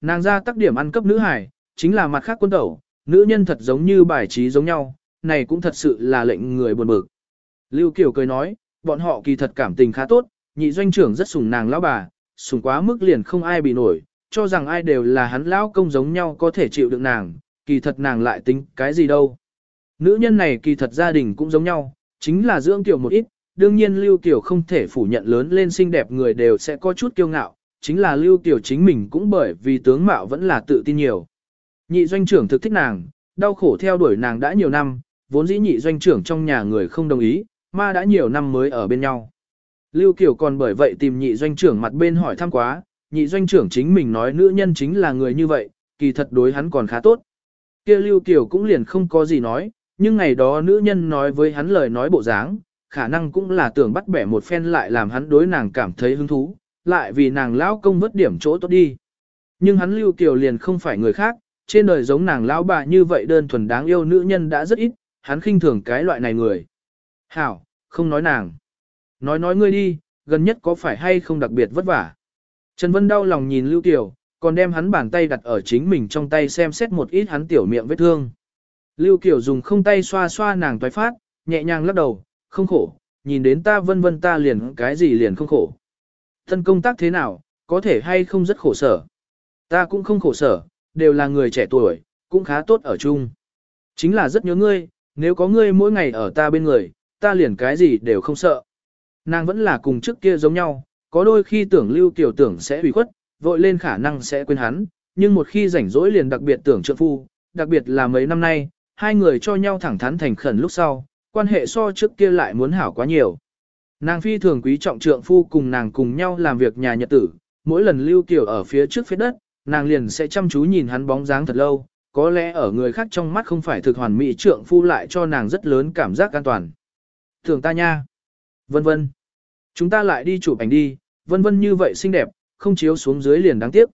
Nàng ra tác điểm ăn cấp nữ hải, chính là mặt khác quân tẩu, nữ nhân thật giống như bài trí giống nhau, này cũng thật sự là lệnh người buồn bực. Lưu Kiều cười nói, bọn họ kỳ thật cảm tình khá tốt, nhị doanh trưởng rất sủng nàng lão bà, sủng quá mức liền không ai bị nổi, cho rằng ai đều là hắn lão công giống nhau có thể chịu được nàng, kỳ thật nàng lại tính cái gì đâu. Nữ nhân này kỳ thật gia đình cũng giống nhau, chính là dưỡng tiểu một ít, đương nhiên Lưu Kiều không thể phủ nhận lớn lên xinh đẹp người đều sẽ có chút kiêu ngạo, chính là Lưu Kiều chính mình cũng bởi vì tướng mạo vẫn là tự tin nhiều. Nhị doanh trưởng thực thích nàng, đau khổ theo đuổi nàng đã nhiều năm, vốn dĩ nhị doanh trưởng trong nhà người không đồng ý, mà đã nhiều năm mới ở bên nhau. Lưu Kiều còn bởi vậy tìm nhị doanh trưởng mặt bên hỏi thăm quá, nhị doanh trưởng chính mình nói nữ nhân chính là người như vậy, kỳ thật đối hắn còn khá tốt. kia Lưu Kiều cũng liền không có gì nói, nhưng ngày đó nữ nhân nói với hắn lời nói bộ dáng, khả năng cũng là tưởng bắt bẻ một phen lại làm hắn đối nàng cảm thấy hứng thú, lại vì nàng lão công vất điểm chỗ tốt đi. Nhưng hắn Lưu Kiều liền không phải người khác, trên đời giống nàng lão bà như vậy đơn thuần đáng yêu nữ nhân đã rất ít, hắn khinh thường cái loại này người. Hảo, không nói nàng. Nói nói ngươi đi, gần nhất có phải hay không đặc biệt vất vả. Trần Vân đau lòng nhìn Lưu Kiều, còn đem hắn bàn tay đặt ở chính mình trong tay xem xét một ít hắn tiểu miệng vết thương. Lưu Kiều dùng không tay xoa xoa nàng toái phát, nhẹ nhàng lắc đầu, không khổ, nhìn đến ta vân vân ta liền cái gì liền không khổ. Thân công tác thế nào, có thể hay không rất khổ sở. Ta cũng không khổ sở, đều là người trẻ tuổi, cũng khá tốt ở chung. Chính là rất nhớ ngươi, nếu có ngươi mỗi ngày ở ta bên người, ta liền cái gì đều không sợ. Nàng vẫn là cùng trước kia giống nhau, có đôi khi tưởng lưu tiểu tưởng sẽ hủy khuất, vội lên khả năng sẽ quên hắn, nhưng một khi rảnh rỗi liền đặc biệt tưởng trượng phu, đặc biệt là mấy năm nay, hai người cho nhau thẳng thắn thành khẩn lúc sau, quan hệ so trước kia lại muốn hảo quá nhiều. Nàng phi thường quý trọng trượng phu cùng nàng cùng nhau làm việc nhà nhật tử, mỗi lần lưu kiểu ở phía trước phía đất, nàng liền sẽ chăm chú nhìn hắn bóng dáng thật lâu, có lẽ ở người khác trong mắt không phải thực hoàn mỹ trượng phu lại cho nàng rất lớn cảm giác an toàn. Thường ta nha, vân vân. Chúng ta lại đi chụp ảnh đi, vân vân như vậy xinh đẹp, không chiếu xuống dưới liền đáng tiếc.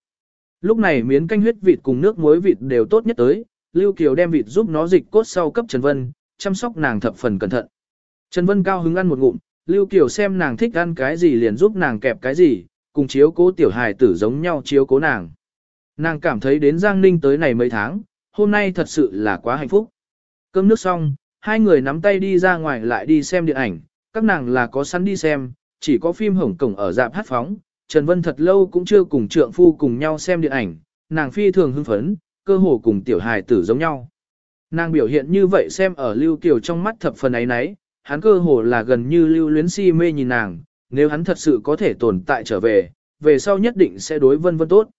Lúc này miến canh huyết vịt cùng nước muối vịt đều tốt nhất tới, Lưu Kiều đem vịt giúp nó dịch cốt sau cấp Trần Vân, chăm sóc nàng thập phần cẩn thận. Trần Vân cao hứng ăn một ngụm, Lưu Kiều xem nàng thích ăn cái gì liền giúp nàng kẹp cái gì, cùng chiếu cố tiểu hài tử giống nhau chiếu cố nàng. Nàng cảm thấy đến Giang Ninh tới này mấy tháng, hôm nay thật sự là quá hạnh phúc. Cơm nước xong, hai người nắm tay đi ra ngoài lại đi xem điện ảnh, các nàng là có sẵn đi xem, chỉ có phim hồng cổng ở dạp hát phóng. Trần Vân thật lâu cũng chưa cùng trượng phu cùng nhau xem điện ảnh, nàng phi thường hưng phấn, cơ hồ cùng tiểu hài tử giống nhau. Nàng biểu hiện như vậy xem ở Lưu Kiều trong mắt thập phần ấy nấy, hắn cơ hồ là gần như lưu luyến si mê nhìn nàng, nếu hắn thật sự có thể tồn tại trở về, về sau nhất định sẽ đối vân vân tốt.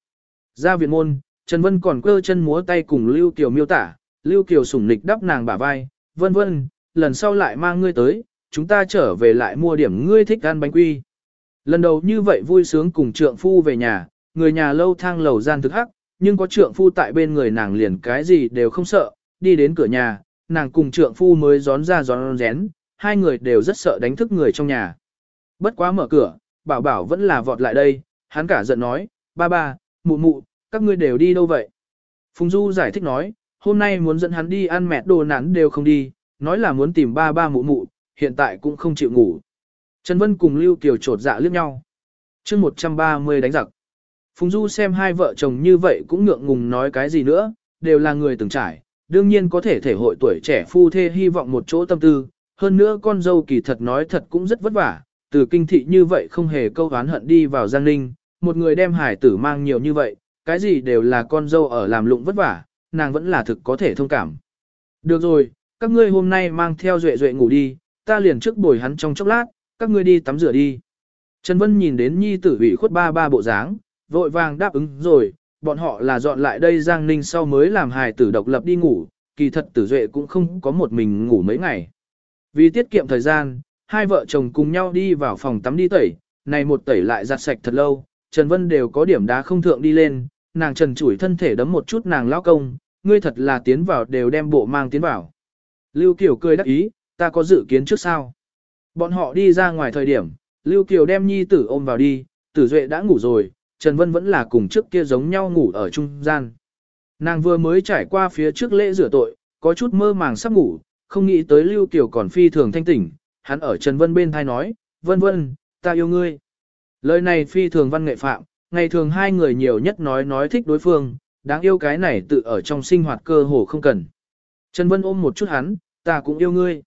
Ra viện môn, Trần Vân còn cơ chân múa tay cùng Lưu Kiều miêu tả, Lưu Kiều sủng nịch đắp nàng bả vai, vân vân, lần sau lại mang ngươi tới, chúng ta trở về lại mua điểm ngươi thích ăn bánh quy. Lần đầu như vậy vui sướng cùng trượng phu về nhà, người nhà lâu thang lầu gian thực hắc, nhưng có trượng phu tại bên người nàng liền cái gì đều không sợ, đi đến cửa nhà, nàng cùng trượng phu mới gión ra gión rén, hai người đều rất sợ đánh thức người trong nhà. Bất quá mở cửa, bảo bảo vẫn là vọt lại đây, hắn cả giận nói, ba ba, mụ mụ, các ngươi đều đi đâu vậy? Phùng Du giải thích nói, hôm nay muốn dẫn hắn đi ăn mẹ đồ nản đều không đi, nói là muốn tìm ba ba mụ mụ, hiện tại cũng không chịu ngủ. Trần Vân cùng Lưu Kiều trột dạ liếc nhau. chương 130 đánh giặc. Phùng Du xem hai vợ chồng như vậy cũng ngượng ngùng nói cái gì nữa, đều là người từng trải, đương nhiên có thể thể hội tuổi trẻ phu thê hy vọng một chỗ tâm tư, hơn nữa con dâu kỳ thật nói thật cũng rất vất vả, từ kinh thị như vậy không hề câu oán hận đi vào Giang Ninh, một người đem hải tử mang nhiều như vậy, cái gì đều là con dâu ở làm lụng vất vả, nàng vẫn là thực có thể thông cảm. Được rồi, các ngươi hôm nay mang theo duệ duệ ngủ đi, ta liền trước bồi hắn trong chốc lát, các ngươi đi tắm rửa đi. Trần Vân nhìn đến nhi tử ủy khuất ba ba bộ dáng, vội vàng đáp ứng rồi, bọn họ là dọn lại đây Giang Ninh sau mới làm hài tử độc lập đi ngủ, kỳ thật tử duệ cũng không có một mình ngủ mấy ngày. Vì tiết kiệm thời gian, hai vợ chồng cùng nhau đi vào phòng tắm đi tẩy, này một tẩy lại giặt sạch thật lâu, Trần Vân đều có điểm đá không thượng đi lên, nàng trần chủi thân thể đấm một chút nàng lao công, ngươi thật là tiến vào đều đem bộ mang tiến vào. Lưu Kiều cười đắc ý, ta có dự kiến trước sao. Bọn họ đi ra ngoài thời điểm, Lưu Kiều đem nhi tử ôm vào đi, tử duệ đã ngủ rồi, Trần Vân vẫn là cùng trước kia giống nhau ngủ ở trung gian. Nàng vừa mới trải qua phía trước lễ rửa tội, có chút mơ màng sắp ngủ, không nghĩ tới Lưu Kiều còn phi thường thanh tỉnh, hắn ở Trần Vân bên thai nói, Vân Vân, ta yêu ngươi. Lời này phi thường văn nghệ phạm, ngày thường hai người nhiều nhất nói nói thích đối phương, đáng yêu cái này tự ở trong sinh hoạt cơ hồ không cần. Trần Vân ôm một chút hắn, ta cũng yêu ngươi.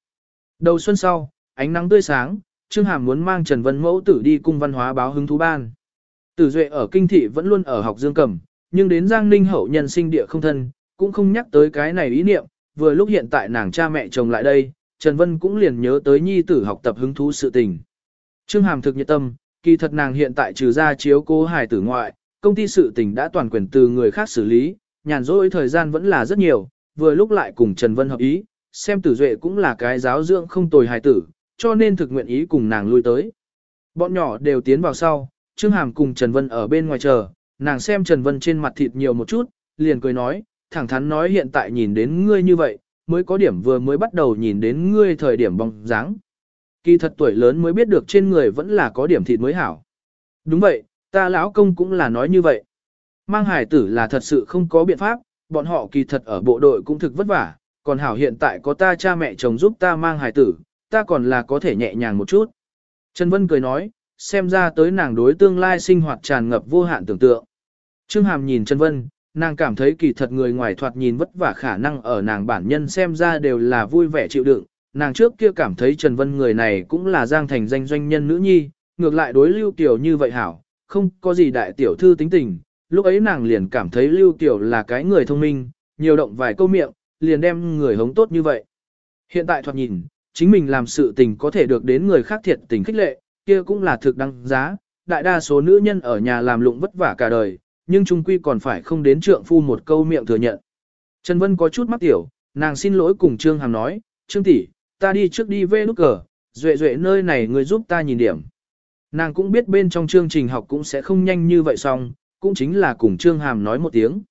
Đầu xuân sau, ánh nắng tươi sáng, Trương Hàm muốn mang Trần Vân mẫu tử đi cung văn hóa báo hứng thú ban. Tử Duệ ở kinh thị vẫn luôn ở học dương cầm, nhưng đến Giang Ninh hậu nhân sinh địa không thân, cũng không nhắc tới cái này ý niệm, vừa lúc hiện tại nàng cha mẹ chồng lại đây, Trần Vân cũng liền nhớ tới nhi tử học tập hứng thú sự tình. Trương Hàm thực nhiệt tâm, kỳ thật nàng hiện tại trừ ra chiếu cố hài tử ngoại, công ty sự tình đã toàn quyền từ người khác xử lý, nhàn rỗi thời gian vẫn là rất nhiều, vừa lúc lại cùng Trần Vân hợp ý, xem tử duệ cũng là cái giáo dưỡng không tồi hài tử, cho nên thực nguyện ý cùng nàng lui tới. Bọn nhỏ đều tiến vào sau, Trương Hàm cùng Trần Vân ở bên ngoài chờ, nàng xem Trần Vân trên mặt thịt nhiều một chút, liền cười nói, thẳng thắn nói hiện tại nhìn đến ngươi như vậy, mới có điểm vừa mới bắt đầu nhìn đến ngươi thời điểm bóng dáng. Kỳ thật tuổi lớn mới biết được trên người vẫn là có điểm thịt mới hảo. Đúng vậy, ta lão công cũng là nói như vậy. Mang hải tử là thật sự không có biện pháp, bọn họ kỳ thật ở bộ đội cũng thực vất vả, còn hảo hiện tại có ta cha mẹ chồng giúp ta mang hải tử, ta còn là có thể nhẹ nhàng một chút. Trần Vân cười nói, xem ra tới nàng đối tương lai sinh hoạt tràn ngập vô hạn tưởng tượng. Trương Hàm nhìn Trần Vân, nàng cảm thấy kỳ thật người ngoài thoạt nhìn vất vả khả năng ở nàng bản nhân xem ra đều là vui vẻ chịu đựng. Nàng trước kia cảm thấy Trần Vân người này cũng là giang thành danh doanh nhân nữ nhi, ngược lại đối Lưu Kiều như vậy hảo, không có gì đại tiểu thư tính tình. Lúc ấy nàng liền cảm thấy Lưu Kiều là cái người thông minh, nhiều động vài câu miệng, liền đem người hống tốt như vậy. Hiện tại thoạt nhìn, chính mình làm sự tình có thể được đến người khác thiệt tình khích lệ, kia cũng là thực đăng giá. Đại đa số nữ nhân ở nhà làm lụng vất vả cả đời, nhưng trung quy còn phải không đến trượng phu một câu miệng thừa nhận. Trần Vân có chút mắc tiểu, nàng xin lỗi cùng Trương Hàm nói, Trương tỷ, ta đi trước đi về nút cờ, duệ duệ nơi này người giúp ta nhìn điểm. Nàng cũng biết bên trong chương trình học cũng sẽ không nhanh như vậy xong, cũng chính là cùng Trương Hàm nói một tiếng.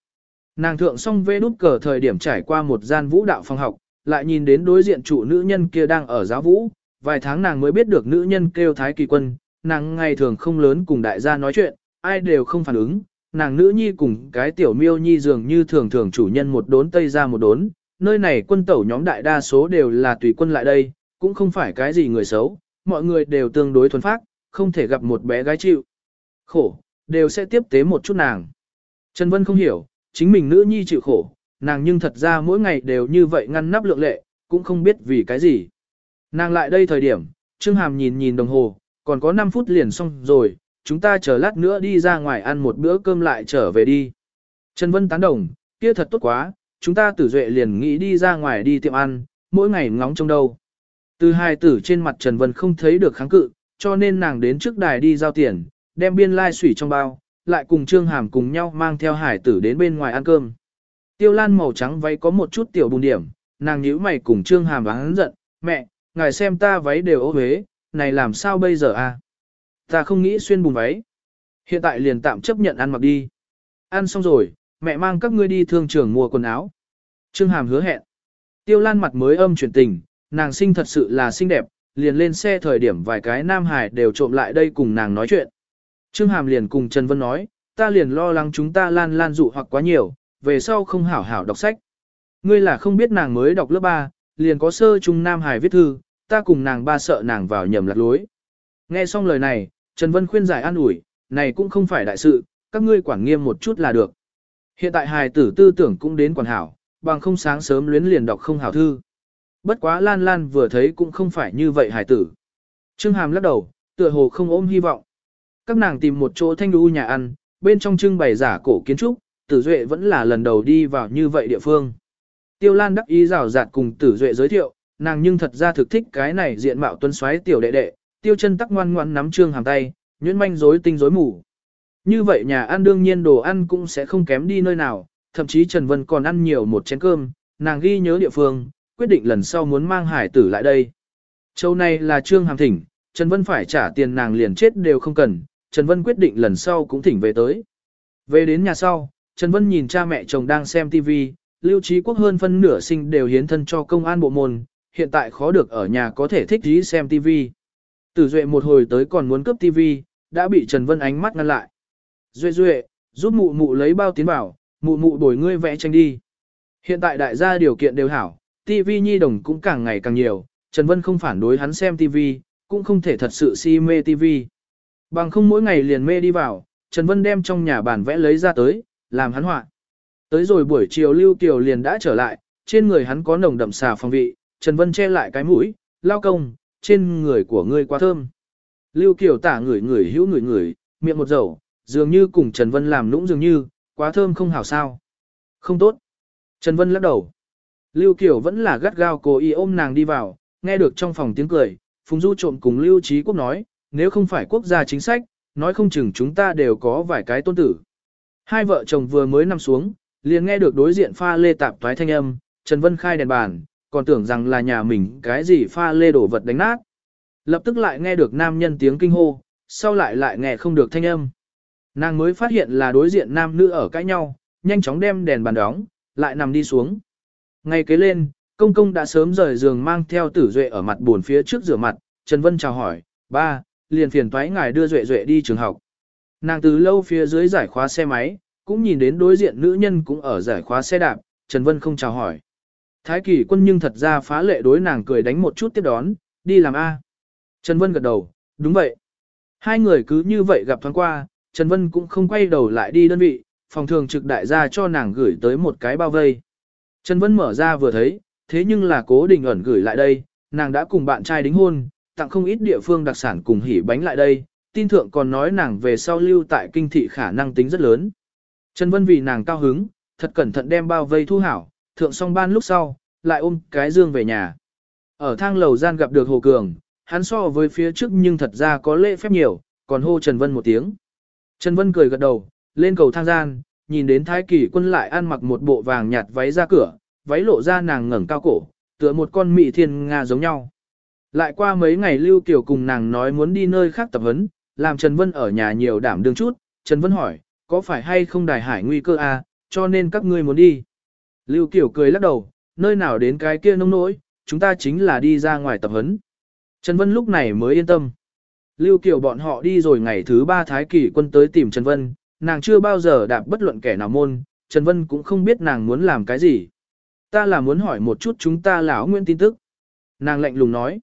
Nàng thượng xong về nút cờ thời điểm trải qua một gian vũ đạo phòng học, lại nhìn đến đối diện trụ nữ nhân kia đang ở giáo vũ, vài tháng nàng mới biết được nữ nhân kêu Thái Kỳ Quân, nàng ngày thường không lớn cùng đại gia nói chuyện, ai đều không phản ứng, nàng nữ nhi cùng cái tiểu miêu nhi dường như thường thường chủ nhân một đốn tây ra một đốn, nơi này quân tẩu nhóm đại đa số đều là tùy quân lại đây, cũng không phải cái gì người xấu, mọi người đều tương đối thuần phác, không thể gặp một bé gái chịu. Khổ, đều sẽ tiếp tế một chút nàng. Trần Vân không hiểu, chính mình nữ nhi chịu khổ, nàng nhưng thật ra mỗi ngày đều như vậy ngăn nắp lượng lệ, cũng không biết vì cái gì. Nàng lại đây thời điểm, Trương Hàm nhìn nhìn đồng hồ, còn có 5 phút liền xong rồi, chúng ta chờ lát nữa đi ra ngoài ăn một bữa cơm lại trở về đi. Trần Vân tán đồng, kia thật tốt quá, chúng ta tử duệ liền nghĩ đi ra ngoài đi tiệm ăn, mỗi ngày ngóng trong đâu. Từ hai tử trên mặt Trần Vân không thấy được kháng cự, cho nên nàng đến trước đài đi giao tiền, đem biên lai like sủy trong bao, lại cùng Trương Hàm cùng nhau mang theo hải tử đến bên ngoài ăn cơm. Tiêu Lan màu trắng váy có một chút tiểu bùn điểm, nàng nhíu mày cùng Trương Hàm và hắn giận, mẹ, ngài xem ta váy đều ô huế, này làm sao bây giờ a? Ta không nghĩ xuyên bùn váy. Hiện tại liền tạm chấp nhận ăn mặc đi. Ăn xong rồi, mẹ mang các ngươi đi thương trường mua quần áo. Trương Hàm hứa hẹn. Tiêu Lan mặt mới âm chuyển tình, nàng sinh thật sự là xinh đẹp, liền lên xe thời điểm vài cái nam hải đều trộm lại đây cùng nàng nói chuyện. Trương Hàm liền cùng Trần Vân nói, ta liền lo lắng chúng ta lan lan dụ hoặc quá nhiều, về sau không hảo hảo đọc sách. Ngươi là không biết nàng mới đọc lớp 3, liền có sơ trung nam hải viết thư, ta cùng nàng ba sợ nàng vào nhầm lạc lối. Nghe xong lời này, Trần Vân khuyên giải an ủi, này cũng không phải đại sự, các ngươi quản nghiêm một chút là được. Hiện tại hài tử tư tưởng cũng đến quản hảo, bằng không sáng sớm luyến liền đọc không hảo thư. Bất quá Lan Lan vừa thấy cũng không phải như vậy hài tử. Trương Hàm lắc đầu, tựa hồ không ôm hy vọng. Các nàng tìm một chỗ thanh đu nhà ăn, bên trong trưng bày giả cổ kiến trúc, Tử Duệ vẫn là lần đầu đi vào như vậy địa phương. Tiêu Lan đắc ý rào rạt cùng Tử Duệ giới thiệu, nàng nhưng thật ra thực thích cái này diện mạo tuấn xoáy tiểu đệ đệ, tiêu chân tắc ngoan ngoan nắm trương hàm tay, nhuyễn manh rối tinh rối mù. Như vậy nhà ăn đương nhiên đồ ăn cũng sẽ không kém đi nơi nào, thậm chí Trần Vân còn ăn nhiều một chén cơm, nàng ghi nhớ địa phương, quyết định lần sau muốn mang hải tử lại đây. Châu này là trương hàm thỉnh, Trần Vân phải trả tiền nàng liền chết đều không cần, Trần Vân quyết định lần sau cũng thỉnh về tới. Về đến nhà sau, Trần Vân nhìn cha mẹ chồng đang xem TV, lưu trí quốc hơn phân nửa sinh đều hiến thân cho công an bộ môn, hiện tại khó được ở nhà có thể thích ý xem TV. Tử Duệ một hồi tới còn muốn cướp TV, đã bị Trần Vân ánh mắt ngăn lại. Duệ Duệ, giúp mụ mụ lấy bao tiến bảo, mụ mụ đổi ngươi vẽ tranh đi. Hiện tại đại gia điều kiện đều hảo, TV nhi đồng cũng càng ngày càng nhiều, Trần Vân không phản đối hắn xem TV, cũng không thể thật sự si mê TV. Bằng không mỗi ngày liền mê đi vào, Trần Vân đem trong nhà bản vẽ lấy ra tới, làm hắn họa. Tới rồi buổi chiều Lưu Kiều liền đã trở lại, trên người hắn có nồng đậm xà phong vị, Trần Vân che lại cái mũi, lao công, trên người của ngươi quá thơm. Lưu Kiều tả người người hữu người người, miệng một dầu, dường như cùng Trần Vân làm nũng dường như, quá thơm không hảo sao. Không tốt. Trần Vân lắc đầu. Lưu Kiều vẫn là gắt gao cố ý ôm nàng đi vào, nghe được trong phòng tiếng cười, Phùng Du trộm cùng Lưu Trí Quốc nói, nếu không phải quốc gia chính sách, nói không chừng chúng ta đều có vài cái tôn tử. Hai vợ chồng vừa mới nằm xuống, liền nghe được đối diện pha lê tạp toái thanh âm, Trần Vân khai đèn bàn, còn tưởng rằng là nhà mình cái gì pha lê đổ vật đánh nát. Lập tức lại nghe được nam nhân tiếng kinh hô, sau lại lại nghe không được thanh âm. Nàng mới phát hiện là đối diện nam nữ ở cãi nhau, nhanh chóng đem đèn bàn đóng, lại nằm đi xuống. Ngay kế lên, công công đã sớm rời giường mang theo tử duệ ở mặt buồn phía trước rửa mặt, Trần Vân chào hỏi, ba, liền phiền toái ngài đưa duệ duệ đi trường học. Nàng từ lâu phía dưới giải khóa xe máy, cũng nhìn đến đối diện nữ nhân cũng ở giải khóa xe đạp, Trần Vân không chào hỏi. Thái kỳ quân nhưng thật ra phá lệ đối nàng cười đánh một chút tiếp đón, đi làm A. Trần Vân gật đầu, đúng vậy. Hai người cứ như vậy gặp thoáng qua, Trần Vân cũng không quay đầu lại đi đơn vị, phòng thường trực đại gia cho nàng gửi tới một cái bao vây. Trần Vân mở ra vừa thấy, thế nhưng là cố đình ẩn gửi lại đây, nàng đã cùng bạn trai đính hôn, tặng không ít địa phương đặc sản cùng hỉ bánh lại đây, tin thượng còn nói nàng về sau lưu tại kinh thị khả năng tính rất lớn. Trần Vân vì nàng cao hứng, thật cẩn thận đem bao vây thu hảo, thượng xong ban lúc sau, lại ôm cái dương về nhà. Ở thang lầu gian gặp được Hồ Cường, hắn so với phía trước nhưng thật ra có lễ phép nhiều, còn hô Trần Vân một tiếng. Trần Vân cười gật đầu, lên cầu thang gian, nhìn đến Thái Kỳ quân lại ăn mặc một bộ vàng nhạt váy ra cửa, váy lộ ra nàng ngẩng cao cổ, tựa một con mị thiên nga giống nhau. Lại qua mấy ngày Lưu Kiều cùng nàng nói muốn đi nơi khác tập huấn, làm Trần Vân ở nhà nhiều đảm đương chút, Trần Vân hỏi, có phải hay không đài hải nguy cơ à, cho nên các ngươi muốn đi. Lưu Kiều cười lắc đầu, nơi nào đến cái kia nông nỗi, chúng ta chính là đi ra ngoài tập huấn. Trần Vân lúc này mới yên tâm. Lưu Kiều bọn họ đi rồi ngày thứ ba Thái Kỳ quân tới tìm Trần Vân, nàng chưa bao giờ đạp bất luận kẻ nào môn, Trần Vân cũng không biết nàng muốn làm cái gì. Ta là muốn hỏi một chút chúng ta lão Nguyễn tin tức. Nàng lạnh lùng nói.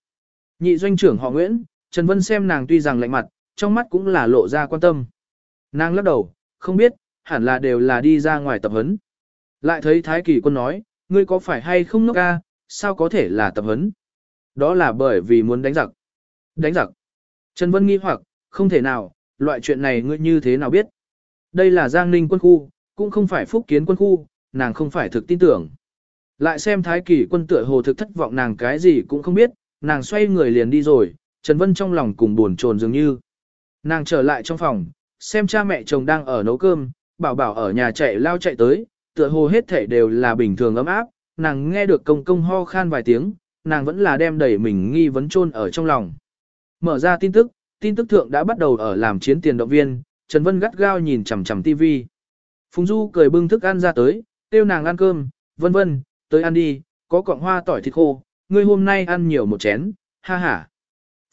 Nhị doanh trưởng họ Nguyễn, Trần Vân xem nàng tuy rằng lạnh mặt, trong mắt cũng là lộ ra quan tâm. Nàng lắc đầu, không biết, hẳn là đều là đi ra ngoài tập huấn. Lại thấy Thái Kỳ quân nói, ngươi có phải hay không ngốc ca, sao có thể là tập huấn? Đó là bởi vì muốn đánh giặc. Đánh giặc. Trần Vân nghi hoặc, không thể nào, loại chuyện này ngươi như thế nào biết? Đây là Giang Ninh quân khu, cũng không phải Phúc Kiến quân khu, nàng không phải thực tin tưởng. Lại xem Thái Kỳ quân tựa hồ thực thất vọng nàng cái gì cũng không biết, nàng xoay người liền đi rồi, Trần Vân trong lòng cùng buồn chồn dường như. Nàng trở lại trong phòng, xem cha mẹ chồng đang ở nấu cơm, bảo bảo ở nhà chạy lao chạy tới, tựa hồ hết thể đều là bình thường ấm áp, nàng nghe được công công ho khan vài tiếng, nàng vẫn là đem đẩy mình nghi vấn chôn ở trong lòng. Mở ra tin tức, tin tức thượng đã bắt đầu ở làm chiến tiền động viên, Trần Vân gắt gao nhìn chằm chằm tv Phùng Du cười bưng thức ăn ra tới, kêu nàng ăn cơm, vân vân, tới ăn đi, có cọng hoa tỏi thịt khô, ngươi hôm nay ăn nhiều một chén, ha ha.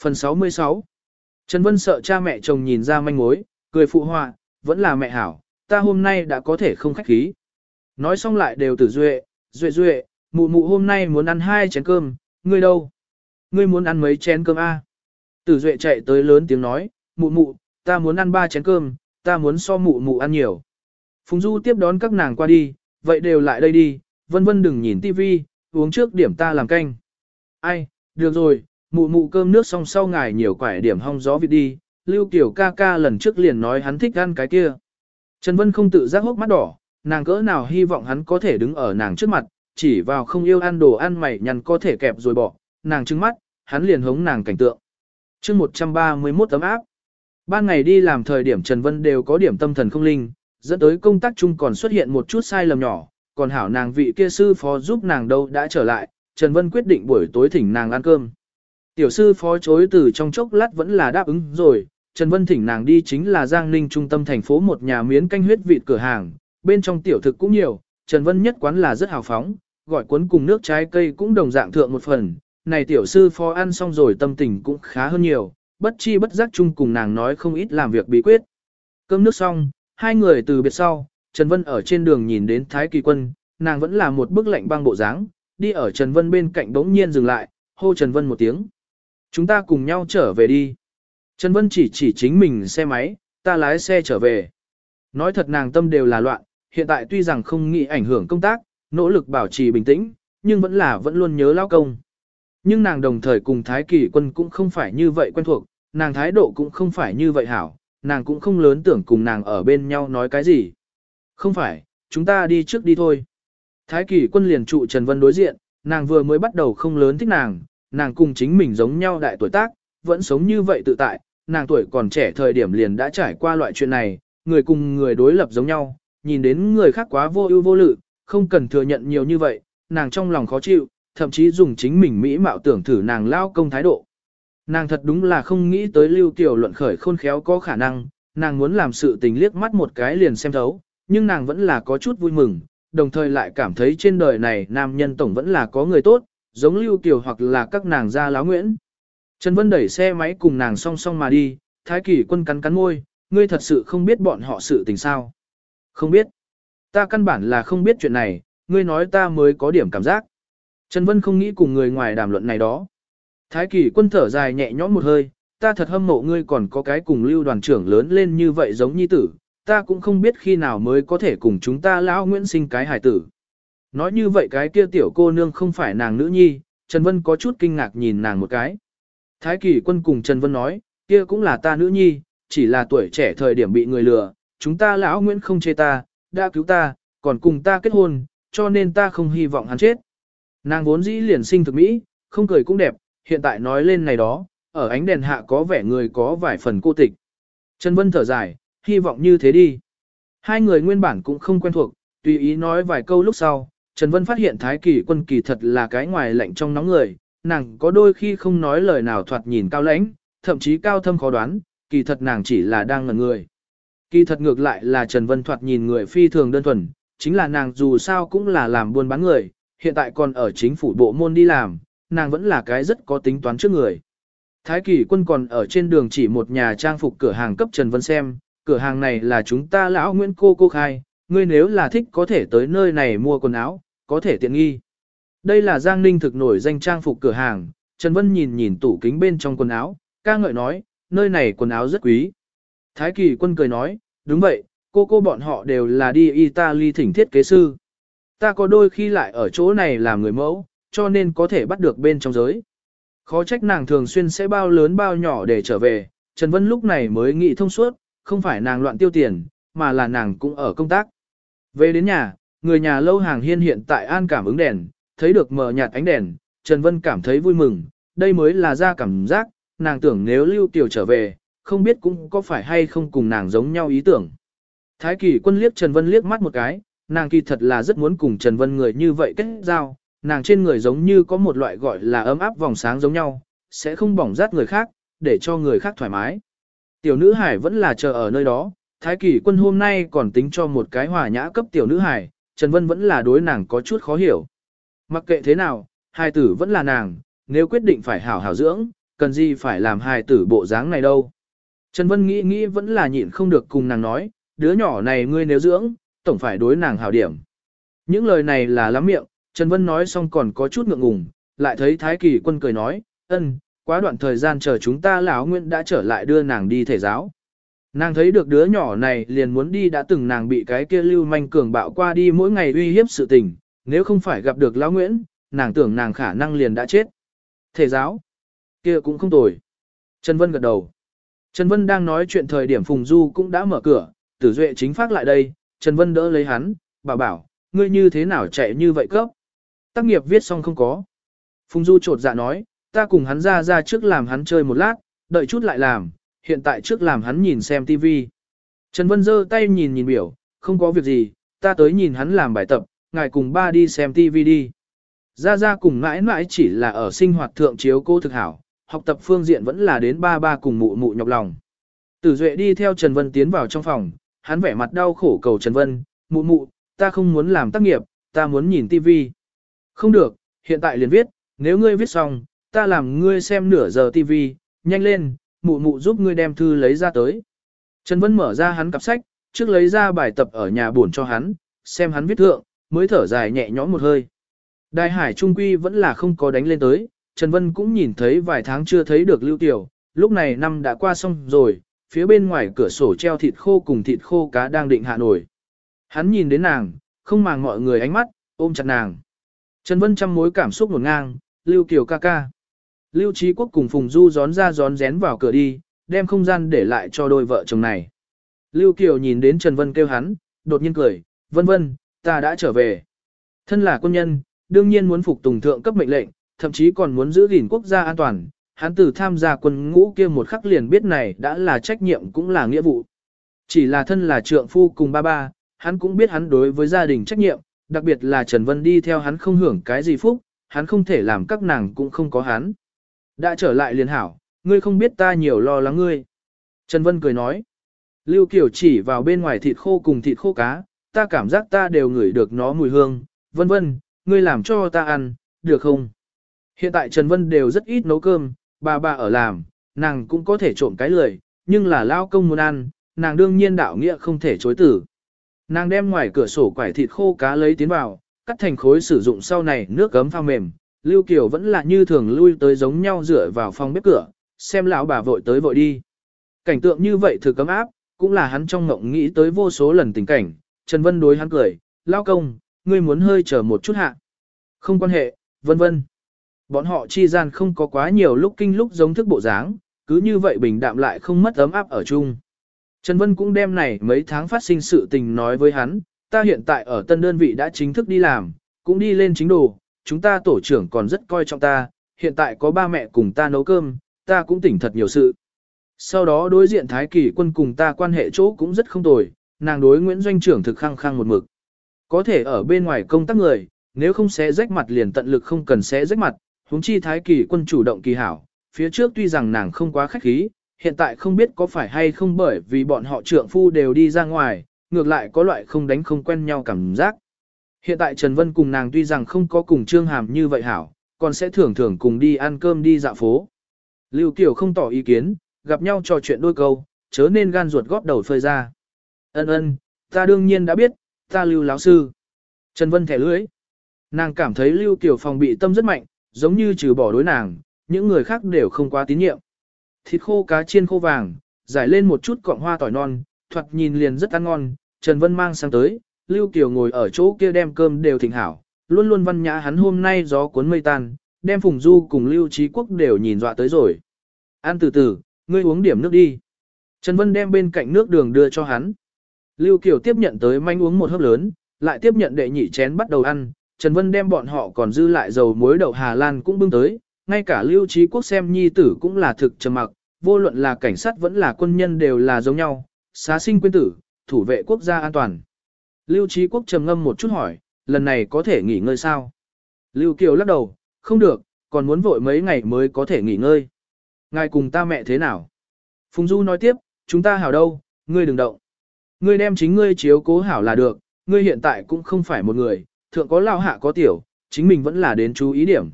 Phần 66 Trần Vân sợ cha mẹ chồng nhìn ra manh mối, cười phụ họa, vẫn là mẹ hảo, ta hôm nay đã có thể không khách khí. Nói xong lại đều tử duệ, duệ duệ, mụ mụ hôm nay muốn ăn hai chén cơm, ngươi đâu? Ngươi muốn ăn mấy chén cơm a? Tử duệ chạy tới lớn tiếng nói, mụ mụ, ta muốn ăn ba chén cơm, ta muốn so mụ mụ ăn nhiều. Phùng Du tiếp đón các nàng qua đi, vậy đều lại đây đi, vân vân đừng nhìn tivi, uống trước điểm ta làm canh. Ai, được rồi, mụ mụ cơm nước xong sau ngài nhiều quải điểm hong gió vịt đi, Lưu Kiều ca ca lần trước liền nói hắn thích ăn cái kia. Trần Vân không tự giác hốc mắt đỏ, nàng cỡ nào hy vọng hắn có thể đứng ở nàng trước mặt, chỉ vào không yêu ăn đồ ăn mày nhằn có thể kẹp rồi bỏ, nàng trừng mắt, hắn liền hống nàng cảnh tượng. chương 131 tấm áp. Ban ngày đi làm thời điểm Trần Vân đều có điểm tâm thần không linh, dẫn tới công tác chung còn xuất hiện một chút sai lầm nhỏ, còn hảo nàng vị kia sư phó giúp nàng đâu đã trở lại, Trần Vân quyết định buổi tối thỉnh nàng ăn cơm. Tiểu sư phó chối từ trong chốc lát vẫn là đáp ứng rồi, Trần Vân thỉnh nàng đi chính là Giang Ninh trung tâm thành phố một nhà miến canh huyết vịt cửa hàng, bên trong tiểu thực cũng nhiều, Trần Vân nhất quán là rất hào phóng, gọi cuốn cùng nước trái cây cũng đồng dạng thượng một phần, này tiểu sư phó ăn xong rồi tâm tình cũng khá hơn nhiều, bất chi bất giác chung cùng nàng nói không ít làm việc bí quyết. Cơm nước xong, hai người từ biệt sau, Trần Vân ở trên đường nhìn đến Thái Kỳ Quân, nàng vẫn là một bức lạnh băng bộ dáng, đi ở Trần Vân bên cạnh bỗng nhiên dừng lại, hô Trần Vân một tiếng. Chúng ta cùng nhau trở về đi. Trần Vân chỉ chỉ chính mình xe máy, ta lái xe trở về. Nói thật nàng tâm đều là loạn, hiện tại tuy rằng không nghĩ ảnh hưởng công tác, nỗ lực bảo trì bình tĩnh, nhưng vẫn là vẫn luôn nhớ lao công. Nhưng nàng đồng thời cùng Thái Kỳ quân cũng không phải như vậy quen thuộc, nàng thái độ cũng không phải như vậy hảo, nàng cũng không lớn tưởng cùng nàng ở bên nhau nói cái gì. Không phải, chúng ta đi trước đi thôi. Thái Kỳ quân liền trụ Trần Vân đối diện, nàng vừa mới bắt đầu không lớn thích nàng, nàng cùng chính mình giống nhau đại tuổi tác, vẫn sống như vậy tự tại, nàng tuổi còn trẻ thời điểm liền đã trải qua loại chuyện này, người cùng người đối lập giống nhau, nhìn đến người khác quá vô ưu vô lự, không cần thừa nhận nhiều như vậy, nàng trong lòng khó chịu, thậm chí dùng chính mình mỹ mạo tưởng thử nàng lao công thái độ. Nàng thật đúng là không nghĩ tới lưu tiểu luận khởi khôn khéo có khả năng, nàng muốn làm sự tình liếc mắt một cái liền xem thấu, nhưng nàng vẫn là có chút vui mừng, đồng thời lại cảm thấy trên đời này nam nhân tổng vẫn là có người tốt, giống lưu tiểu hoặc là các nàng gia láo nguyễn. Trần Vân đẩy xe máy cùng nàng song song mà đi, thái kỷ quân cắn cắn môi, ngươi thật sự không biết bọn họ sự tình sao. Không biết. Ta căn bản là không biết chuyện này, ngươi nói ta mới có điểm cảm giác. Trần Vân không nghĩ cùng người ngoài đàm luận này đó. Thái kỳ quân thở dài nhẹ nhõm một hơi, ta thật hâm mộ ngươi còn có cái cùng lưu đoàn trưởng lớn lên như vậy giống nhi tử, ta cũng không biết khi nào mới có thể cùng chúng ta lão Nguyễn sinh cái Hải tử. Nói như vậy cái kia tiểu cô nương không phải nàng nữ nhi, Trần Vân có chút kinh ngạc nhìn nàng một cái. Thái kỳ quân cùng Trần Vân nói, kia cũng là ta nữ nhi, chỉ là tuổi trẻ thời điểm bị người lừa, chúng ta lão Nguyễn không chê ta, đã cứu ta, còn cùng ta kết hôn, cho nên ta không hy vọng hắn chết. Nàng vốn dĩ liền sinh thực mỹ, không cười cũng đẹp, hiện tại nói lên này đó, ở ánh đèn hạ có vẻ người có vài phần cô tịch. Trần Vân thở dài, hy vọng như thế đi. Hai người nguyên bản cũng không quen thuộc, tùy ý nói vài câu lúc sau, Trần Vân phát hiện Thái Kỳ quân kỳ thật là cái ngoài lạnh trong nóng người, nàng có đôi khi không nói lời nào thoạt nhìn cao lãnh, thậm chí cao thâm khó đoán, kỳ thật nàng chỉ là đang ngẩn người. Kỳ thật ngược lại là Trần Vân thoạt nhìn người phi thường đơn thuần, chính là nàng dù sao cũng là làm buôn bán người, hiện tại còn ở chính phủ bộ môn đi làm, nàng vẫn là cái rất có tính toán trước người. Thái kỳ quân còn ở trên đường chỉ một nhà trang phục cửa hàng cấp Trần Vân xem, cửa hàng này là chúng ta lão Nguyễn cô cô khai, ngươi nếu là thích có thể tới nơi này mua quần áo, có thể tiện nghi. Đây là Giang Ninh thực nổi danh trang phục cửa hàng, Trần Vân nhìn nhìn tủ kính bên trong quần áo, ca ngợi nói, nơi này quần áo rất quý. Thái kỳ quân cười nói, đúng vậy, cô cô bọn họ đều là đi Italy thỉnh thiết kế sư. Ta có đôi khi lại ở chỗ này làm người mẫu, cho nên có thể bắt được bên trong giới. Khó trách nàng thường xuyên sẽ bao lớn bao nhỏ để trở về, Trần Vân lúc này mới nghĩ thông suốt, không phải nàng loạn tiêu tiền, mà là nàng cũng ở công tác. Về đến nhà, người nhà lâu hàng hiên hiện tại an cảm ứng đèn, thấy được mở nhạt ánh đèn, Trần Vân cảm thấy vui mừng, đây mới là ra cảm giác, nàng tưởng nếu lưu tiểu trở về, không biết cũng có phải hay không cùng nàng giống nhau ý tưởng. Thái kỳ quân liếc Trần Vân liếc mắt một cái, nàng kỳ thật là rất muốn cùng Trần Vân người như vậy kết giao, nàng trên người giống như có một loại gọi là ấm áp vòng sáng giống nhau, sẽ không bỏng rát người khác, để cho người khác thoải mái. Tiểu nữ hải vẫn là chờ ở nơi đó, Thái kỳ quân hôm nay còn tính cho một cái hòa nhã cấp tiểu nữ hải, Trần Vân vẫn là đối nàng có chút khó hiểu. Mặc kệ thế nào, hài tử vẫn là nàng, nếu quyết định phải hảo hảo dưỡng, cần gì phải làm hài tử bộ dáng này đâu. Trần Vân nghĩ nghĩ vẫn là nhịn không được cùng nàng nói, đứa nhỏ này ngươi nếu dưỡng, tổng phải đối nàng hảo điểm. Những lời này là lắm miệng, Trần Vân nói xong còn có chút ngượng ngùng, lại thấy Thái Kỳ quân cười nói, ân, quá đoạn thời gian chờ chúng ta lão Nguyễn đã trở lại đưa nàng đi thể giáo. Nàng thấy được đứa nhỏ này liền muốn đi đã từng nàng bị cái kia lưu manh cường bạo qua đi mỗi ngày uy hiếp sự tình, nếu không phải gặp được lão Nguyễn, nàng tưởng nàng khả năng liền đã chết. Thể giáo, kia cũng không tồi. Trần Vân gật đầu. Trần Vân đang nói chuyện thời điểm Phùng Du cũng đã mở cửa, Tử Duệ chính phát lại đây, Trần Vân đỡ lấy hắn, bảo bảo, ngươi như thế nào chạy như vậy cấp. Tác nghiệp viết xong không có. Phùng Du trột dạ nói, ta cùng hắn ra ra trước làm hắn chơi một lát, đợi chút lại làm, hiện tại trước làm hắn nhìn xem TV. Trần Vân giơ tay nhìn nhìn biểu, không có việc gì, ta tới nhìn hắn làm bài tập, ngài cùng ba đi xem TV đi. Ra ra cùng mãi mãi chỉ là ở sinh hoạt thượng chiếu cô thực hảo, học tập phương diện vẫn là đến ba ba cùng mụ mụ nhọc lòng. Tử Duệ đi theo Trần Vân tiến vào trong phòng, hắn vẻ mặt đau khổ cầu Trần Vân, mụ mụ, ta không muốn làm tác nghiệp, ta muốn nhìn TV. Không được, hiện tại liền viết, nếu ngươi viết xong, ta làm ngươi xem nửa giờ TV, nhanh lên, mụ mụ giúp ngươi đem thư lấy ra tới. Trần Vân mở ra hắn cặp sách, trước lấy ra bài tập ở nhà buồn cho hắn, xem hắn viết thượng, mới thở dài nhẹ nhõm một hơi. Đại hải trung quy vẫn là không có đánh lên tới, Trần Vân cũng nhìn thấy vài tháng chưa thấy được Lưu Tiểu, lúc này năm đã qua xong rồi, phía bên ngoài cửa sổ treo thịt khô cùng thịt khô cá đang định hạ nổi. Hắn nhìn đến nàng, không màng mọi người ánh mắt, ôm chặt nàng. Trần Vân trăm mối cảm xúc nổn ngang, Lưu Kiều ca ca. Lưu Trí Quốc cùng Phùng Du gión ra gión rén vào cửa đi, đem không gian để lại cho đôi vợ chồng này. Lưu Kiều nhìn đến Trần Vân kêu hắn, đột nhiên cười, vân vân, ta đã trở về. Thân là quân nhân, đương nhiên muốn phục tùng thượng cấp mệnh lệnh, thậm chí còn muốn giữ gìn quốc gia an toàn. Hắn từ tham gia quân ngũ kia một khắc liền biết này đã là trách nhiệm cũng là nghĩa vụ. Chỉ là thân là trượng phu cùng ba ba, hắn cũng biết hắn đối với gia đình trách nhiệm, đặc biệt là Trần Vân đi theo hắn không hưởng cái gì phúc, hắn không thể làm các nàng cũng không có hắn. Đã trở lại liền hảo, ngươi không biết ta nhiều lo lắng ngươi. Trần Vân cười nói. Lưu Kiều chỉ vào bên ngoài thịt khô cùng thịt khô cá, ta cảm giác ta đều ngửi được nó mùi hương, vân vân, ngươi làm cho ta ăn, được không? Hiện tại Trần Vân đều rất ít nấu cơm, bà bà ở làm, nàng cũng có thể trộm cái lười, nhưng là lao công muốn ăn, nàng đương nhiên đạo nghĩa không thể chối tử. Nàng đem ngoài cửa sổ quải thịt khô cá lấy tiến vào, cắt thành khối sử dụng sau này nước gấm pha mềm. Lưu Kiều vẫn là như thường lui tới giống nhau dựa vào phòng bếp cửa, xem lão bà vội tới vội đi. Cảnh tượng như vậy thử cấm áp, cũng là hắn trong ngộng nghĩ tới vô số lần tình cảnh. Trần Vân đối hắn cười, lao công, ngươi muốn hơi chờ một chút hạ. Không quan hệ, vân vân. Bọn họ chi gian không có quá nhiều lúc kinh lúc giống thức bộ dáng, cứ như vậy bình đạm lại không mất ấm áp ở chung. Trần Vân cũng đem này mấy tháng phát sinh sự tình nói với hắn, ta hiện tại ở tân đơn vị đã chính thức đi làm, cũng đi lên chính đồ, chúng ta tổ trưởng còn rất coi trọng ta, hiện tại có ba mẹ cùng ta nấu cơm, ta cũng tỉnh thật nhiều sự. Sau đó đối diện Thái Kỳ quân cùng ta quan hệ chỗ cũng rất không tồi, nàng đối Nguyễn Doanh trưởng thực khăng khăng một mực. Có thể ở bên ngoài công tác người, nếu không sẽ rách mặt liền tận lực không cần sẽ rách mặt, huống chi Thái Kỳ quân chủ động kỳ hảo, phía trước tuy rằng nàng không quá khách khí, hiện tại không biết có phải hay không bởi vì bọn họ trượng phu đều đi ra ngoài, ngược lại có loại không đánh không quen nhau cảm giác. Hiện tại Trần Vân cùng nàng tuy rằng không có cùng Trương Hàm như vậy hảo, còn sẽ thường thường cùng đi ăn cơm đi dạo phố. Lưu Kiều không tỏ ý kiến, gặp nhau trò chuyện đôi câu, chớ nên gan ruột góp đầu phơi ra. Ân ân, ta đương nhiên đã biết, ta Lưu lão sư. Trần Vân thẻ lưỡi. Nàng cảm thấy Lưu Kiều phòng bị tâm rất mạnh, giống như trừ bỏ đối nàng, những người khác đều không quá tín nhiệm. Thịt khô cá chiên khô vàng, giải lên một chút cọng hoa tỏi non, thoạt nhìn liền rất ăn ngon, Trần Vân mang sang tới, Lưu Kiều ngồi ở chỗ kia đem cơm đều thịnh hảo, luôn luôn văn nhã hắn hôm nay gió cuốn mây tan, đem Phùng Du cùng Lưu Trí Quốc đều nhìn dọa tới rồi. Ăn từ từ, ngươi uống điểm nước đi. Trần Vân đem bên cạnh nước đường đưa cho hắn. Lưu Kiều tiếp nhận tới manh uống một hớp lớn, lại tiếp nhận đệ nhị chén bắt đầu ăn. Trần Vân đem bọn họ còn dư lại dầu muối đậu Hà Lan cũng bưng tới, ngay cả Lưu Trí Quốc xem nhi tử cũng là thực trầm mặc, vô luận là cảnh sát vẫn là quân nhân đều là giống nhau, xá sinh quên tử, thủ vệ quốc gia an toàn. Lưu Trí Quốc trầm ngâm một chút hỏi, lần này có thể nghỉ ngơi sao? Lưu Kiều lắc đầu, không được, còn muốn vội mấy ngày mới có thể nghỉ ngơi. Ngài cùng ta mẹ thế nào? Phùng Du nói tiếp, chúng ta hảo đâu, ngươi đừng động. Ngươi đem chính ngươi chiếu cố hảo là được, ngươi hiện tại cũng không phải một người, thượng có lao hạ có tiểu, chính mình vẫn là đến chú ý điểm.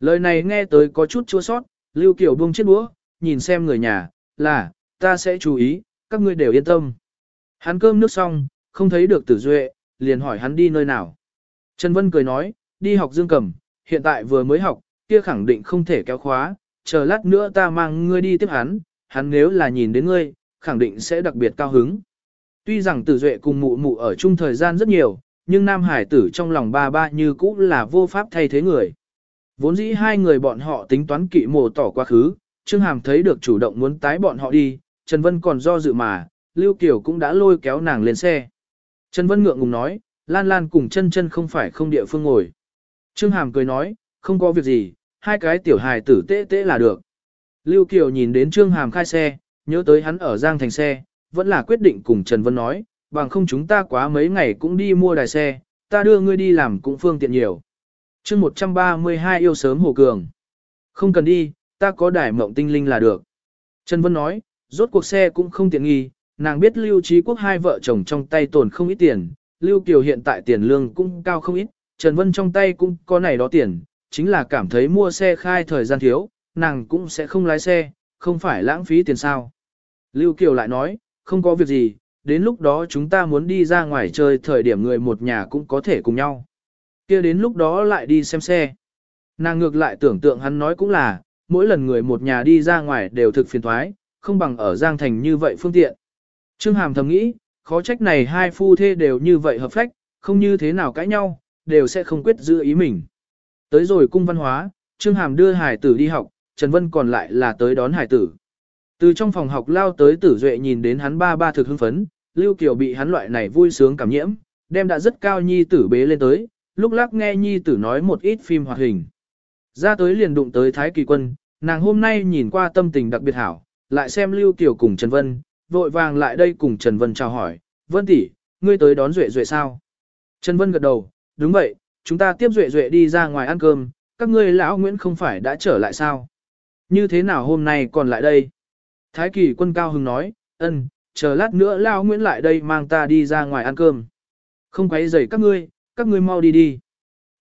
Lời này nghe tới có chút chua sót, Lưu Kiều buông chiếc đũa, nhìn xem người nhà, là, ta sẽ chú ý, các ngươi đều yên tâm. Hắn cơm nước xong, không thấy được tử duệ, liền hỏi hắn đi nơi nào. Trần Vân cười nói, đi học dương cầm, hiện tại vừa mới học, kia khẳng định không thể kéo khóa, chờ lát nữa ta mang ngươi đi tiếp hắn, hắn nếu là nhìn đến ngươi, khẳng định sẽ đặc biệt cao hứng. Tuy rằng tử duệ cùng mụ mụ ở chung thời gian rất nhiều, nhưng nam hải tử trong lòng ba ba như cũ là vô pháp thay thế người. Vốn dĩ hai người bọn họ tính toán kỵ mồ tỏ quá khứ, Trương Hàm thấy được chủ động muốn tái bọn họ đi, Trần Vân còn do dự mà, Lưu Kiều cũng đã lôi kéo nàng lên xe. Trần Vân ngượng ngùng nói, Lan Lan cùng chân chân không phải không địa phương ngồi. Trương Hàm cười nói, không có việc gì, hai cái tiểu hài tử tế tế là được. Lưu Kiều nhìn đến Trương Hàm khai xe, nhớ tới hắn ở Giang Thành xe, vẫn là quyết định cùng Trần Vân nói, bằng không chúng ta quá mấy ngày cũng đi mua đài xe, ta đưa ngươi đi làm cũng phương tiện nhiều. chương 132 yêu sớm Hồ Cường. Không cần đi, ta có đài mộng tinh linh là được. Trần Vân nói, rốt cuộc xe cũng không tiện nghi, nàng biết Lưu Trí Quốc hai vợ chồng trong tay tồn không ít tiền, Lưu Kiều hiện tại tiền lương cũng cao không ít, Trần Vân trong tay cũng có này đó tiền, chính là cảm thấy mua xe khai thời gian thiếu, nàng cũng sẽ không lái xe, không phải lãng phí tiền sao. Lưu Kiều lại nói, không có việc gì, đến lúc đó chúng ta muốn đi ra ngoài chơi thời điểm người một nhà cũng có thể cùng nhau. kia đến lúc đó lại đi xem xe. Nàng ngược lại tưởng tượng hắn nói cũng là, mỗi lần người một nhà đi ra ngoài đều thực phiền thoái, không bằng ở Giang Thành như vậy phương tiện. Trương Hàm thầm nghĩ, khó trách này hai phu thê đều như vậy hợp phách, không như thế nào cãi nhau, đều sẽ không quyết giữ ý mình. Tới rồi cung văn hóa, Trương Hàm đưa hải tử đi học, Trần Vân còn lại là tới đón hải tử. Từ trong phòng học lao tới tử duệ nhìn đến hắn ba ba thực hưng phấn, Lưu Kiều bị hắn loại này vui sướng cảm nhiễm, đem đã rất cao nhi tử bế lên tới, lúc lắc nghe nhi tử nói một ít phim hoạt hình. Ra tới liền đụng tới Thái Kỳ Quân, nàng hôm nay nhìn qua tâm tình đặc biệt hảo, lại xem Lưu Kiều cùng Trần Vân, vội vàng lại đây cùng Trần Vân chào hỏi, Vân tỷ, ngươi tới đón Duệ Duệ sao? Trần Vân gật đầu, đúng vậy, chúng ta tiếp Duệ Duệ đi ra ngoài ăn cơm, các ngươi lão Nguyễn không phải đã trở lại sao? Như thế nào hôm nay còn lại đây? Thái Kỳ Quân cao hứng nói, ân, chờ lát nữa lão Nguyễn lại đây mang ta đi ra ngoài ăn cơm. Không quấy rầy các ngươi, các ngươi mau đi đi.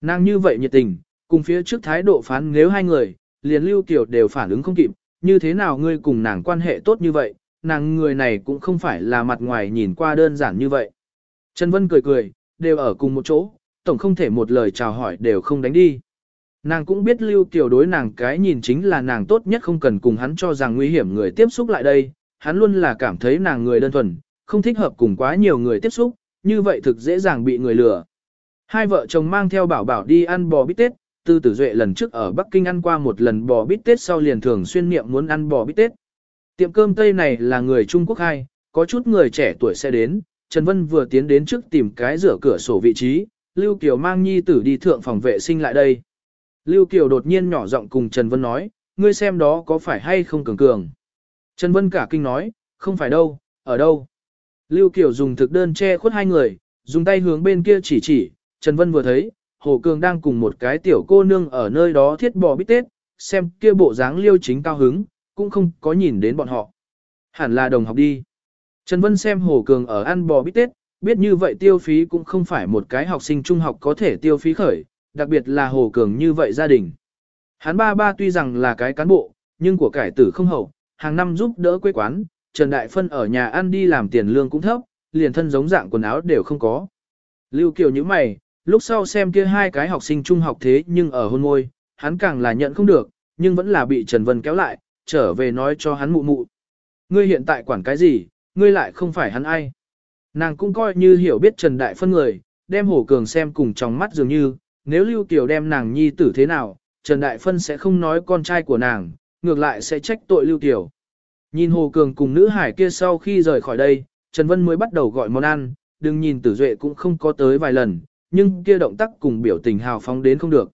Nàng như vậy nhiệt tình, cùng phía trước thái độ phán nếu hai người, liền lưu tiểu đều phản ứng không kịp, như thế nào ngươi cùng nàng quan hệ tốt như vậy, nàng người này cũng không phải là mặt ngoài nhìn qua đơn giản như vậy. Trần Vân cười cười, đều ở cùng một chỗ, tổng không thể một lời chào hỏi đều không đánh đi. Nàng cũng biết lưu tiểu đối nàng cái nhìn chính là nàng tốt nhất không cần cùng hắn cho rằng nguy hiểm người tiếp xúc lại đây, hắn luôn là cảm thấy nàng người đơn thuần, không thích hợp cùng quá nhiều người tiếp xúc, như vậy thực dễ dàng bị người lừa. Hai vợ chồng mang theo bảo bảo đi ăn bò bít tết, tư tử duệ lần trước ở Bắc Kinh ăn qua một lần bò bít tết sau liền thường xuyên niệm muốn ăn bò bít tết. Tiệm cơm Tây này là người Trung Quốc hay, có chút người trẻ tuổi sẽ đến, Trần Vân vừa tiến đến trước tìm cái rửa cửa sổ vị trí, Lưu Kiều mang nhi tử đi thượng phòng vệ sinh lại đây. Lưu Kiều đột nhiên nhỏ giọng cùng Trần Vân nói, ngươi xem đó có phải hay không cường cường. Trần Vân cả kinh nói, không phải đâu, ở đâu. Lưu Kiều dùng thực đơn che khuất hai người, dùng tay hướng bên kia chỉ chỉ, Trần Vân vừa thấy, Hồ Cường đang cùng một cái tiểu cô nương ở nơi đó thiết bò bít tết, xem kia bộ dáng liêu chính cao hứng, cũng không có nhìn đến bọn họ. Hẳn là đồng học đi. Trần Vân xem Hồ Cường ở ăn bò bít tết, biết như vậy tiêu phí cũng không phải một cái học sinh trung học có thể tiêu phí khởi, đặc biệt là Hồ Cường như vậy gia đình. Hắn ba ba tuy rằng là cái cán bộ, nhưng của cải tử không hậu, hàng năm giúp đỡ quê quán, Trần Đại Phân ở nhà ăn đi làm tiền lương cũng thấp, liền thân giống dạng quần áo đều không có. Lưu Kiều như mày, lúc sau xem kia hai cái học sinh trung học thế nhưng ở hôn môi, hắn càng là nhận không được, nhưng vẫn là bị Trần Vân kéo lại, trở về nói cho hắn mụ mụ. Ngươi hiện tại quản cái gì, ngươi lại không phải hắn ai. Nàng cũng coi như hiểu biết Trần Đại phân người, đem Hổ Cường xem cùng trong mắt dường như, nếu Lưu Kiều đem nàng nhi tử thế nào, Trần Đại Phân sẽ không nói con trai của nàng, ngược lại sẽ trách tội Lưu Tiểu. Nhìn Hồ Cường cùng nữ hải kia sau khi rời khỏi đây, Trần Vân mới bắt đầu gọi món ăn, đừng nhìn Tử Duệ cũng không có tới vài lần, nhưng kia động tác cùng biểu tình hào phóng đến không được.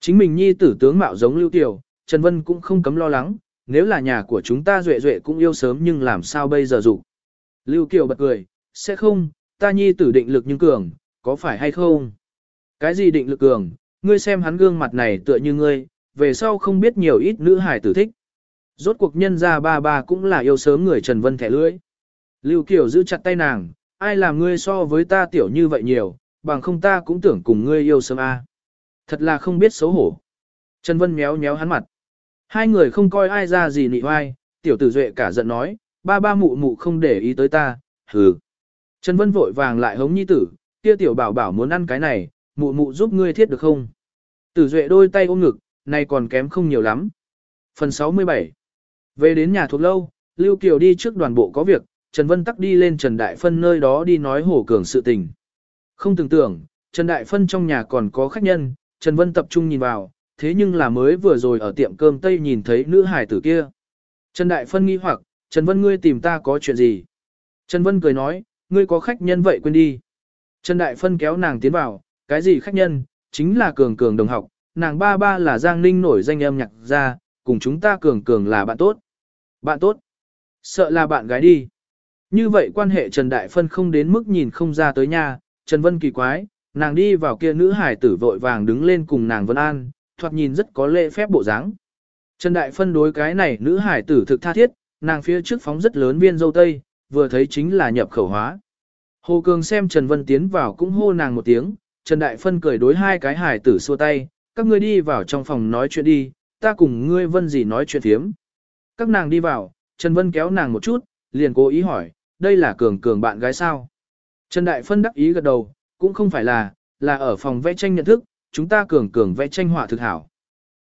Chính mình nhi tử tướng mạo giống Lưu Tiểu, Trần Vân cũng không cấm lo lắng, nếu là nhà của chúng ta Duệ Duệ cũng yêu sớm nhưng làm sao bây giờ dụ. Lưu Kiều bật cười, sẽ không, ta nhi tử định lực nhưng cường, có phải hay không? Cái gì định lực cường, ngươi xem hắn gương mặt này tựa như ngươi, về sau không biết nhiều ít nữ hài tử thích. Rốt cuộc nhân ra ba ba cũng là yêu sớm người Trần Vân thẻ lưỡi. Lưu Kiều giữ chặt tay nàng, ai làm ngươi so với ta tiểu như vậy nhiều, bằng không ta cũng tưởng cùng ngươi yêu sớm a. Thật là không biết xấu hổ. Trần Vân méo méo hắn mặt. Hai người không coi ai ra gì nị oai, tiểu tử duệ cả giận nói, ba ba mụ mụ không để ý tới ta, hừ. Trần Vân vội vàng lại hống nhi tử, kia tiểu bảo bảo muốn ăn cái này, mụ mụ giúp ngươi thiết được không? Tử duệ đôi tay ôm ngực, này còn kém không nhiều lắm. Phần 67 Về đến nhà thuộc lâu, Lưu Kiều đi trước đoàn bộ có việc, Trần Vân tắc đi lên Trần Đại Phân nơi đó đi nói hổ cường sự tình. Không tưởng tưởng, Trần Đại Phân trong nhà còn có khách nhân, Trần Vân tập trung nhìn vào, thế nhưng là mới vừa rồi ở tiệm cơm Tây nhìn thấy nữ hải tử kia. Trần Đại Phân nghi hoặc, Trần Vân ngươi tìm ta có chuyện gì? Trần Vân cười nói, ngươi có khách nhân vậy quên đi. Trần Đại Phân kéo nàng tiến vào, cái gì khách nhân, chính là cường cường đồng học, nàng ba ba là Giang Ninh nổi danh âm nhạc ra, cùng chúng ta cường cường là bạn tốt. Bạn tốt? Sợ là bạn gái đi. Như vậy quan hệ Trần Đại Phân không đến mức nhìn không ra tới nhà, Trần Vân kỳ quái, nàng đi vào kia nữ hải tử vội vàng đứng lên cùng nàng Vân An, thoạt nhìn rất có lễ phép bộ dáng. Trần Đại Phân đối cái này nữ hải tử thực tha thiết, nàng phía trước phóng rất lớn viên dâu tây, vừa thấy chính là nhập khẩu hóa. Hồ Cường xem Trần Vân tiến vào cũng hô nàng một tiếng, Trần Đại Phân cười đối hai cái hải tử xua tay, các ngươi đi vào trong phòng nói chuyện đi, ta cùng ngươi Vân gì nói chuyện thiếm. Các nàng đi vào, Trần Vân kéo nàng một chút, liền cố ý hỏi, đây là Cường Cường bạn gái sao? Trần Đại Phân đắc ý gật đầu, cũng không phải là, là ở phòng vẽ tranh nhận thức, chúng ta Cường Cường vẽ tranh họa thực hảo.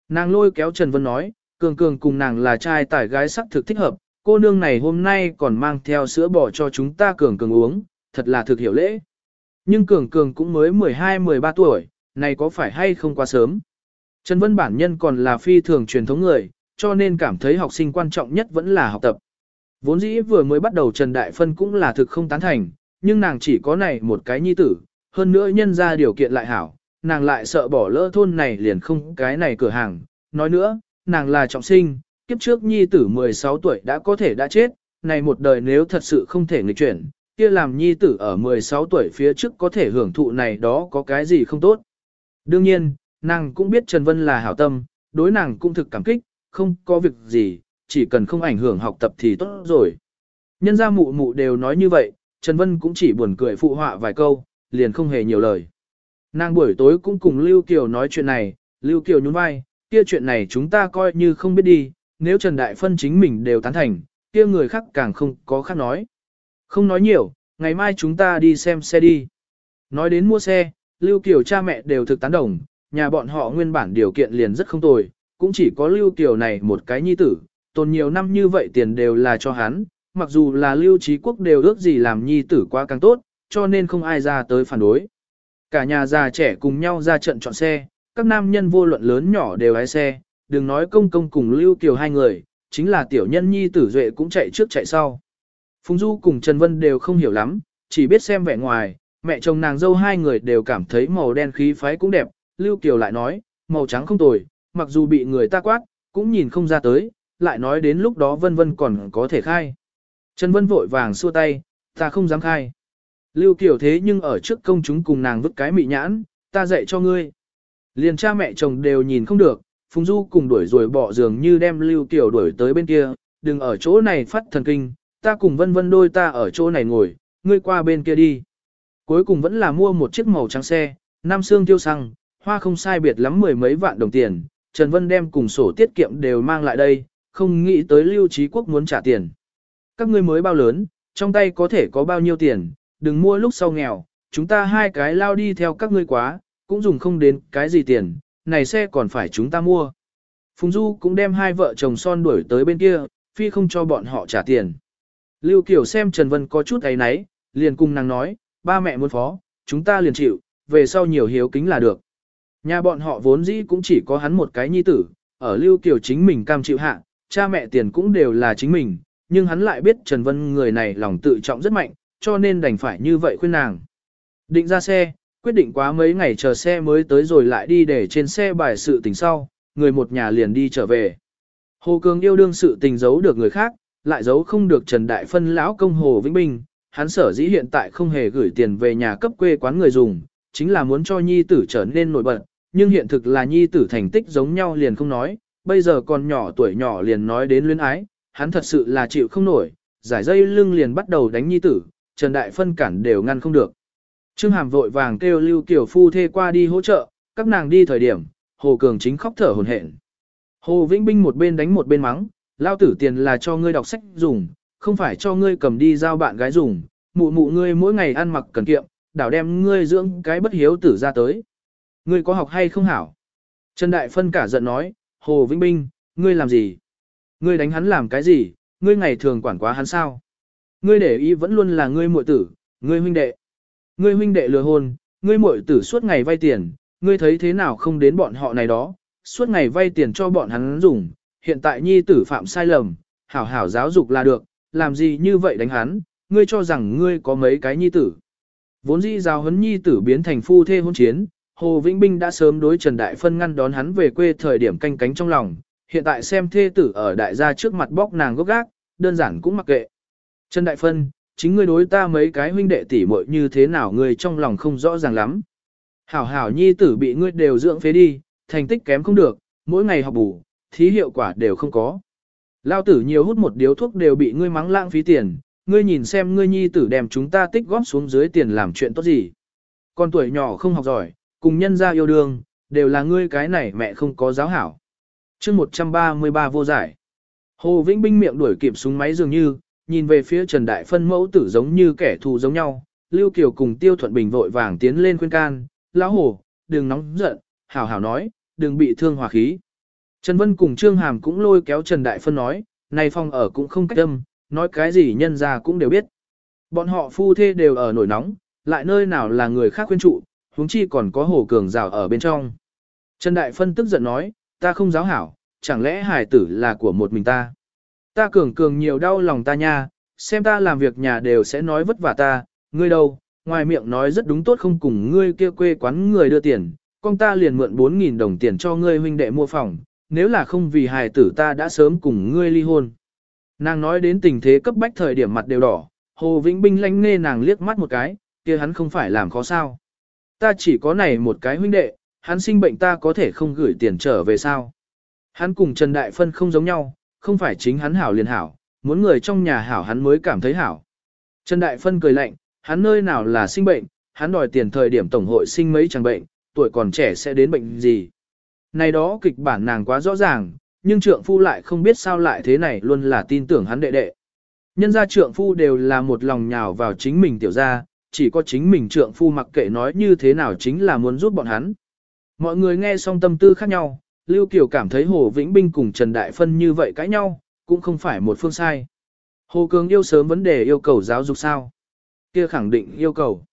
Nàng lôi kéo Trần Vân nói, Cường Cường cùng nàng là trai tải gái sắc thực thích hợp, cô nương này hôm nay còn mang theo sữa bò cho chúng ta cường cường uống, thật là thực hiểu lễ. Nhưng cường cường cũng mới 12-13 tuổi, này có phải hay không quá sớm? Trần Vân bản nhân còn là phi thường truyền thống người, cho nên cảm thấy học sinh quan trọng nhất vẫn là học tập. Vốn dĩ vừa mới bắt đầu Trần Đại Phân cũng là thực không tán thành, nhưng nàng chỉ có này một cái nhi tử, hơn nữa nhân ra điều kiện lại hảo, nàng lại sợ bỏ lỡ thôn này liền không cái này cửa hàng. Nói nữa, nàng là trọng sinh, kiếp trước nhi tử 16 tuổi đã có thể đã chết, này một đời nếu thật sự không thể nghịch chuyển, kia làm nhi tử ở 16 tuổi phía trước có thể hưởng thụ này đó có cái gì không tốt. Đương nhiên, nàng cũng biết Trần Vân là hảo tâm, đối nàng cũng thực cảm kích, không có việc gì, chỉ cần không ảnh hưởng học tập thì tốt rồi. Nhân gia mụ mụ đều nói như vậy, Trần Vân cũng chỉ buồn cười phụ họa vài câu, liền không hề nhiều lời. Nàng buổi tối cũng cùng Lưu Kiều nói chuyện này, Lưu Kiều nhún vai, kia chuyện này chúng ta coi như không biết đi, nếu Trần Đại Phân chính mình đều tán thành, kia người khác càng không có khác nói. Không nói nhiều, ngày mai chúng ta đi xem xe đi. Nói đến mua xe, Lưu Kiều cha mẹ đều thực tán đồng, nhà bọn họ nguyên bản điều kiện liền rất không tồi, cũng chỉ có Lưu Kiều này một cái nhi tử, tồn nhiều năm như vậy tiền đều là cho hắn, mặc dù là Lưu Trí Quốc đều ước gì làm nhi tử quá càng tốt, cho nên không ai ra tới phản đối. Cả nhà già trẻ cùng nhau ra trận chọn xe, các nam nhân vô luận lớn nhỏ đều lái xe, đừng nói công công cùng Lưu Kiều hai người, chính là tiểu nhân nhi tử duệ cũng chạy trước chạy sau. Phùng Du cùng Trần Vân đều không hiểu lắm, chỉ biết xem vẻ ngoài, mẹ chồng nàng dâu hai người đều cảm thấy màu đen khí phái cũng đẹp, Lưu Kiều lại nói, màu trắng không tồi, mặc dù bị người ta quát, cũng nhìn không ra tới, lại nói đến lúc đó Vân Vân còn có thể khai. Trần Vân vội vàng xua tay, ta không dám khai. Lưu Kiều thế nhưng ở trước công chúng cùng nàng vứt cái mị nhãn, ta dạy cho ngươi. Liền cha mẹ chồng đều nhìn không được, Phùng Du cùng đuổi rồi bỏ giường như đem Lưu Kiều đuổi tới bên kia, đừng ở chỗ này phát thần kinh, ta cùng vân vân đôi ta ở chỗ này ngồi, ngươi qua bên kia đi. Cuối cùng vẫn là mua một chiếc màu trắng xe, nam xương tiêu xăng, hoa không sai biệt lắm mười mấy vạn đồng tiền, Trần Vân đem cùng sổ tiết kiệm đều mang lại đây, không nghĩ tới Lưu Trí Quốc muốn trả tiền. Các ngươi mới bao lớn, trong tay có thể có bao nhiêu tiền, đừng mua lúc sau nghèo, chúng ta hai cái lao đi theo các ngươi quá, cũng dùng không đến cái gì tiền, này xe còn phải chúng ta mua. Phùng Du cũng đem hai vợ chồng son đuổi tới bên kia, phi không cho bọn họ trả tiền. Lưu Kiều xem Trần Vân có chút ấy náy, liền cùng nàng nói, ba mẹ muốn phó, chúng ta liền chịu, về sau nhiều hiếu kính là được. Nhà bọn họ vốn dĩ cũng chỉ có hắn một cái nhi tử, ở Lưu Kiều chính mình cam chịu hạ, cha mẹ tiền cũng đều là chính mình, nhưng hắn lại biết Trần Vân người này lòng tự trọng rất mạnh, cho nên đành phải như vậy khuyên nàng. Định ra xe, quyết định quá mấy ngày chờ xe mới tới rồi lại đi để trên xe bài sự tình sau, người một nhà liền đi trở về. Hồ Cường yêu đương sự tình giấu được người khác, lại giấu không được Trần Đại Phân lão công Hồ Vĩnh Bình, hắn sở dĩ hiện tại không hề gửi tiền về nhà cấp quê quán người dùng, chính là muốn cho nhi tử trở nên nổi bật, nhưng hiện thực là nhi tử thành tích giống nhau liền không nói, bây giờ còn nhỏ tuổi nhỏ liền nói đến luyến ái, hắn thật sự là chịu không nổi, giải dây lưng liền bắt đầu đánh nhi tử, Trần Đại Phân cản đều ngăn không được. Trương Hàm vội vàng kêu Lưu Kiều Phu thê qua đi hỗ trợ, các nàng đi thời điểm, Hồ Cường chính khóc thở hổn hển. Hồ Vĩnh Binh một bên đánh một bên mắng, lao tử tiền là cho ngươi đọc sách dùng, không phải cho ngươi cầm đi giao bạn gái dùng, mụ mụ ngươi mỗi ngày ăn mặc cần kiệm, đảo đem ngươi dưỡng cái bất hiếu tử ra tới. Ngươi có học hay không hảo? Trần Đại Phân cả giận nói, Hồ Vĩnh Binh, ngươi làm gì? Ngươi đánh hắn làm cái gì? Ngươi ngày thường quản quá hắn sao? Ngươi để ý vẫn luôn là ngươi muội tử, ngươi huynh đệ. Ngươi huynh đệ lừa hôn, ngươi muội tử suốt ngày vay tiền, ngươi thấy thế nào không đến bọn họ này đó, suốt ngày vay tiền cho bọn hắn dùng, hiện tại nhi tử phạm sai lầm, hảo hảo giáo dục là được, làm gì như vậy đánh hắn, ngươi cho rằng ngươi có mấy cái nhi tử. Vốn dĩ giáo huấn nhi tử biến thành phu thê hôn chiến, Hồ Vĩnh Binh đã sớm đối Trần Đại Phân ngăn đón hắn về quê thời điểm canh cánh trong lòng, hiện tại xem thê tử ở đại gia trước mặt bóc nàng gốc gác, đơn giản cũng mặc kệ. Trần Đại Phân, chính ngươi đối ta mấy cái huynh đệ tỷ muội như thế nào ngươi trong lòng không rõ ràng lắm. Hảo hảo nhi tử bị ngươi đều dưỡng phế đi, thành tích kém không được, mỗi ngày học bù, thí hiệu quả đều không có. Lao tử nhiều hút một điếu thuốc đều bị ngươi mắng lãng phí tiền, ngươi nhìn xem ngươi nhi tử đem chúng ta tích góp xuống dưới tiền làm chuyện tốt gì. Con tuổi nhỏ không học giỏi, cùng nhân gia yêu đương, đều là ngươi cái này mẹ không có giáo hảo. chương 133 vô giải. Hồ Vĩnh Binh miệng đuổi kịp súng máy dường như, nhìn về phía Trần Đại Phân mẫu tử giống như kẻ thù giống nhau. Lưu Kiều cùng Tiêu Thuận Bình vội vàng tiến lên khuyên can, lão hồ, đừng nóng giận, hảo hảo nói, đừng bị thương hòa khí. Trần Vân cùng Trương Hàm cũng lôi kéo Trần Đại Phân nói, này phòng ở cũng không cách âm, nói cái gì nhân ra cũng đều biết. Bọn họ phu thê đều ở nổi nóng, lại nơi nào là người khác khuyên trụ, huống chi còn có hồ cường rào ở bên trong. Trần Đại Phân tức giận nói, ta không giáo hảo, chẳng lẽ hài tử là của một mình ta. Ta cường cường nhiều đau lòng ta nha, xem ta làm việc nhà đều sẽ nói vất vả ta, ngươi đâu, ngoài miệng nói rất đúng tốt không cùng ngươi kia quê quán người đưa tiền, con ta liền mượn 4.000 đồng tiền cho ngươi huynh đệ mua phòng, nếu là không vì hài tử ta đã sớm cùng ngươi ly hôn. Nàng nói đến tình thế cấp bách thời điểm mặt đều đỏ, Hồ Vĩnh Binh lánh nghe nàng liếc mắt một cái, kia hắn không phải làm khó sao. Ta chỉ có này một cái huynh đệ, hắn sinh bệnh ta có thể không gửi tiền trở về sao. Hắn cùng Trần Đại Phân không giống nhau, không phải chính hắn hảo liền hảo, muốn người trong nhà hảo hắn mới cảm thấy hảo. Trần Đại Phân cười lạnh, hắn nơi nào là sinh bệnh, hắn đòi tiền thời điểm tổng hội sinh mấy chẳng bệnh, tuổi còn trẻ sẽ đến bệnh gì. Này đó kịch bản nàng quá rõ ràng, nhưng trượng phu lại không biết sao lại thế này luôn là tin tưởng hắn đệ đệ. Nhân gia trượng phu đều là một lòng nhào vào chính mình tiểu gia, chỉ có chính mình trượng phu mặc kệ nói như thế nào chính là muốn giúp bọn hắn. Mọi người nghe xong tâm tư khác nhau, Lưu Kiều cảm thấy Hồ Vĩnh Binh cùng Trần Đại Phân như vậy cãi nhau, cũng không phải một phương sai. Hồ Cường yêu sớm vấn đề yêu cầu giáo dục sao? Kia khẳng định yêu cầu.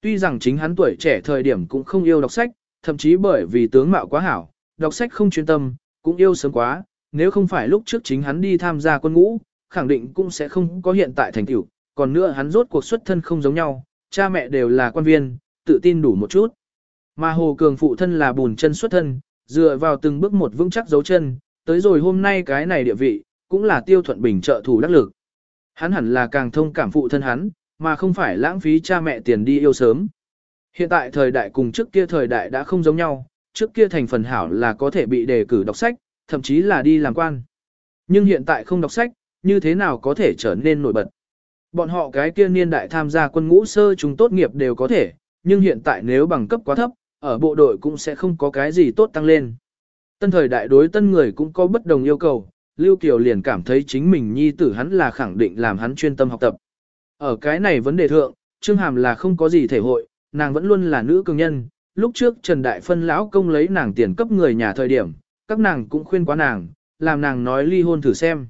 Tuy rằng chính hắn tuổi trẻ thời điểm cũng không yêu đọc sách, thậm chí bởi vì tướng mạo quá hảo, đọc sách không chuyên tâm, cũng yêu sớm quá, nếu không phải lúc trước chính hắn đi tham gia quân ngũ, khẳng định cũng sẽ không có hiện tại thành tựu. Còn nữa hắn rốt cuộc xuất thân không giống nhau, cha mẹ đều là quan viên, tự tin đủ một chút. Mà Hồ Cường phụ thân là bùn chân xuất thân, dựa vào từng bước một vững chắc dấu chân, tới rồi hôm nay cái này địa vị, cũng là tiêu thuận bình trợ thủ đắc lực. Hắn hẳn là càng thông cảm phụ thân hắn, mà không phải lãng phí cha mẹ tiền đi yêu sớm. Hiện tại thời đại cùng trước kia thời đại đã không giống nhau, trước kia thành phần hảo là có thể bị đề cử đọc sách, thậm chí là đi làm quan. Nhưng hiện tại không đọc sách, như thế nào có thể trở nên nổi bật. Bọn họ cái kia niên đại tham gia quân ngũ sơ chúng tốt nghiệp đều có thể, nhưng hiện tại nếu bằng cấp quá thấp, ở bộ đội cũng sẽ không có cái gì tốt tăng lên. Tân thời đại đối tân người cũng có bất đồng yêu cầu, Lưu Kiều liền cảm thấy chính mình nhi tử hắn là khẳng định làm hắn chuyên tâm học tập. Ở cái này vấn đề thượng, Trương Hàm là không có gì thể hội, nàng vẫn luôn là nữ cường nhân, lúc trước Trần Đại Phân lão công lấy nàng tiền cấp người nhà thời điểm, các nàng cũng khuyên quá nàng, làm nàng nói ly hôn thử xem.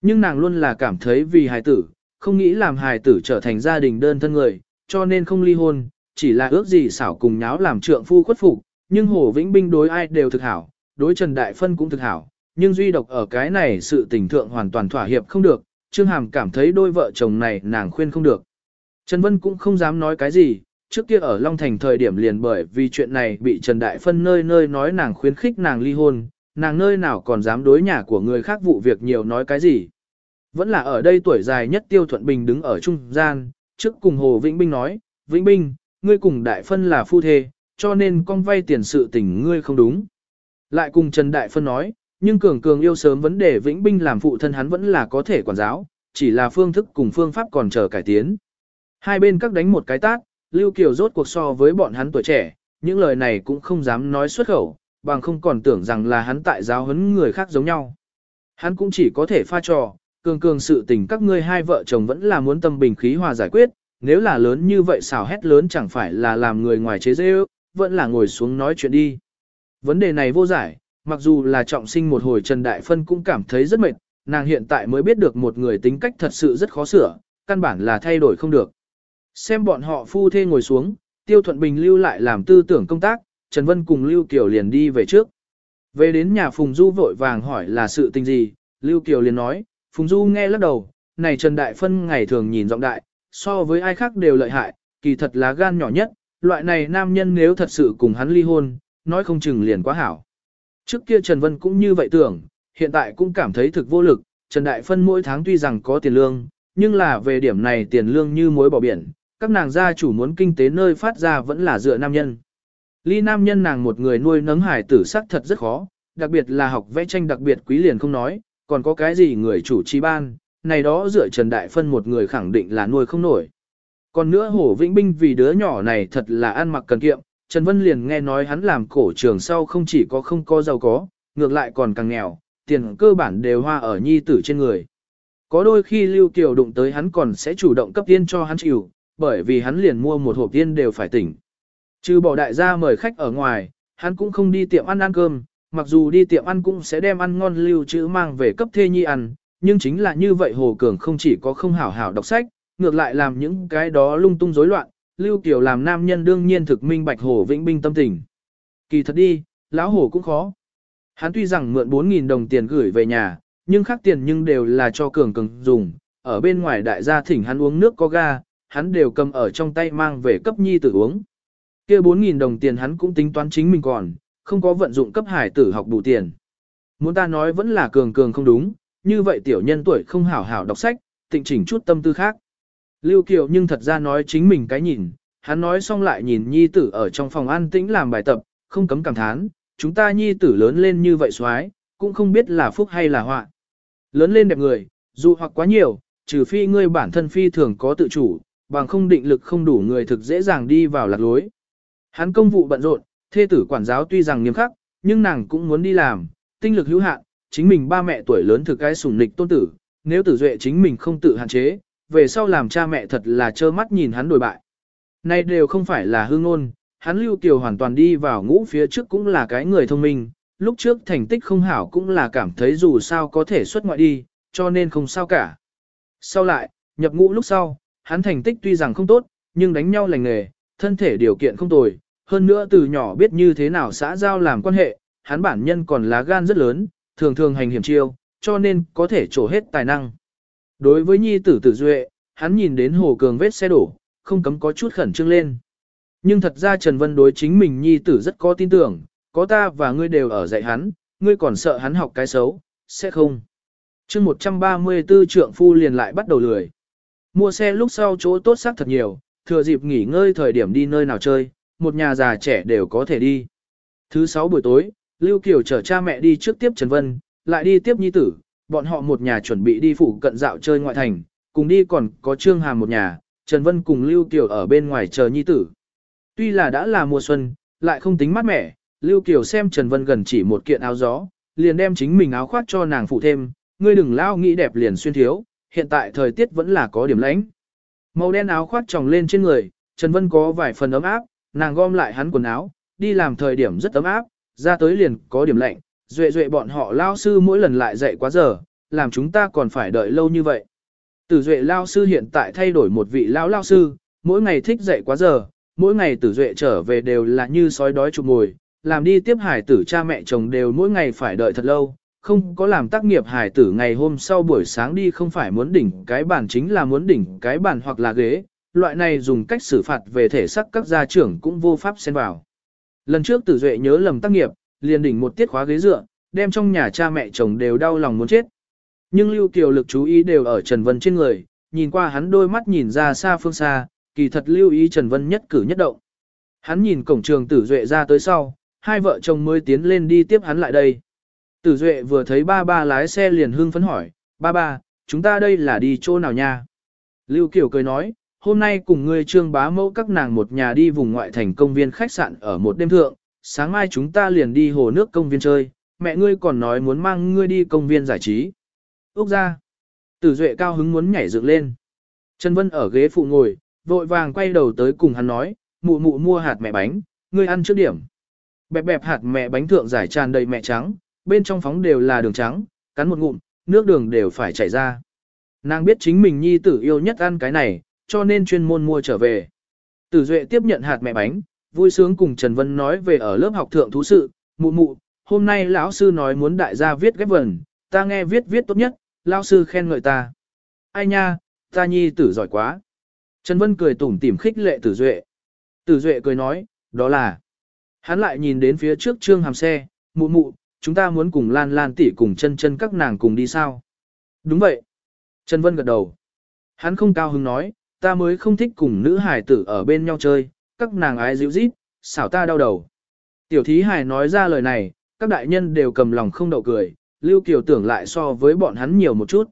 Nhưng nàng luôn là cảm thấy vì hài tử, không nghĩ làm hài tử trở thành gia đình đơn thân người, cho nên không ly hôn, chỉ là ước gì xảo cùng nháo làm trượng phu khuất phục, nhưng Hồ Vĩnh Binh đối ai đều thực hảo, đối Trần Đại Phân cũng thực hảo, nhưng duy độc ở cái này sự tình thượng hoàn toàn thỏa hiệp không được, Trương Hàm cảm thấy đôi vợ chồng này nàng khuyên không được. Trần Vân cũng không dám nói cái gì, trước kia ở Long Thành thời điểm liền bởi vì chuyện này bị Trần Đại Phân nơi nơi nói nàng khuyến khích nàng ly hôn, nàng nơi nào còn dám đối nhà của người khác vụ việc nhiều nói cái gì. Vẫn là ở đây tuổi dài nhất Tiêu Thuận Bình đứng ở trung gian, trước cùng Hồ Vĩnh Binh nói, Vĩnh Binh, ngươi cùng Đại Phân là phu thê, cho nên con vay tiền sự tình ngươi không đúng. Lại cùng Trần Đại Phân nói, nhưng Cường Cường yêu sớm vấn đề Vĩnh Binh làm phụ thân hắn vẫn là có thể quản giáo, chỉ là phương thức cùng phương pháp còn chờ cải tiến. Hai bên các đánh một cái tát, Lưu Kiều rốt cuộc so với bọn hắn tuổi trẻ, những lời này cũng không dám nói xuất khẩu, bằng không còn tưởng rằng là hắn tại giáo huấn người khác giống nhau. Hắn cũng chỉ có thể pha trò, cường cường sự tình các ngươi hai vợ chồng vẫn là muốn tâm bình khí hòa giải quyết, nếu là lớn như vậy xào hét lớn chẳng phải là làm người ngoài chế dễ vẫn là ngồi xuống nói chuyện đi. Vấn đề này vô giải, mặc dù là trọng sinh một hồi Trần Đại Phân cũng cảm thấy rất mệt, nàng hiện tại mới biết được một người tính cách thật sự rất khó sửa, căn bản là thay đổi không được. Xem bọn họ phu thê ngồi xuống, Tiêu Thuận Bình lưu lại làm tư tưởng công tác, Trần Vân cùng Lưu Kiều liền đi về trước. Về đến nhà Phùng Du vội vàng hỏi là sự tình gì, Lưu Kiều liền nói, Phùng Du nghe lắc đầu, này Trần Đại Phân ngày thường nhìn giọng đại, so với ai khác đều lợi hại, kỳ thật là gan nhỏ nhất, loại này nam nhân nếu thật sự cùng hắn ly hôn, nói không chừng liền quá hảo. Trước kia Trần Vân cũng như vậy tưởng, hiện tại cũng cảm thấy thực vô lực, Trần Đại Phân mỗi tháng tuy rằng có tiền lương, nhưng là về điểm này tiền lương như muối bỏ biển, các nàng gia chủ muốn kinh tế nơi phát ra vẫn là dựa nam nhân. Ly nam nhân nàng một người nuôi nấng hải tử sắc thật rất khó, đặc biệt là học vẽ tranh đặc biệt quý liền không nói, còn có cái gì người chủ trì ban, này đó dựa Trần Đại Phân một người khẳng định là nuôi không nổi. Còn nữa Hổ Vĩnh Binh vì đứa nhỏ này thật là ăn mặc cần kiệm, Trần Vân liền nghe nói hắn làm cổ trường sau không chỉ có không có giàu có, ngược lại còn càng nghèo, tiền cơ bản đều hoa ở nhi tử trên người. Có đôi khi Lưu Kiều đụng tới hắn còn sẽ chủ động cấp tiên cho hắn chịu, bởi vì hắn liền mua một hộp tiên đều phải tỉnh. Trừ bỏ đại gia mời khách ở ngoài, hắn cũng không đi tiệm ăn ăn cơm, mặc dù đi tiệm ăn cũng sẽ đem ăn ngon lưu trữ mang về cấp thê nhi ăn, nhưng chính là như vậy Hồ Cường không chỉ có không hảo hảo đọc sách, ngược lại làm những cái đó lung tung rối loạn, Lưu Kiều làm nam nhân đương nhiên thực minh bạch Hồ Vĩnh Binh tâm tình. Kỳ thật đi, lão Hồ cũng khó. Hắn tuy rằng mượn 4.000 đồng tiền gửi về nhà, nhưng khác tiền nhưng đều là cho Cường Cường dùng, ở bên ngoài đại gia thỉnh hắn uống nước có ga, hắn đều cầm ở trong tay mang về cấp nhi tử uống. kia 4.000 đồng tiền hắn cũng tính toán chính mình còn, không có vận dụng cấp hải tử học đủ tiền. Muốn ta nói vẫn là Cường Cường không đúng, như vậy tiểu nhân tuổi không hảo hảo đọc sách, tịnh chỉnh chút tâm tư khác. Lưu Kiều nhưng thật ra nói chính mình cái nhìn, hắn nói xong lại nhìn nhi tử ở trong phòng an tĩnh làm bài tập, không cấm cảm thán, chúng ta nhi tử lớn lên như vậy xoái, cũng không biết là phúc hay là họa. Lớn lên đẹp người, dù hoặc quá nhiều, trừ phi ngươi bản thân phi thường có tự chủ, bằng không định lực không đủ người thực dễ dàng đi vào lạc lối. Hắn công vụ bận rộn, thê tử quản giáo tuy rằng nghiêm khắc, nhưng nàng cũng muốn đi làm, tinh lực hữu hạn, chính mình ba mẹ tuổi lớn thực cái sủng nịch tôn tử, nếu tử duệ chính mình không tự hạn chế, về sau làm cha mẹ thật là trơ mắt nhìn hắn đổi bại. Này đều không phải là hương ngôn, hắn Lưu Kiều hoàn toàn đi vào ngũ phía trước cũng là cái người thông minh, lúc trước thành tích không hảo cũng là cảm thấy dù sao có thể xuất ngoại đi, cho nên không sao cả. Sau lại, nhập ngũ lúc sau, hắn thành tích tuy rằng không tốt, nhưng đánh nhau lành nghề, thân thể điều kiện không tồi, hơn nữa từ nhỏ biết như thế nào xã giao làm quan hệ, hắn bản nhân còn lá gan rất lớn, thường thường hành hiểm chiêu, cho nên có thể trổ hết tài năng. Đối với nhi tử tử duệ, hắn nhìn đến hồ cường vết xe đổ, không cấm có chút khẩn trương lên. Nhưng thật ra Trần Vân đối chính mình nhi tử rất có tin tưởng, có ta và ngươi đều ở dạy hắn, ngươi còn sợ hắn học cái xấu, sẽ không. chương 134 trượng phu liền lại bắt đầu lười. Mua xe lúc sau chỗ tốt xác thật nhiều, thừa dịp nghỉ ngơi thời điểm đi nơi nào chơi, một nhà già trẻ đều có thể đi. Thứ sáu buổi tối, Lưu Kiều chở cha mẹ đi trước tiếp Trần Vân, lại đi tiếp nhi tử, bọn họ một nhà chuẩn bị đi phủ cận dạo chơi ngoại thành, cùng đi còn có Trương Hàm một nhà, Trần Vân cùng Lưu Kiều ở bên ngoài chờ nhi tử. Tuy là đã là mùa xuân, lại không tính mát mẻ, Lưu Kiều xem Trần Vân gần chỉ một kiện áo gió, liền đem chính mình áo khoác cho nàng phụ thêm, ngươi đừng lao nghĩ đẹp liền xuyên thiếu, hiện tại thời tiết vẫn là có điểm lạnh. Màu đen áo khoác tròng lên trên người, Trần Vân có vài phần ấm áp, nàng gom lại hắn quần áo, đi làm thời điểm rất ấm áp, ra tới liền có điểm lạnh, duệ duệ bọn họ lao sư mỗi lần lại dạy quá giờ, làm chúng ta còn phải đợi lâu như vậy. Tử duệ lao sư hiện tại thay đổi một vị lão lao sư, mỗi ngày thích dạy quá giờ, mỗi ngày tử duệ trở về đều là như sói đói chụp mồi, làm đi tiếp hải tử cha mẹ chồng đều mỗi ngày phải đợi thật lâu, không có làm tác nghiệp hải tử ngày hôm sau buổi sáng đi không phải muốn đỉnh cái bàn chính là muốn đỉnh cái bàn hoặc là ghế, loại này dùng cách xử phạt về thể xác các gia trưởng cũng vô pháp xen vào. Lần trước tử duệ nhớ lầm tác nghiệp, liền đỉnh một tiết khóa ghế dựa, đem trong nhà cha mẹ chồng đều đau lòng muốn chết. Nhưng Lưu Kiều lực chú ý đều ở Trần Vân trên người, nhìn qua hắn đôi mắt nhìn ra xa phương xa, kỳ thật lưu ý Trần Vân nhất cử nhất động. Hắn nhìn cổng trường Tử Duệ ra tới sau, hai vợ chồng mới tiến lên đi tiếp hắn lại đây. Tử Duệ vừa thấy ba ba lái xe liền hưng phấn hỏi, ba ba, chúng ta đây là đi chỗ nào nha? Lưu Kiều cười nói, hôm nay cùng ngươi trương bá mẫu các nàng một nhà đi vùng ngoại thành công viên khách sạn ở một đêm thượng, sáng mai chúng ta liền đi hồ nước công viên chơi, mẹ ngươi còn nói muốn mang ngươi đi công viên giải trí. Úc ra. Tử Duệ cao hứng muốn nhảy dựng lên. Trần Vân ở ghế phụ ngồi, vội vàng quay đầu tới cùng hắn nói, mụ mụ mua hạt mẹ bánh, ngươi ăn trước điểm. Bẹp bẹp hạt mẹ bánh thượng giải tràn đầy mẹ trắng, bên trong phóng đều là đường trắng, cắn một ngụm, nước đường đều phải chảy ra. Nàng biết chính mình nhi tử yêu nhất ăn cái này, cho nên chuyên môn mua trở về. Tử Duệ tiếp nhận hạt mẹ bánh, vui sướng cùng Trần Vân nói về ở lớp học thượng thú sự, mụ mụ, hôm nay lão sư nói muốn đại gia viết ghép vần, ta nghe viết viết tốt nhất, lão sư khen ngợi ta. Ai nha, ta nhi tử giỏi quá. Trần Vân cười tủm tỉm khích lệ Tử Duệ. Tử Duệ cười nói, đó là. Hắn lại nhìn đến phía trước trương hàm xe, mụ mụ, chúng ta muốn cùng Lan Lan tỷ cùng chân chân các nàng cùng đi sao? Đúng vậy. Trần Vân gật đầu. Hắn không cao hứng nói, ta mới không thích cùng nữ hải tử ở bên nhau chơi, các nàng ái dịu rít, xảo ta đau đầu. Tiểu thí hải nói ra lời này, các đại nhân đều cầm lòng không đậu cười, Lưu Kiều tưởng lại so với bọn hắn nhiều một chút.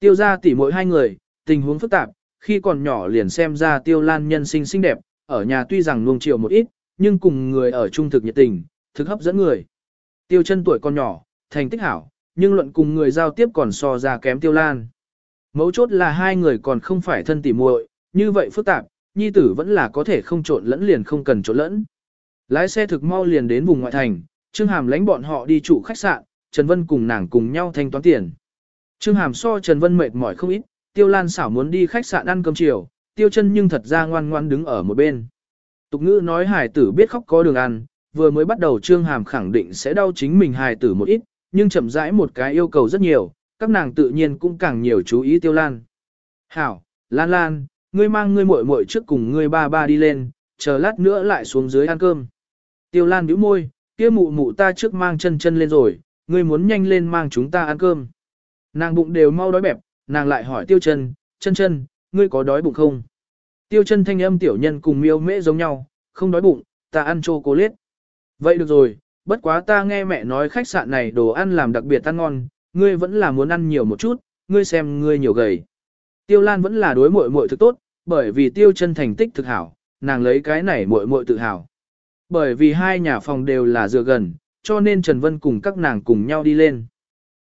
Tiêu ra tỉ mỗi hai người, tình huống phức tạp, khi còn nhỏ liền xem ra tiêu lan nhân sinh xinh đẹp, ở nhà tuy rằng nuông chiều một ít, nhưng cùng người ở trung thực nhiệt tình, thực hấp dẫn người. Tiêu chân tuổi còn nhỏ, thành tích hảo, nhưng luận cùng người giao tiếp còn so ra kém tiêu lan. Mấu chốt là hai người còn không phải thân tỉ muội, như vậy phức tạp, nhi tử vẫn là có thể không trộn lẫn liền không cần trộn lẫn. Lái xe thực mau liền đến vùng ngoại thành, Trương Hàm lãnh bọn họ đi trụ khách sạn, Trần Vân cùng nàng cùng nhau thanh toán tiền. Trương Hàm so Trần Vân mệt mỏi không ít, Tiêu Lan xảo muốn đi khách sạn ăn cơm chiều, Tiêu chân nhưng thật ra ngoan ngoan đứng ở một bên. Tục ngữ nói hài tử biết khóc có đường ăn, vừa mới bắt đầu Trương Hàm khẳng định sẽ đau chính mình hài tử một ít, nhưng chậm rãi một cái yêu cầu rất nhiều, các nàng tự nhiên cũng càng nhiều chú ý Tiêu Lan. Hảo, Lan Lan, ngươi mang ngươi muội muội trước cùng ngươi ba ba đi lên, chờ lát nữa lại xuống dưới ăn cơm. Tiêu Lan nhíu môi, kia mụ mụ ta trước mang chân chân lên rồi, ngươi muốn nhanh lên mang chúng ta ăn cơm. Nàng bụng đều mau đói bẹp, nàng lại hỏi Tiêu chân, chân chân, ngươi có đói bụng không? Tiêu chân thanh âm tiểu nhân cùng miêu mễ giống nhau, không đói bụng, ta ăn chô cô liết. Vậy được rồi, bất quá ta nghe mẹ nói khách sạn này đồ ăn làm đặc biệt ăn ngon, ngươi vẫn là muốn ăn nhiều một chút, ngươi xem ngươi nhiều gầy. Tiêu Lan vẫn là đối muội muội thực tốt, bởi vì Tiêu chân thành tích thực hảo, nàng lấy cái này muội muội tự hào. Bởi vì hai nhà phòng đều là dựa gần, cho nên Trần Vân cùng các nàng cùng nhau đi lên.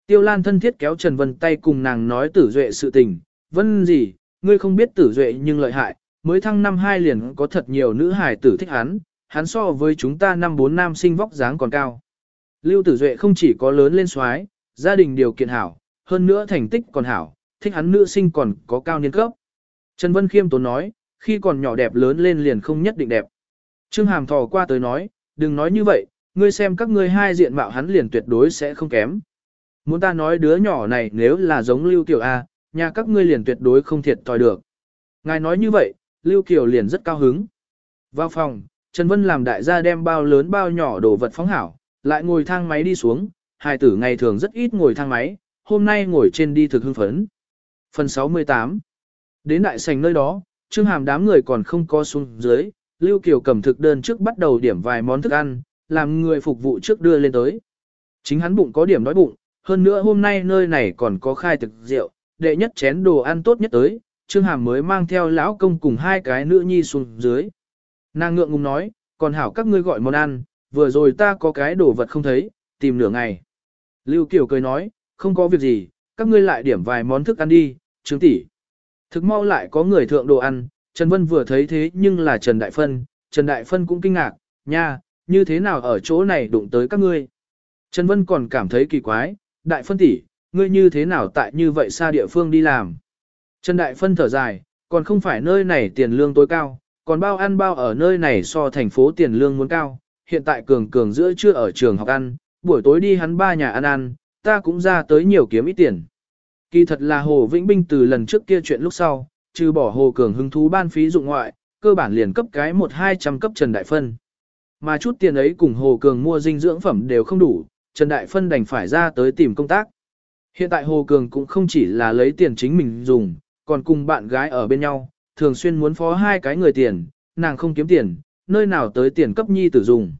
Tiêu Lan thân thiết kéo Trần Vân tay cùng nàng nói tử duệ sự tình, Vân gì, ngươi không biết tử duệ nhưng lợi hại, mới thăng năm hai liền có thật nhiều nữ hài tử thích hắn, hắn so với chúng ta năm bốn nam sinh vóc dáng còn cao. Lưu tử duệ không chỉ có lớn lên xoái, gia đình điều kiện hảo, hơn nữa thành tích còn hảo, thích hắn nữ sinh còn có cao niên cấp. Trần Vân Khiêm tốn nói, khi còn nhỏ đẹp lớn lên liền không nhất định đẹp. Trương Hàm thò qua tới nói, đừng nói như vậy, ngươi xem các ngươi hai diện mạo hắn liền tuyệt đối sẽ không kém. Muốn ta nói đứa nhỏ này nếu là giống Lưu Kiều A, nhà các ngươi liền tuyệt đối không thiệt thòi được. Ngài nói như vậy, Lưu Kiều liền rất cao hứng. Vào phòng, Trần Vân làm đại gia đem bao lớn bao nhỏ đồ vật phóng hảo, lại ngồi thang máy đi xuống, hài tử ngày thường rất ít ngồi thang máy, hôm nay ngồi trên đi thực hưng phấn. Phần 68 Đến đại sành nơi đó, Trương Hàm đám người còn không có xuống dưới, Lưu Kiều cầm thực đơn trước bắt đầu điểm vài món thức ăn, làm người phục vụ trước đưa lên tới. Chính hắn bụng có điểm đói bụng, hơn nữa hôm nay nơi này còn có khai thực rượu, đệ nhất chén đồ ăn tốt nhất tới, Trương Hàm mới mang theo lão công cùng hai cái nữ nhi xuống dưới. Nàng ngượng ngùng nói, còn hảo các ngươi gọi món ăn, vừa rồi ta có cái đồ vật không thấy, tìm nửa ngày. Lưu Kiều cười nói, không có việc gì, các ngươi lại điểm vài món thức ăn đi, Trương tỷ. Thực mau lại có người thượng đồ ăn, Trần Vân vừa thấy thế nhưng là Trần Đại Phân, Trần Đại Phân cũng kinh ngạc, nha, như thế nào ở chỗ này đụng tới các ngươi. Trần Vân còn cảm thấy kỳ quái, Đại Phân tỷ, ngươi như thế nào tại như vậy xa địa phương đi làm. Trần Đại Phân thở dài, còn không phải nơi này tiền lương tối cao, còn bao ăn bao ở nơi này so thành phố tiền lương muốn cao, hiện tại cường cường giữa trưa ở trường học ăn, buổi tối đi hắn ba nhà ăn ăn, ta cũng ra tới nhiều kiếm ít tiền. Kỳ thật là Hồ Vĩnh Binh từ lần trước kia chuyện lúc sau, trừ bỏ Hồ Cường hứng thú ban phí dụng ngoại, cơ bản liền cấp cái một hai trăm cấp Trần Đại Phân. Mà chút tiền ấy cùng Hồ Cường mua dinh dưỡng phẩm đều không đủ, Trần Đại Phân đành phải ra tới tìm công tác. Hiện tại Hồ Cường cũng không chỉ là lấy tiền chính mình dùng, còn cùng bạn gái ở bên nhau, thường xuyên muốn phó hai cái người tiền, nàng không kiếm tiền, nơi nào tới tiền cấp nhi tử dùng.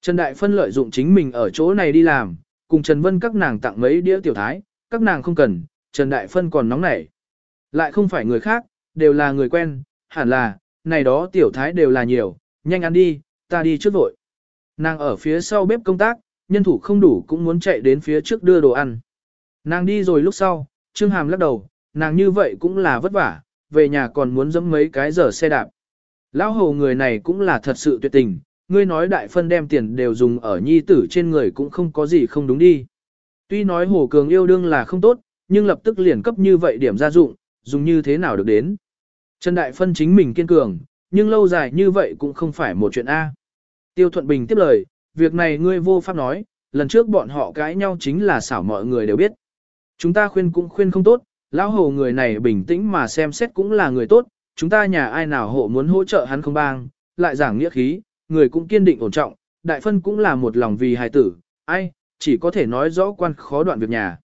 Trần Đại Phân lợi dụng chính mình ở chỗ này đi làm, cùng Trần Vân các nàng tặng mấy đĩa tiểu thái, các nàng không cần, Trần Đại Phân còn nóng nảy. Lại không phải người khác, đều là người quen, hẳn là, này đó tiểu thái đều là nhiều, nhanh ăn đi, ta đi trước vội. Nàng ở phía sau bếp công tác, nhân thủ không đủ cũng muốn chạy đến phía trước đưa đồ ăn. Nàng đi rồi lúc sau, Trương Hàm lắc đầu, nàng như vậy cũng là vất vả, về nhà còn muốn dẫm mấy cái giờ xe đạp. Lão hồ người này cũng là thật sự tuyệt tình, ngươi nói đại phân đem tiền đều dùng ở nhi tử trên người cũng không có gì không đúng đi. Tuy nói hồ cường yêu đương là không tốt, nhưng lập tức liền cấp như vậy điểm gia dụng, dùng như thế nào được đến. Trần Đại Phân chính mình kiên cường, nhưng lâu dài như vậy cũng không phải một chuyện A. Tiêu Thuận Bình tiếp lời, việc này ngươi vô pháp nói, lần trước bọn họ cãi nhau chính là xảo mọi người đều biết. Chúng ta khuyên cũng khuyên không tốt, lão hồ người này bình tĩnh mà xem xét cũng là người tốt, chúng ta nhà ai nào hộ muốn hỗ trợ hắn không bang, lại giảng nghĩa khí, người cũng kiên định ổn trọng, đại phân cũng là một lòng vì hài tử, ai, chỉ có thể nói rõ quan khó đoạn việc nhà.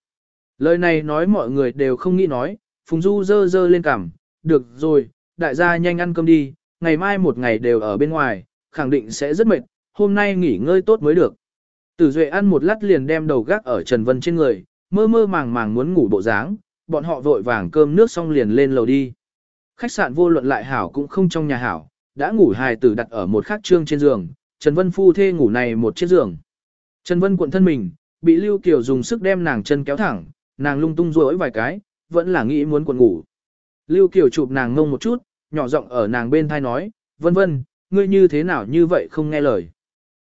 Lời này nói mọi người đều không nghĩ nói, Phùng Du dơ dơ lên cằm, được rồi, đại gia nhanh ăn cơm đi, ngày mai một ngày đều ở bên ngoài, khẳng định sẽ rất mệt, hôm nay nghỉ ngơi tốt mới được. Tử Duệ ăn một lát liền đem đầu gác ở Trần Vân trên người, mơ mơ màng màng muốn ngủ bộ dáng, bọn họ vội vàng cơm nước xong liền lên lầu đi. Khách sạn vô luận lại hảo cũng không trong nhà hảo, đã ngủ hài tử đặt ở một khắc trương trên giường, Trần Vân phu thê ngủ này một chiếc giường. Trần Vân cuộn thân mình, bị Lưu Kiều dùng sức đem nàng chân kéo thẳng, nàng lung tung rối vài cái, vẫn là nghĩ muốn cuộn ngủ. Lưu Kiều chụp nàng ngông một chút, nhỏ giọng ở nàng bên thai nói, vân vân, ngươi như thế nào như vậy không nghe lời.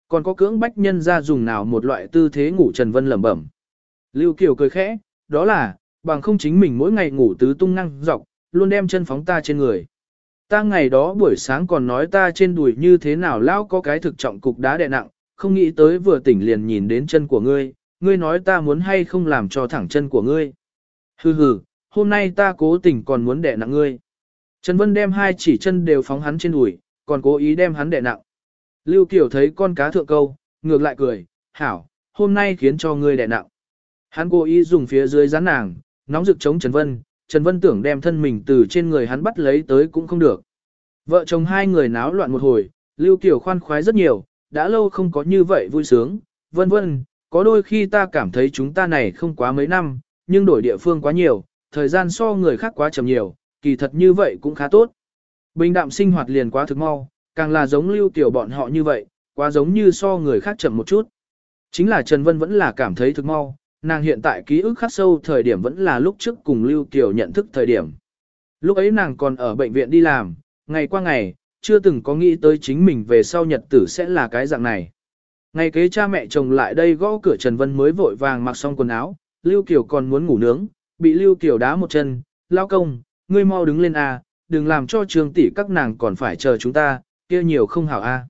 Còn có cưỡng bách nhân ra dùng nào một loại tư thế ngủ Trần Vân lẩm bẩm. Lưu Kiều cười khẽ, đó là, bằng không chính mình mỗi ngày ngủ tứ tung năng dọc, luôn đem chân phóng ta trên người. Ta ngày đó buổi sáng còn nói ta trên đùi như thế nào lão có cái thực trọng cục đá đè nặng, không nghĩ tới vừa tỉnh liền nhìn đến chân của ngươi, ngươi nói ta muốn hay không làm cho thẳng chân của ngươi. Hừ hừ, hôm nay ta cố tình còn muốn đè nặng ngươi. Trần Vân đem hai chỉ chân đều phóng hắn trên đùi, còn cố ý đem hắn đè nặng. Lưu Kiều thấy con cá thượng câu, ngược lại cười, hảo, hôm nay khiến cho ngươi đè nặng. Hắn cố ý dùng phía dưới rắn nàng, nóng rực chống Trần Vân, Trần Vân tưởng đem thân mình từ trên người hắn bắt lấy tới cũng không được. Vợ chồng hai người náo loạn một hồi, Lưu Kiều khoan khoái rất nhiều, đã lâu không có như vậy vui sướng, vân vân, có đôi khi ta cảm thấy chúng ta này không quá mấy năm, nhưng đổi địa phương quá nhiều, thời gian so người khác quá chậm nhiều, kỳ thật như vậy cũng khá tốt. Bình đạm sinh hoạt liền quá thực mau, càng là giống Lưu Kiều bọn họ như vậy, quá giống như so người khác chậm một chút. Chính là Trần Vân vẫn là cảm thấy thực mau, nàng hiện tại ký ức khắc sâu thời điểm vẫn là lúc trước cùng Lưu Kiều nhận thức thời điểm. Lúc ấy nàng còn ở bệnh viện đi làm, ngày qua ngày, chưa từng có nghĩ tới chính mình về sau nhật tử sẽ là cái dạng này. Ngày kế cha mẹ chồng lại đây gõ cửa Trần Vân mới vội vàng mặc xong quần áo, Lưu Kiều còn muốn ngủ nướng, bị Lưu Kiều đá một chân, lao công, ngươi mau đứng lên a, đừng làm cho trường tỷ các nàng còn phải chờ chúng ta, kia nhiều không hảo a.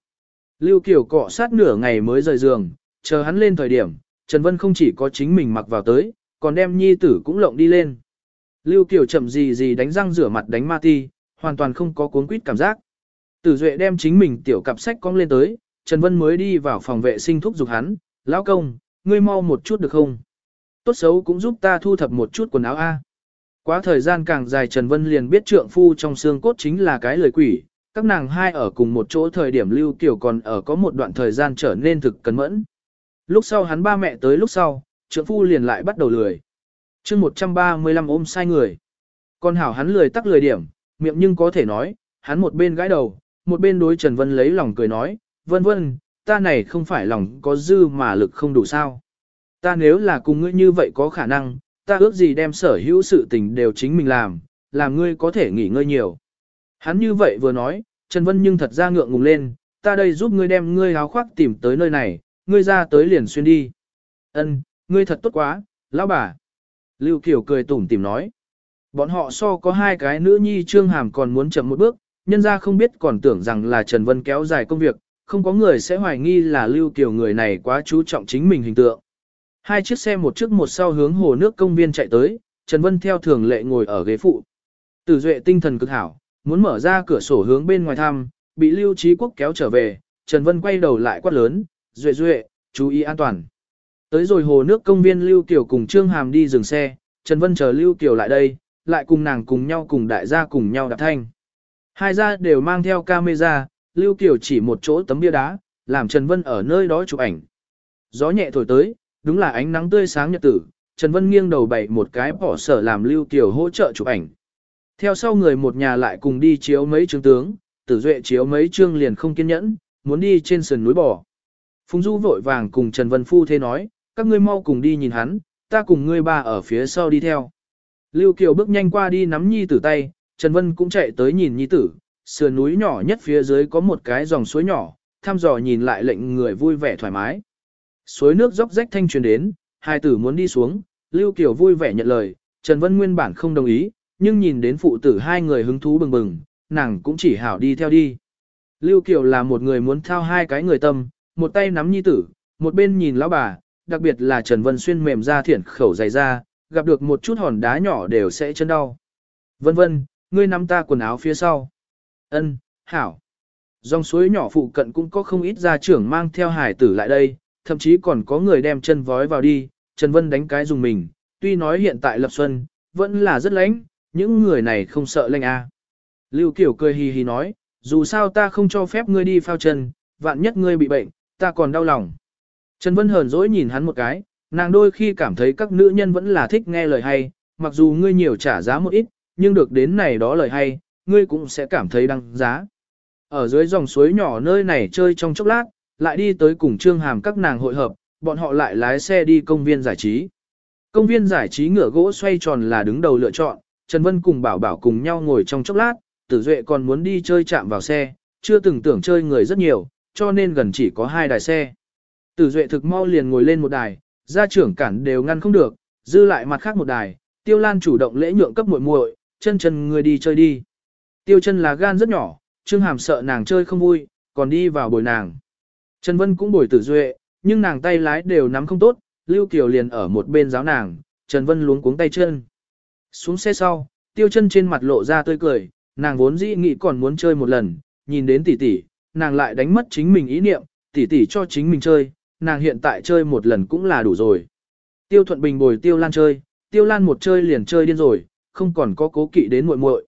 Lưu Kiều cọ sát nửa ngày mới rời giường, chờ hắn lên thời điểm, Trần Vân không chỉ có chính mình mặc vào tới, còn đem nhi tử cũng lộng đi lên. Lưu Kiều chậm gì gì đánh răng rửa mặt đánh ma ti, hoàn toàn không có cuốn quýt cảm giác. Tử Duệ đem chính mình tiểu cặp sách cong lên tới, Trần Vân mới đi vào phòng vệ sinh thúc giục hắn, lão công, ngươi mau một chút được không? Tốt xấu cũng giúp ta thu thập một chút quần áo A. Quá thời gian càng dài Trần Vân liền biết trượng phu trong xương cốt chính là cái lời quỷ, các nàng hai ở cùng một chỗ thời điểm lưu Kiều còn ở có một đoạn thời gian trở nên thực cẩn mẫn. Lúc sau hắn ba mẹ tới lúc sau, trưởng phu liền lại bắt đầu lười. chương 135 ôm sai người. Còn hảo hắn lười tắc lười điểm, miệng nhưng có thể nói, hắn một bên gãi đầu, một bên đối Trần Vân lấy lòng cười nói, vân vân, ta này không phải lòng có dư mà lực không đủ sao. Ta nếu là cùng ngươi như vậy có khả năng, ta ước gì đem sở hữu sự tình đều chính mình làm, làm ngươi có thể nghỉ ngơi nhiều. Hắn như vậy vừa nói, Trần Vân nhưng thật ra ngượng ngùng lên, ta đây giúp ngươi đem ngươi áo khoác tìm tới nơi này, ngươi ra tới liền xuyên đi. Ân, ngươi thật tốt quá, lão bà. Lưu Kiều cười tủm tỉm nói. Bọn họ so có hai cái nữ nhi trương hàm còn muốn chậm một bước, nhân ra không biết còn tưởng rằng là Trần Vân kéo dài công việc, không có người sẽ hoài nghi là Lưu Kiều người này quá chú trọng chính mình hình tượng. Hai chiếc xe một trước một sau hướng hồ nước công viên chạy tới, Trần Vân theo thường lệ ngồi ở ghế phụ. Tử Duệ tinh thần cực hảo, muốn mở ra cửa sổ hướng bên ngoài thăm, bị Lưu Trí Quốc kéo trở về, Trần Vân quay đầu lại quát lớn, Duệ Duệ, chú ý an toàn. Tới rồi hồ nước công viên Lưu Kiều cùng Trương Hàm đi dừng xe, Trần Vân chờ Lưu Kiều lại đây, lại cùng nàng cùng nhau cùng đại gia cùng nhau đạp thanh. Hai gia đều mang theo camera, Lưu Kiều chỉ một chỗ tấm bia đá, làm Trần Vân ở nơi đó chụp ảnh. Gió nhẹ thổi tới, đúng là ánh nắng tươi sáng nhật tử, Trần Vân nghiêng đầu bày một cái bỏ sở làm Lưu Kiều hỗ trợ chụp ảnh. Theo sau người một nhà lại cùng đi chiếu mấy chương tướng, tử duệ chiếu mấy chương liền không kiên nhẫn, muốn đi trên sườn núi bò. Phùng Du vội vàng cùng Trần Vân Phu thế nói, các ngươi mau cùng đi nhìn hắn, ta cùng ngươi ba ở phía sau đi theo. Lưu Kiều bước nhanh qua đi nắm nhi tử tay, Trần Vân cũng chạy tới nhìn nhi tử, sườn núi nhỏ nhất phía dưới có một cái dòng suối nhỏ, thăm dò nhìn lại lệnh người vui vẻ thoải mái. Suối nước róc rách thanh truyền đến, hai tử muốn đi xuống, Lưu Kiều vui vẻ nhận lời, Trần Vân nguyên bản không đồng ý, nhưng nhìn đến phụ tử hai người hứng thú bừng bừng, nàng cũng chỉ hảo đi theo đi. Lưu Kiều là một người muốn thao hai cái người tâm, một tay nắm nhi tử, một bên nhìn lão bà, đặc biệt là Trần Vân Xuyên mềm ra thiển khẩu dày ra, gặp được một chút hòn đá nhỏ đều sẽ chân đau. Vân vân, ngươi nắm ta quần áo phía sau. Ân, hảo. Dòng suối nhỏ phụ cận cũng có không ít gia trưởng mang theo hải tử lại đây, thậm chí còn có người đem chân vói vào đi, Trần Vân đánh cái dùng mình, tuy nói hiện tại lập xuân, vẫn là rất lạnh, những người này không sợ lạnh à. Lưu Kiều cười hì hì nói, dù sao ta không cho phép ngươi đi phao chân, vạn nhất ngươi bị bệnh, ta còn đau lòng. Trần Vân hờn dỗi nhìn hắn một cái, nàng đôi khi cảm thấy các nữ nhân vẫn là thích nghe lời hay, mặc dù ngươi nhiều trả giá một ít, nhưng được đến này đó lời hay, ngươi cũng sẽ cảm thấy đăng giá. Ở dưới dòng suối nhỏ nơi này chơi trong chốc lát, lại đi tới cùng Trương Hàm các nàng hội hợp, bọn họ lại lái xe đi công viên giải trí. Công viên giải trí ngựa gỗ xoay tròn là đứng đầu lựa chọn, Trần Vân cùng Bảo Bảo cùng nhau ngồi trong chốc lát, Tử Duệ còn muốn đi chơi chạm vào xe, chưa từng tưởng chơi người rất nhiều, cho nên gần chỉ có hai đài xe. Tử Duệ thực mau liền ngồi lên một đài, gia trưởng cản đều ngăn không được, dư lại mặt khác một đài, Tiêu Lan chủ động lễ nhượng cấp muội muội, chân chân người đi chơi đi. Tiêu chân là gan rất nhỏ, Trương Hàm sợ nàng chơi không vui, còn đi vào bồi nàng. Trần Vân cũng bồi tử duệ, nhưng nàng tay lái đều nắm không tốt, Lưu Kiều liền ở một bên giáo nàng, Trần Vân luống cuống tay chân. Xuống xe sau, tiêu chân trên mặt lộ ra tươi cười, nàng vốn dĩ nghĩ còn muốn chơi một lần, nhìn đến tỷ tỷ, nàng lại đánh mất chính mình ý niệm, tỷ tỷ cho chính mình chơi, nàng hiện tại chơi một lần cũng là đủ rồi. Tiêu Thuận Bình bồi Tiêu Lan chơi, Tiêu Lan một chơi liền chơi điên rồi, không còn có cố kỵ đến muội muội.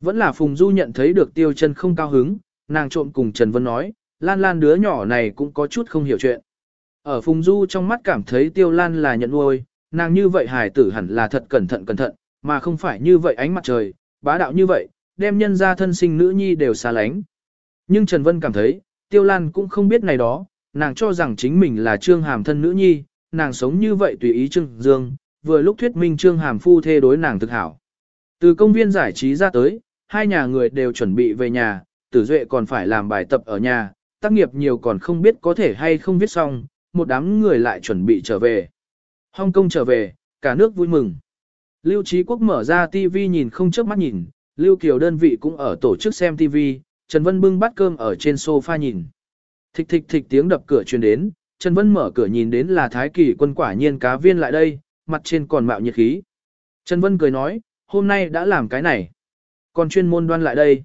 Vẫn là Phùng Du nhận thấy được Tiêu chân không cao hứng, nàng trộm cùng Trần Vân nói, Lan Lan đứa nhỏ này cũng có chút không hiểu chuyện. Ở Phùng Du trong mắt cảm thấy Tiêu Lan là nhận nuôi, nàng như vậy hài tử hẳn là thật cẩn thận cẩn thận, mà không phải như vậy ánh mặt trời, bá đạo như vậy, đem nhân ra thân sinh nữ nhi đều xa lánh. Nhưng Trần Vân cảm thấy, Tiêu Lan cũng không biết này đó, nàng cho rằng chính mình là Trương Hàm thân nữ nhi, nàng sống như vậy tùy ý Trương Dương, vừa lúc thuyết minh Trương Hàm phu thê đối nàng thực hảo. Từ công viên giải trí ra tới, hai nhà người đều chuẩn bị về nhà, Tử Duệ còn phải làm bài tập ở nhà, tác nghiệp nhiều còn không biết có thể hay không viết xong, một đám người lại chuẩn bị trở về. Hong Kong trở về, cả nước vui mừng. Lưu Trí Quốc mở ra TV nhìn không chớp mắt nhìn, Lưu Kiều đơn vị cũng ở tổ chức xem TV, Trần Vân bưng bát cơm ở trên sofa nhìn. Thịch thịch thịch tiếng đập cửa truyền đến, Trần Vân mở cửa nhìn đến là Thái Kỳ quân quả nhiên cá viên lại đây, mặt trên còn mạo nhiệt khí. Trần Vân cười nói, hôm nay đã làm cái này. Còn chuyên môn đoan lại đây.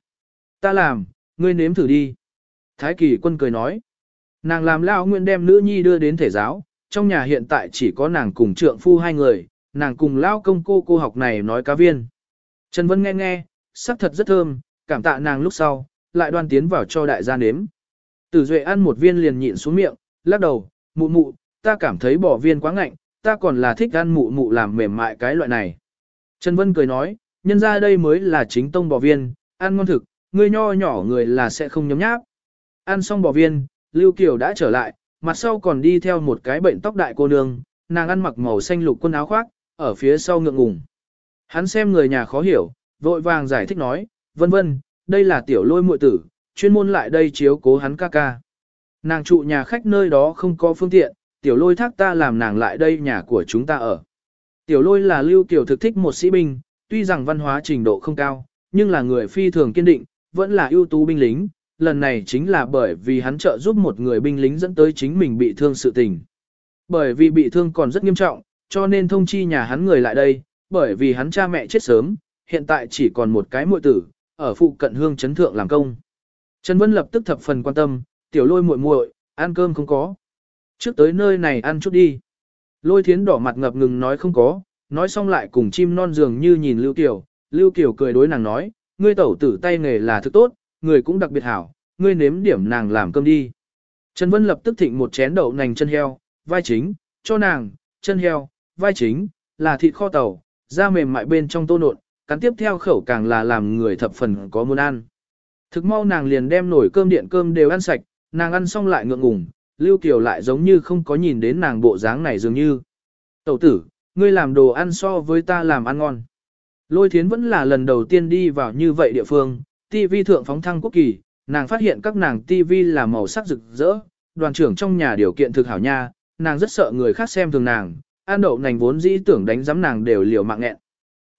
Ta làm, ngươi nếm thử đi. Thái Kỳ quân cười nói. Nàng làm lao nguyện đem nữ nhi đưa đến thể giáo, trong nhà hiện tại chỉ có nàng cùng trượng phu hai người, nàng cùng lao công cô cô học này nói cá viên. Trần Vân nghe nghe, sắc thật rất thơm, cảm tạ nàng lúc sau, lại đoan tiến vào cho đại gia nếm. Tử Duệ ăn một viên liền nhịn xuống miệng, lắc đầu, mụ mụ, ta cảm thấy bỏ viên quá ngạnh, ta còn là thích ăn mụ mụ làm mềm mại cái loại này. Trần Vân cười nói, nhân ra đây mới là chính tông bỏ viên, ăn ngon thực, người nho nhỏ người là sẽ không nhấm nháp. Ăn xong bỏ viên, Lưu Kiều đã trở lại, mặt sau còn đi theo một cái bệnh tóc đại cô nương, nàng ăn mặc màu xanh lục quần áo khoác, ở phía sau ngượng ngùng. Hắn xem người nhà khó hiểu, vội vàng giải thích nói, vân vân, đây là tiểu lôi muội tử, chuyên môn lại đây chiếu cố hắn ca ca. Nàng trụ nhà khách nơi đó không có phương tiện, tiểu lôi thác ta làm nàng lại đây nhà của chúng ta ở. Tiểu lôi là lưu tiểu thực thích một sĩ binh, tuy rằng văn hóa trình độ không cao, nhưng là người phi thường kiên định, vẫn là ưu tú binh lính. Lần này chính là bởi vì hắn trợ giúp một người binh lính dẫn tới chính mình bị thương sự tình. Bởi vì bị thương còn rất nghiêm trọng, cho nên thông chi nhà hắn người lại đây, bởi vì hắn cha mẹ chết sớm, hiện tại chỉ còn một cái muội tử, ở phụ cận hương chấn thượng làm công. Trần Vân lập tức thập phần quan tâm, tiểu lôi muội muội, ăn cơm không có. Trước tới nơi này ăn chút đi. Lôi thiến đỏ mặt ngập ngừng nói không có, nói xong lại cùng chim non dường như nhìn Lưu Kiều. Lưu Kiều cười đối nàng nói, ngươi tẩu tử tay nghề là thứ tốt, người cũng đặc biệt hảo, ngươi nếm điểm nàng làm cơm đi. Trần Vân lập tức thịnh một chén đậu nành chân heo, vai chính, cho nàng, chân heo, vai chính, là thịt kho tàu, da mềm mại bên trong tô nộn, cắn tiếp theo khẩu càng là làm người thập phần có muốn ăn. Thực mau nàng liền đem nổi cơm điện cơm đều ăn sạch, nàng ăn xong lại ngượng ngùng, Lưu Kiều lại giống như không có nhìn đến nàng bộ dáng này dường như. Tẩu tử, ngươi làm đồ ăn so với ta làm ăn ngon. Lôi thiến vẫn là lần đầu tiên đi vào như vậy địa phương, TV thượng phóng thăng quốc kỳ, nàng phát hiện các nàng TV là màu sắc rực rỡ, đoàn trưởng trong nhà điều kiện thực hảo nha, nàng rất sợ người khác xem thường nàng, an đậu nành vốn dĩ tưởng đánh giám nàng đều liều mạng nghẹn.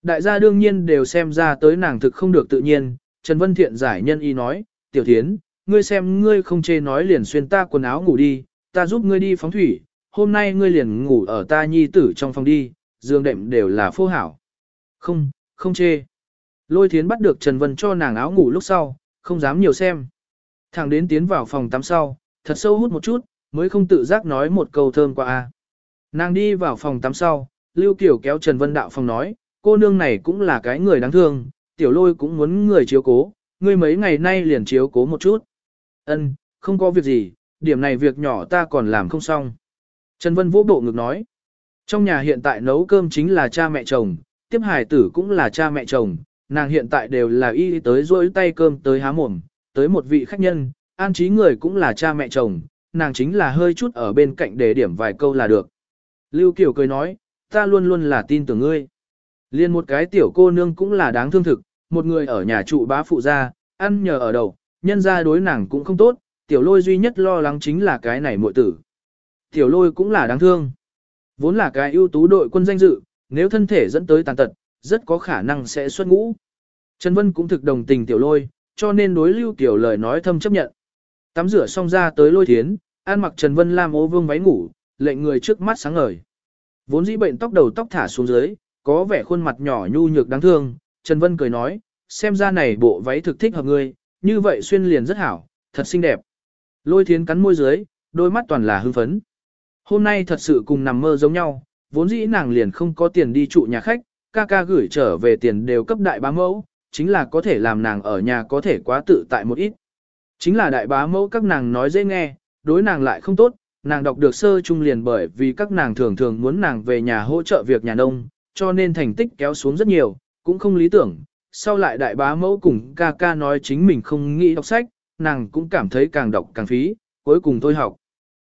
Đại gia đương nhiên đều xem ra tới nàng thực không được tự nhiên, Trần Vân Thiện giải nhân y nói, tiểu thiến, ngươi xem ngươi không chê nói liền xuyên ta quần áo ngủ đi, ta giúp ngươi đi phóng thủy, hôm nay ngươi liền ngủ ở ta nhi tử trong phòng đi, giường đệm đều là phô hảo. Không, không chê. Lôi thiến bắt được Trần Vân cho nàng áo ngủ lúc sau, không dám nhiều xem. Thằng đến tiến vào phòng tắm sau, thật sâu hút một chút, mới không tự giác nói một câu thơm qua a. Nàng đi vào phòng tắm sau, Lưu Kiều kéo Trần Vân Đạo phòng nói, cô nương này cũng là cái người đáng thương, tiểu lôi cũng muốn người chiếu cố, ngươi mấy ngày nay liền chiếu cố một chút. Ân, không có việc gì, điểm này việc nhỏ ta còn làm không xong. Trần Vân vỗ bộ ngực nói, trong nhà hiện tại nấu cơm chính là cha mẹ chồng, tiếp hải tử cũng là cha mẹ chồng, nàng hiện tại đều là y tới rỗi tay cơm tới há mồm, tới một vị khách nhân, an trí người cũng là cha mẹ chồng, nàng chính là hơi chút ở bên cạnh để điểm vài câu là được. Lưu Kiều cười nói, ta luôn luôn là tin tưởng ngươi. Liên một cái tiểu cô nương cũng là đáng thương thực, một người ở nhà trụ bá phụ gia, ăn nhờ ở đầu, nhân ra đối nàng cũng không tốt, tiểu lôi duy nhất lo lắng chính là cái này muội tử. Tiểu lôi cũng là đáng thương. Vốn là cái ưu tú đội quân danh dự, nếu thân thể dẫn tới tàn tật, rất có khả năng sẽ xuất ngũ. Trần Vân cũng thực đồng tình tiểu lôi, cho nên đối lưu tiểu lời nói thâm chấp nhận. Tắm rửa xong ra tới lôi thiến, an mặc Trần Vân làm ô vương váy ngủ, lệnh người trước mắt sáng ngời. Vốn dĩ bệnh tóc đầu tóc thả xuống dưới, có vẻ khuôn mặt nhỏ nhu nhược đáng thương, Trần Vân cười nói, xem ra này bộ váy thực thích hợp ngươi, như vậy xuyên liền rất hảo, thật xinh đẹp. Lôi thiến cắn môi dưới, đôi mắt toàn là hưng phấn. Hôm nay thật sự cùng nằm mơ giống nhau, vốn dĩ nàng liền không có tiền đi trụ nhà khách, ca ca gửi trở về tiền đều cấp đại bá mẫu, chính là có thể làm nàng ở nhà có thể quá tự tại một ít. Chính là đại bá mẫu các nàng nói dễ nghe, đối nàng lại không tốt, nàng đọc được sơ trung liền bởi vì các nàng thường thường muốn nàng về nhà hỗ trợ việc nhà nông, cho nên thành tích kéo xuống rất nhiều, cũng không lý tưởng. Sau lại đại bá mẫu cùng ca ca nói chính mình không nghĩ đọc sách, nàng cũng cảm thấy càng đọc càng phí, cuối cùng thôi học.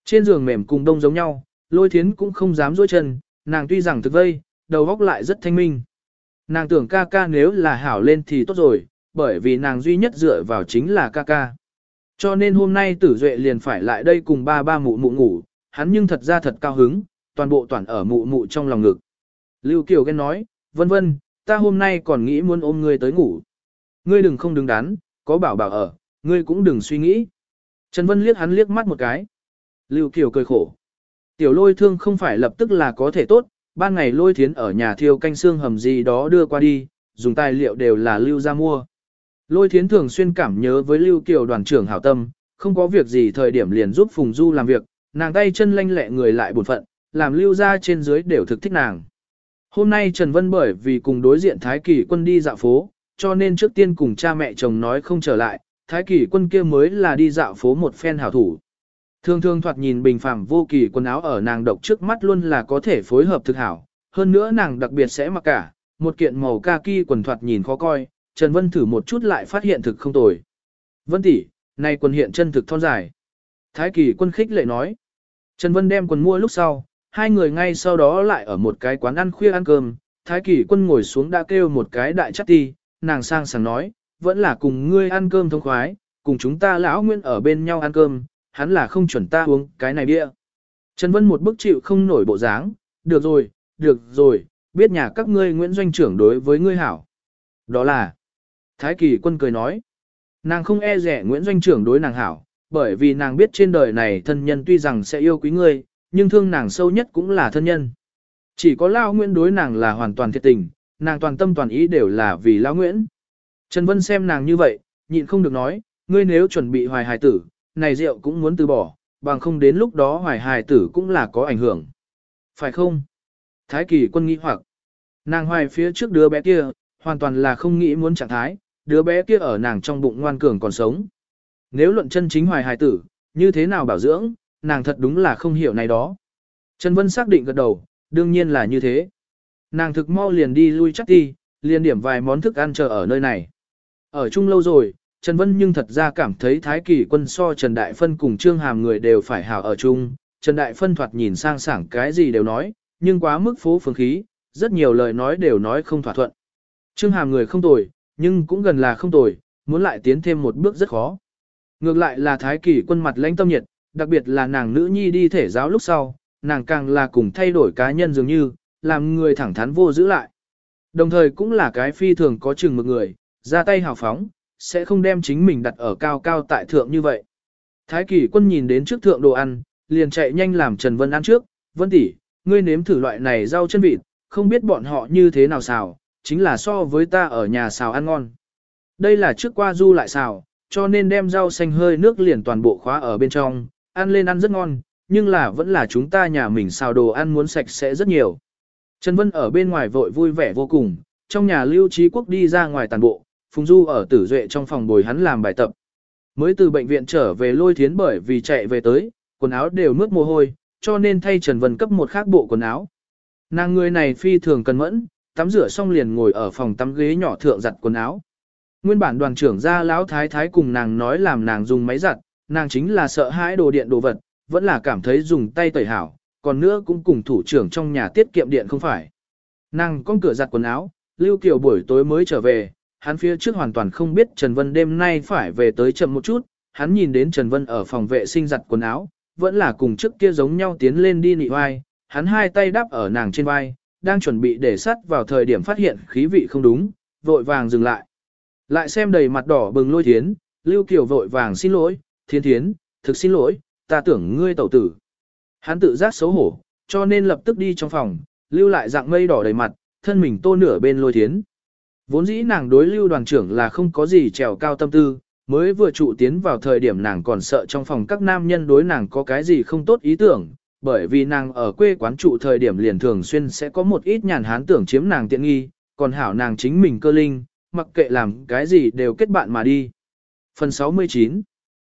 Trên giường mềm cùng đông giống nhau, lôi thiến cũng không dám dối chân, nàng tuy rằng thực vây, đầu góc lại rất thanh minh. Nàng tưởng ca ca nếu là hảo lên thì tốt rồi, bởi vì nàng duy nhất dựa vào chính là ca ca. Cho nên hôm nay tử duệ liền phải lại đây cùng ba ba mụ mụ ngủ, hắn nhưng thật ra thật cao hứng, toàn bộ toàn ở mụ mụ trong lòng ngực. Lưu Kiều ghen nói, vân vân, ta hôm nay còn nghĩ muốn ôm ngươi tới ngủ. Ngươi đừng không đứng đắn, có bảo bảo ở, ngươi cũng đừng suy nghĩ. Trần Vân liếc hắn liếc mắt một cái. Lưu Kiều cười khổ. Tiểu lôi thương không phải lập tức là có thể tốt, ban ngày lôi thiến ở nhà thiêu canh xương hầm gì đó đưa qua đi, dùng tài liệu đều là lưu ra mua. Lôi thiến thường xuyên cảm nhớ với lưu kiều đoàn trưởng hảo tâm, không có việc gì thời điểm liền giúp Phùng Du làm việc, nàng tay chân lanh lẹ người lại buồn phận, làm lưu ra trên dưới đều thực thích nàng. Hôm nay Trần Vân bởi vì cùng đối diện Thái Kỳ quân đi dạo phố, cho nên trước tiên cùng cha mẹ chồng nói không trở lại, Thái Kỳ quân kia mới là đi dạo phố một phen hảo thủ. Thường thường thoạt nhìn bình phẳng vô kỳ quần áo ở nàng độc trước mắt luôn là có thể phối hợp thực hảo, hơn nữa nàng đặc biệt sẽ mặc cả, một kiện màu kaki quần thoạt nhìn khó coi, Trần Vân thử một chút lại phát hiện thực không tồi. Vân tỷ, này quần hiện chân thực thon dài. Thái kỳ quân khích lệ nói. Trần Vân đem quần mua lúc sau, hai người ngay sau đó lại ở một cái quán ăn khuya ăn cơm, Thái kỳ quân ngồi xuống đã kêu một cái đại chắc ti, nàng sang sảng nói, vẫn là cùng ngươi ăn cơm thông khoái, cùng chúng ta lão nguyên ở bên nhau ăn cơm, hắn là không chuẩn ta uống cái này bia. Trần Vân một bức chịu không nổi bộ dáng, được rồi, được rồi, biết nhà các ngươi Nguyễn Doanh trưởng đối với ngươi hảo. Đó là, Thái Kỳ quân cười nói, nàng không e rẻ Nguyễn Doanh trưởng đối nàng hảo, bởi vì nàng biết trên đời này thân nhân tuy rằng sẽ yêu quý ngươi, nhưng thương nàng sâu nhất cũng là thân nhân. Chỉ có Lao Nguyễn đối nàng là hoàn toàn thiệt tình, nàng toàn tâm toàn ý đều là vì Lao Nguyễn. Trần Vân xem nàng như vậy, nhịn không được nói, ngươi nếu chuẩn bị hoài hài tử, này rượu cũng muốn từ bỏ, bằng không đến lúc đó hoài hài tử cũng là có ảnh hưởng. Phải không? Thái kỳ quân nghĩ hoặc, nàng hoài phía trước đứa bé kia, hoàn toàn là không nghĩ muốn trạng thái, đứa bé kia ở nàng trong bụng ngoan cường còn sống. Nếu luận chân chính hoài hài tử, như thế nào bảo dưỡng, nàng thật đúng là không hiểu này đó. Trần Vân xác định gật đầu, đương nhiên là như thế. Nàng thực mau liền đi lui chắc đi, liền điểm vài món thức ăn chờ ở nơi này. Ở chung lâu rồi, Trần Vân nhưng thật ra cảm thấy Thái Kỳ quân so Trần Đại Phân cùng Trương Hàm người đều phải hảo ở chung. Trần Đại Phân thoạt nhìn sang sảng cái gì đều nói, nhưng quá mức phố phương khí, rất nhiều lời nói đều nói không thỏa thuận. Trương Hàm người không tồi, nhưng cũng gần là không tồi, muốn lại tiến thêm một bước rất khó. Ngược lại là Thái Kỳ quân mặt lãnh tâm nhiệt, đặc biệt là nàng nữ nhi đi thể giáo lúc sau, nàng càng là cùng thay đổi cá nhân dường như, làm người thẳng thắn vô giữ lại. Đồng thời cũng là cái phi thường có chừng một người, ra tay hào phóng, sẽ không đem chính mình đặt ở cao cao tại thượng như vậy. Thái kỷ quân nhìn đến trước thượng đồ ăn, liền chạy nhanh làm Trần Vân ăn trước, Vân tỷ, ngươi nếm thử loại này rau chân vịt, không biết bọn họ như thế nào xào, chính là so với ta ở nhà xào ăn ngon. Đây là trước qua du lại xào, cho nên đem rau xanh hơi nước liền toàn bộ khóa ở bên trong, ăn lên ăn rất ngon, nhưng là vẫn là chúng ta nhà mình xào đồ ăn muốn sạch sẽ rất nhiều. Trần Vân ở bên ngoài vội vui vẻ vô cùng, trong nhà lưu trí quốc đi ra ngoài tàn bộ, Phùng Du ở tử duệ trong phòng bồi hắn làm bài tập. Mới từ bệnh viện trở về lôi thiến bởi vì chạy về tới, quần áo đều mướt mồ hôi, cho nên thay Trần Vân cấp một khác bộ quần áo. Nàng người này phi thường cần mẫn, tắm rửa xong liền ngồi ở phòng tắm ghế nhỏ thượng giặt quần áo. Nguyên bản đoàn trưởng ra lão thái thái cùng nàng nói làm nàng dùng máy giặt, nàng chính là sợ hãi đồ điện đồ vật, vẫn là cảm thấy dùng tay tẩy hảo, còn nữa cũng cùng thủ trưởng trong nhà tiết kiệm điện không phải. Nàng con cửa giặt quần áo, Lưu Kiều buổi tối mới trở về, hắn phía trước hoàn toàn không biết Trần Vân đêm nay phải về tới chậm một chút, hắn nhìn đến Trần Vân ở phòng vệ sinh giặt quần áo, vẫn là cùng trước kia giống nhau tiến lên đi nị vai, hắn hai tay đắp ở nàng trên vai, đang chuẩn bị để sắt vào thời điểm phát hiện khí vị không đúng, vội vàng dừng lại. Lại xem đầy mặt đỏ bừng lôi thiến, Lưu Kiều vội vàng xin lỗi, thiên thiến, thực xin lỗi, ta tưởng ngươi tẩu tử. Hắn tự giác xấu hổ, cho nên lập tức đi trong phòng, lưu lại dạng mây đỏ đầy mặt, thân mình tô nửa bên lôi thiến. Vốn dĩ nàng đối lưu đoàn trưởng là không có gì trèo cao tâm tư, mới vừa trụ tiến vào thời điểm nàng còn sợ trong phòng các nam nhân đối nàng có cái gì không tốt ý tưởng, bởi vì nàng ở quê quán trụ thời điểm liền thường xuyên sẽ có một ít nhàn hán tưởng chiếm nàng tiện nghi, còn hảo nàng chính mình cơ linh, mặc kệ làm cái gì đều kết bạn mà đi. Phần 69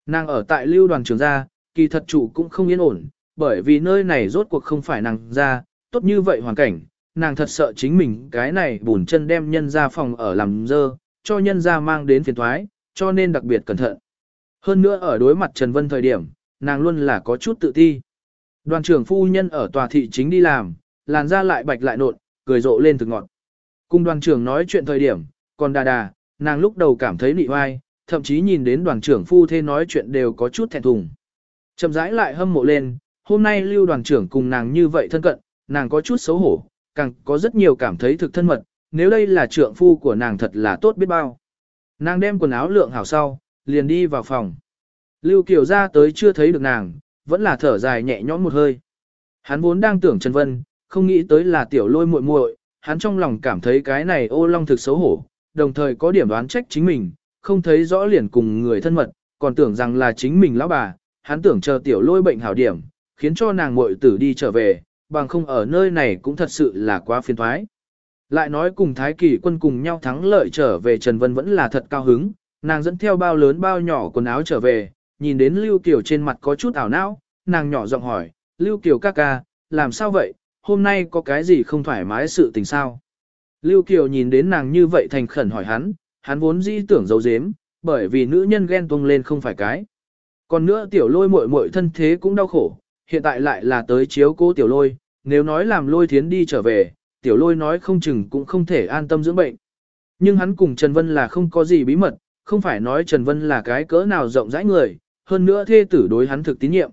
Nàng ở tại lưu đoàn trưởng gia, kỳ thật chủ cũng không yên ổn, bởi vì nơi này rốt cuộc không phải nàng ra, tốt như vậy hoàn cảnh, nàng thật sợ chính mình cái này bùn chân đem nhân ra phòng ở làm dơ, cho nhân ra mang đến phiền thoái, cho nên đặc biệt cẩn thận. Hơn nữa ở đối mặt Trần Vân thời điểm, nàng luôn là có chút tự ti. Đoàn trưởng phu nhân ở tòa thị chính đi làm, làn da lại bạch lại nộn, cười rộ lên thực ngọt. Cùng đoàn trưởng nói chuyện thời điểm, còn đà đà, nàng lúc đầu cảm thấy nị oai, thậm chí nhìn đến đoàn trưởng phu thê nói chuyện đều có chút thẹn thùng. Chậm rãi lại hâm mộ lên, hôm nay lưu đoàn trưởng cùng nàng như vậy thân cận, nàng có chút xấu hổ, càng có rất nhiều cảm thấy thực thân mật, nếu đây là trưởng phu của nàng thật là tốt biết bao. Nàng đem quần áo lượng hảo sau, liền đi vào phòng. Lưu Kiều ra tới chưa thấy được nàng, vẫn là thở dài nhẹ nhõm một hơi. Hắn vốn đang tưởng Trần Vân, không nghĩ tới là tiểu lôi muội muội, hắn trong lòng cảm thấy cái này ô long thực xấu hổ, đồng thời có điểm đoán trách chính mình, không thấy rõ liền cùng người thân mật, còn tưởng rằng là chính mình lão bà, hắn tưởng chờ tiểu lôi bệnh hảo điểm, khiến cho nàng muội tử đi trở về, bằng không ở nơi này cũng thật sự là quá phiền thoái. Lại nói cùng Thái Kỳ quân cùng nhau thắng lợi trở về Trần Vân vẫn là thật cao hứng, nàng dẫn theo bao lớn bao nhỏ quần áo trở về, nhìn đến Lưu Kiều trên mặt có chút ảo não, nàng nhỏ giọng hỏi, Lưu Kiều ca ca, làm sao vậy, hôm nay có cái gì không thoải mái sự tình sao? Lưu Kiều nhìn đến nàng như vậy thành khẩn hỏi hắn, hắn vốn dĩ tưởng giấu giếm, bởi vì nữ nhân ghen tuông lên không phải cái. Còn nữa tiểu lôi muội muội thân thế cũng đau khổ, hiện tại lại là tới chiếu cố tiểu lôi, nếu nói làm lôi thiến đi trở về, tiểu lôi nói không chừng cũng không thể an tâm dưỡng bệnh. Nhưng hắn cùng Trần Vân là không có gì bí mật, không phải nói Trần Vân là cái cỡ nào rộng rãi người, hơn nữa thê tử đối hắn thực tín nhiệm.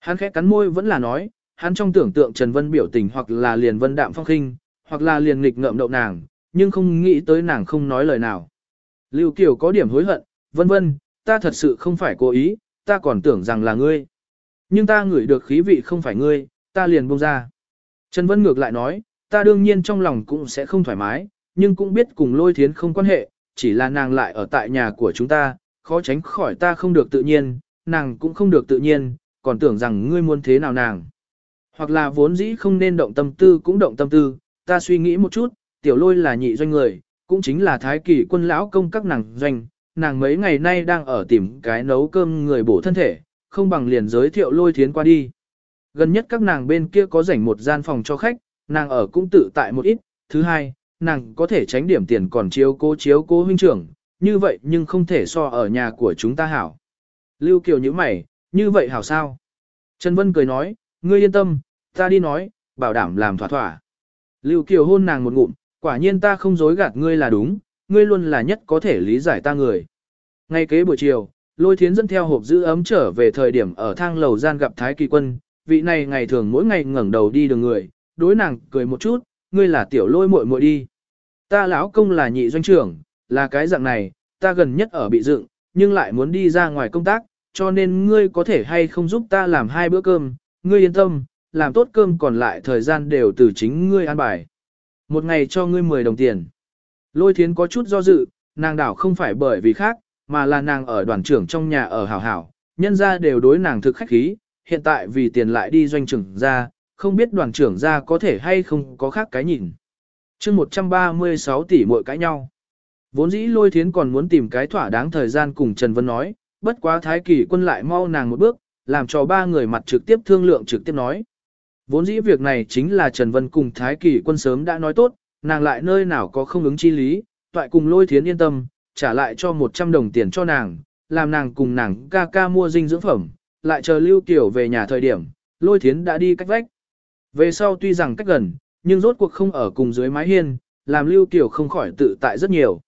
Hắn khẽ cắn môi vẫn là nói, hắn trong tưởng tượng Trần Vân biểu tình hoặc là liền vân đạm phong khinh, hoặc là liền nghịch ngợm đậu nàng, nhưng không nghĩ tới nàng không nói lời nào. Lưu Kiều có điểm hối hận, vân vân, ta thật sự không phải cố ý, ta còn tưởng rằng là ngươi. Nhưng ta ngửi được khí vị không phải ngươi, ta liền buông ra. Trần Vân ngược lại nói, ta đương nhiên trong lòng cũng sẽ không thoải mái, nhưng cũng biết cùng lôi thiến không quan hệ, chỉ là nàng lại ở tại nhà của chúng ta, khó tránh khỏi ta không được tự nhiên, nàng cũng không được tự nhiên, còn tưởng rằng ngươi muốn thế nào nàng. Hoặc là vốn dĩ không nên động tâm tư cũng động tâm tư, ta suy nghĩ một chút, tiểu lôi là nhị doanh người, cũng chính là thái kỳ quân lão công các nàng doanh, nàng mấy ngày nay đang ở tìm cái nấu cơm người bổ thân thể, không bằng liền giới thiệu lôi thiến qua đi. Gần nhất các nàng bên kia có rảnh một gian phòng cho khách, nàng ở cũng tự tại một ít. Thứ hai, nàng có thể tránh điểm tiền còn chiếu cố chiếu cố huynh trưởng, như vậy nhưng không thể so ở nhà của chúng ta hảo. Lưu Kiều như mày, như vậy hảo sao? Trần Vân cười nói, ngươi yên tâm, ta đi nói, bảo đảm làm thỏa thỏa. Lưu Kiều hôn nàng một ngụm, quả nhiên ta không dối gạt ngươi là đúng, ngươi luôn là nhất có thể lý giải ta người. Ngay kế buổi chiều, lôi thiến dẫn theo hộp giữ ấm trở về thời điểm ở thang lầu gian gặp Thái Kỳ Quân, vị này ngày thường mỗi ngày ngẩng đầu đi đường người, đối nàng cười một chút, ngươi là tiểu lôi muội muội đi. Ta lão công là nhị doanh trưởng, là cái dạng này, ta gần nhất ở bị dựng, nhưng lại muốn đi ra ngoài công tác, cho nên ngươi có thể hay không giúp ta làm hai bữa cơm, ngươi yên tâm, làm tốt cơm còn lại thời gian đều từ chính ngươi ăn bài. Một ngày cho ngươi 10 đồng tiền. Lôi thiến có chút do dự, nàng đảo không phải bởi vì khác, mà là nàng ở đoàn trưởng trong nhà ở hảo hảo, nhân ra đều đối nàng thực khách khí, hiện tại vì tiền lại đi doanh trưởng ra, không biết đoàn trưởng ra có thể hay không có khác cái nhìn. chương 136 tỷ muội cãi nhau. Vốn dĩ lôi thiến còn muốn tìm cái thỏa đáng thời gian cùng Trần Vân nói, bất quá thái kỳ quân lại mau nàng một bước, làm cho ba người mặt trực tiếp thương lượng trực tiếp nói. Vốn dĩ việc này chính là Trần Vân cùng thái kỳ quân sớm đã nói tốt, nàng lại nơi nào có không ứng chi lý, toại cùng lôi thiến yên tâm, trả lại cho 100 đồng tiền cho nàng, làm nàng cùng nàng ca ca mua dinh dưỡng phẩm, lại chờ Lưu Kiều về nhà thời điểm, lôi thiến đã đi cách vách. Về sau tuy rằng cách gần, nhưng rốt cuộc không ở cùng dưới mái hiên, làm Lưu Kiều không khỏi tự tại rất nhiều.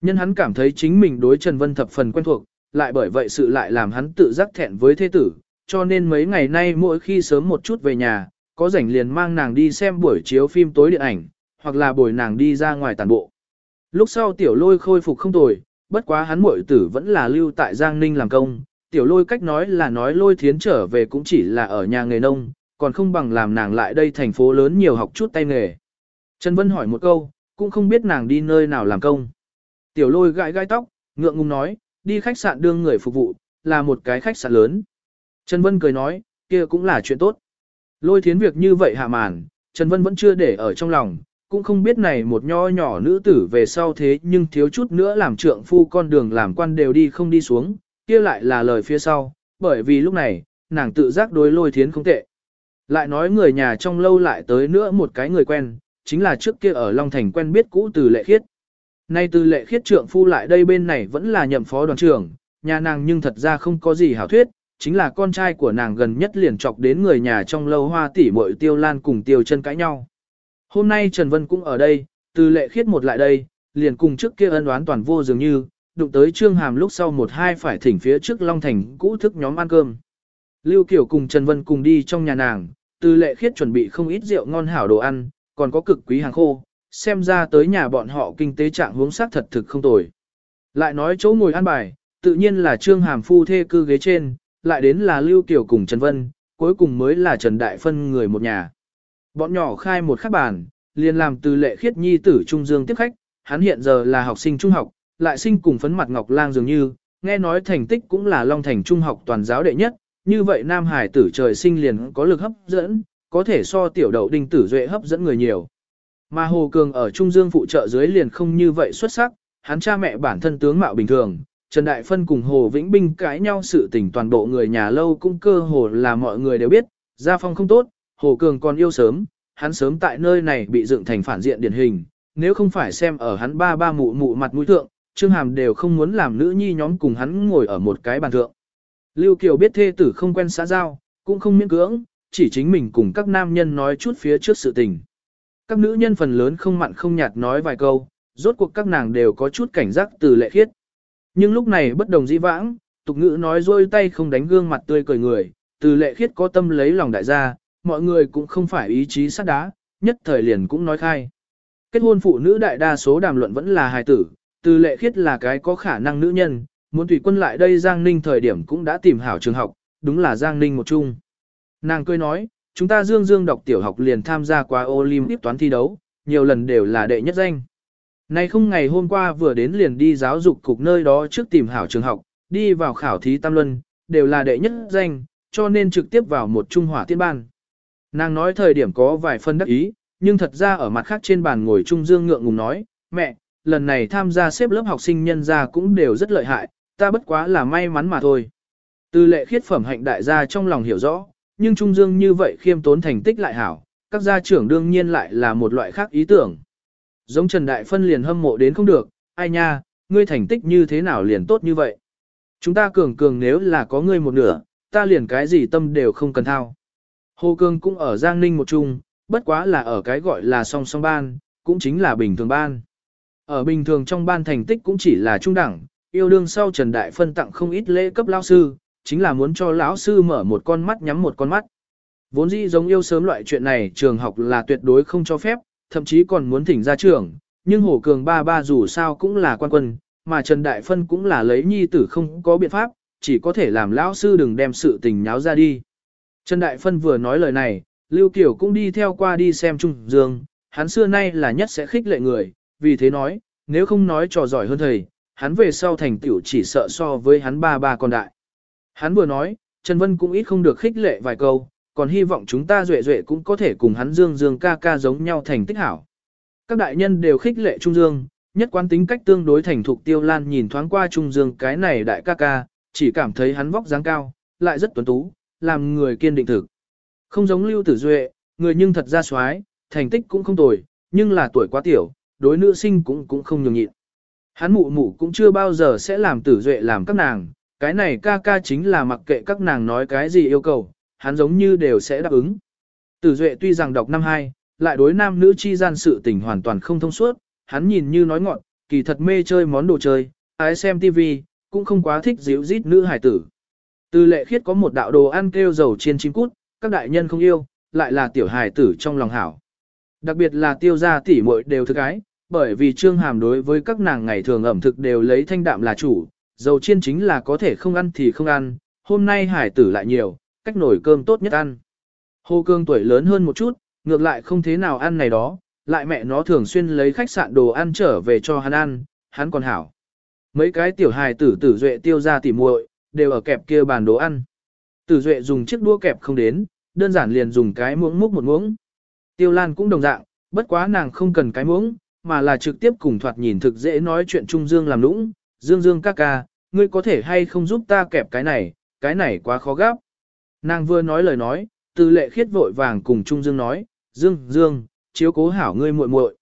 Nhân hắn cảm thấy chính mình đối Trần Vân thập phần quen thuộc, lại bởi vậy sự lại làm hắn tự giác thẹn với thế tử, cho nên mấy ngày nay mỗi khi sớm một chút về nhà, có rảnh liền mang nàng đi xem buổi chiếu phim tối điện ảnh, hoặc là bồi nàng đi ra ngoài tàn bộ. Lúc sau tiểu lôi khôi phục không tồi, bất quá hắn muội tử vẫn là lưu tại Giang Ninh làm công, tiểu lôi cách nói là nói lôi thiến trở về cũng chỉ là ở nhà nghề nông, còn không bằng làm nàng lại đây thành phố lớn nhiều học chút tay nghề. Trần Vân hỏi một câu, cũng không biết nàng đi nơi nào làm công. Tiểu lôi gãi gai tóc, ngượng ngùng nói, đi khách sạn đương người phục vụ, là một cái khách sạn lớn. Trần Vân cười nói, kia cũng là chuyện tốt. Lôi thiến việc như vậy hạ màn, Trần Vân vẫn chưa để ở trong lòng, cũng không biết này một nho nhỏ nữ tử về sau thế nhưng thiếu chút nữa làm trượng phu con đường làm quan đều đi không đi xuống, kia lại là lời phía sau, bởi vì lúc này, nàng tự giác đối lôi thiến không tệ. Lại nói người nhà trong lâu lại tới nữa một cái người quen, chính là trước kia ở Long Thành quen biết cũ từ lệ khiết. Nay từ lệ khiết trượng phu lại đây bên này vẫn là nhậm phó đoàn trưởng, nhà nàng nhưng thật ra không có gì hảo thuyết, chính là con trai của nàng gần nhất liền chọc đến người nhà trong lâu hoa tỷ muội tiêu lan cùng tiêu chân cãi nhau. Hôm nay Trần Vân cũng ở đây, từ lệ khiết một lại đây, liền cùng trước kia ân oán toàn vô dường như, đụng tới Trương Hàm lúc sau một hai phải thỉnh phía trước Long Thành cũ thức nhóm ăn cơm. Lưu Kiều cùng Trần Vân cùng đi trong nhà nàng, từ lệ khiết chuẩn bị không ít rượu ngon hảo đồ ăn, còn có cực quý hàng khô, xem ra tới nhà bọn họ kinh tế trạng hướng sắc thật thực không tồi. Lại nói chỗ ngồi ăn bài, tự nhiên là Trương Hàm phu thê cư ghế trên, lại đến là Lưu Kiều cùng Trần Vân, cuối cùng mới là Trần Đại Phân người một nhà. Bọn nhỏ khai một khắc bàn, liền làm từ lệ khiết nhi tử Trung Dương tiếp khách, hắn hiện giờ là học sinh trung học, lại sinh cùng phấn mặt Ngọc Lang dường như, nghe nói thành tích cũng là Long Thành trung học toàn giáo đệ nhất, như vậy Nam Hải tử trời sinh liền có lực hấp dẫn, có thể so tiểu đậu đinh tử duệ hấp dẫn người nhiều. Mà Hồ Cường ở Trung Dương phụ trợ dưới liền không như vậy xuất sắc, hắn cha mẹ bản thân tướng mạo bình thường, Trần Đại Phân cùng Hồ Vĩnh Binh cãi nhau sự tình toàn bộ người nhà lâu cũng cơ hồ là mọi người đều biết, gia phong không tốt, Hồ Cường còn yêu sớm, hắn sớm tại nơi này bị dựng thành phản diện điển hình, nếu không phải xem ở hắn ba ba mụ mụ mặt mũi thượng, Trương Hàm đều không muốn làm nữ nhi nhóm cùng hắn ngồi ở một cái bàn thượng. Lưu Kiều biết thê tử không quen xã giao, cũng không miễn cưỡng, chỉ chính mình cùng các nam nhân nói chút phía trước sự tình. Các nữ nhân phần lớn không mặn không nhạt nói vài câu, rốt cuộc các nàng đều có chút cảnh giác từ lệ khiết. Nhưng lúc này bất đồng dĩ vãng, tục ngữ nói dôi tay không đánh gương mặt tươi cười người, từ lệ khiết có tâm lấy lòng đại gia, mọi người cũng không phải ý chí sắt đá, nhất thời liền cũng nói khai. Kết hôn phụ nữ đại đa số đàm luận vẫn là hài tử, từ lệ khiết là cái có khả năng nữ nhân, muốn tùy quân lại đây Giang Ninh thời điểm cũng đã tìm hảo trường học, đúng là Giang Ninh một chung. Nàng cười nói, chúng ta dương dương đọc tiểu học liền tham gia qua Olympic toán thi đấu, nhiều lần đều là đệ nhất danh. Nay không ngày hôm qua vừa đến liền đi giáo dục cục nơi đó trước tìm hảo trường học, đi vào khảo thí tam luân, đều là đệ nhất danh, cho nên trực tiếp vào một trung hỏa tiên ban. Nàng nói thời điểm có vài phân đắc ý, nhưng thật ra ở mặt khác trên bàn ngồi trung dương ngượng ngùng nói, mẹ, lần này tham gia xếp lớp học sinh nhân gia cũng đều rất lợi hại, ta bất quá là may mắn mà thôi. Từ lệ khiết phẩm hạnh đại gia trong lòng hiểu rõ, nhưng trung dương như vậy khiêm tốn thành tích lại hảo, các gia trưởng đương nhiên lại là một loại khác ý tưởng. Giống Trần Đại Phân liền hâm mộ đến không được, ai nha, ngươi thành tích như thế nào liền tốt như vậy. Chúng ta cường cường nếu là có ngươi một nửa, ta liền cái gì tâm đều không cần thao. Hồ Cường cũng ở Giang Ninh một chung, bất quá là ở cái gọi là song song ban, cũng chính là bình thường ban. Ở bình thường trong ban thành tích cũng chỉ là trung đẳng, yêu đương sau Trần Đại phân tặng không ít lễ cấp lão sư, chính là muốn cho lão sư mở một con mắt nhắm một con mắt. Vốn dĩ giống yêu sớm loại chuyện này trường học là tuyệt đối không cho phép, thậm chí còn muốn thỉnh ra trưởng, nhưng Hồ Cường ba ba dù sao cũng là quan quân, mà Trần Đại Phân cũng là lấy nhi tử không có biện pháp, chỉ có thể làm lão sư đừng đem sự tình nháo ra đi. Trần Đại Phân vừa nói lời này, Lưu Kiều cũng đi theo qua đi xem Trung Dương, hắn xưa nay là nhất sẽ khích lệ người, vì thế nói, nếu không nói trò giỏi hơn thầy, hắn về sau thành tiểu chỉ sợ so với hắn ba ba còn đại. Hắn vừa nói, Trần Vân cũng ít không được khích lệ vài câu, còn hy vọng chúng ta duệ duệ cũng có thể cùng hắn Dương Dương ca ca giống nhau thành tích hảo. Các đại nhân đều khích lệ Trung Dương, nhất quán tính cách tương đối thành thục Tiêu Lan nhìn thoáng qua Trung Dương cái này đại ca ca, chỉ cảm thấy hắn vóc dáng cao, lại rất tuấn tú, làm người kiên định thực. Không giống Lưu Tử Duệ, người nhưng thật ra xoái, thành tích cũng không tồi, nhưng là tuổi quá tiểu, đối nữ sinh cũng cũng không nhường nhịn. Hắn mụ mụ cũng chưa bao giờ sẽ làm Tử Duệ làm các nàng, cái này ca ca chính là mặc kệ các nàng nói cái gì yêu cầu, hắn giống như đều sẽ đáp ứng. Tử Duệ tuy rằng đọc năm 2, lại đối nam nữ chi gian sự tình hoàn toàn không thông suốt, hắn nhìn như nói ngọn, kỳ thật mê chơi món đồ chơi, ái xem TV, cũng không quá thích díu dít nữ hải tử. Từ lệ khiết có một đạo đồ ăn kêu dầu chiên chim cút, các đại nhân không yêu, lại là tiểu hải tử trong lòng hảo. Đặc biệt là tiêu gia tỷ muội đều thức ái, bởi vì trương hàm đối với các nàng ngày thường ẩm thực đều lấy thanh đạm là chủ, dầu chiên chính là có thể không ăn thì không ăn, hôm nay hải tử lại nhiều, cách nổi cơm tốt nhất ăn. Hồ cương tuổi lớn hơn một chút, ngược lại không thế nào ăn này đó, lại mẹ nó thường xuyên lấy khách sạn đồ ăn trở về cho hắn ăn, hắn còn hảo. Mấy cái tiểu hài tử tử duệ tiêu ra tỉ muội đều ở kẹp kia bàn đồ ăn. Tử duệ dùng chiếc đũa kẹp không đến, đơn giản liền dùng cái muỗng múc một muỗng. Tiêu Lan cũng đồng dạng, bất quá nàng không cần cái muỗng, mà là trực tiếp cùng thoạt nhìn thực dễ nói chuyện Trung Dương làm lũng. Dương Dương ca ca, ngươi có thể hay không giúp ta kẹp cái này, cái này quá khó gấp. Nàng vừa nói lời nói, từ lệ khiết vội vàng cùng Trung Dương nói, Dương, Dương, chiếu cố hảo ngươi muội muội.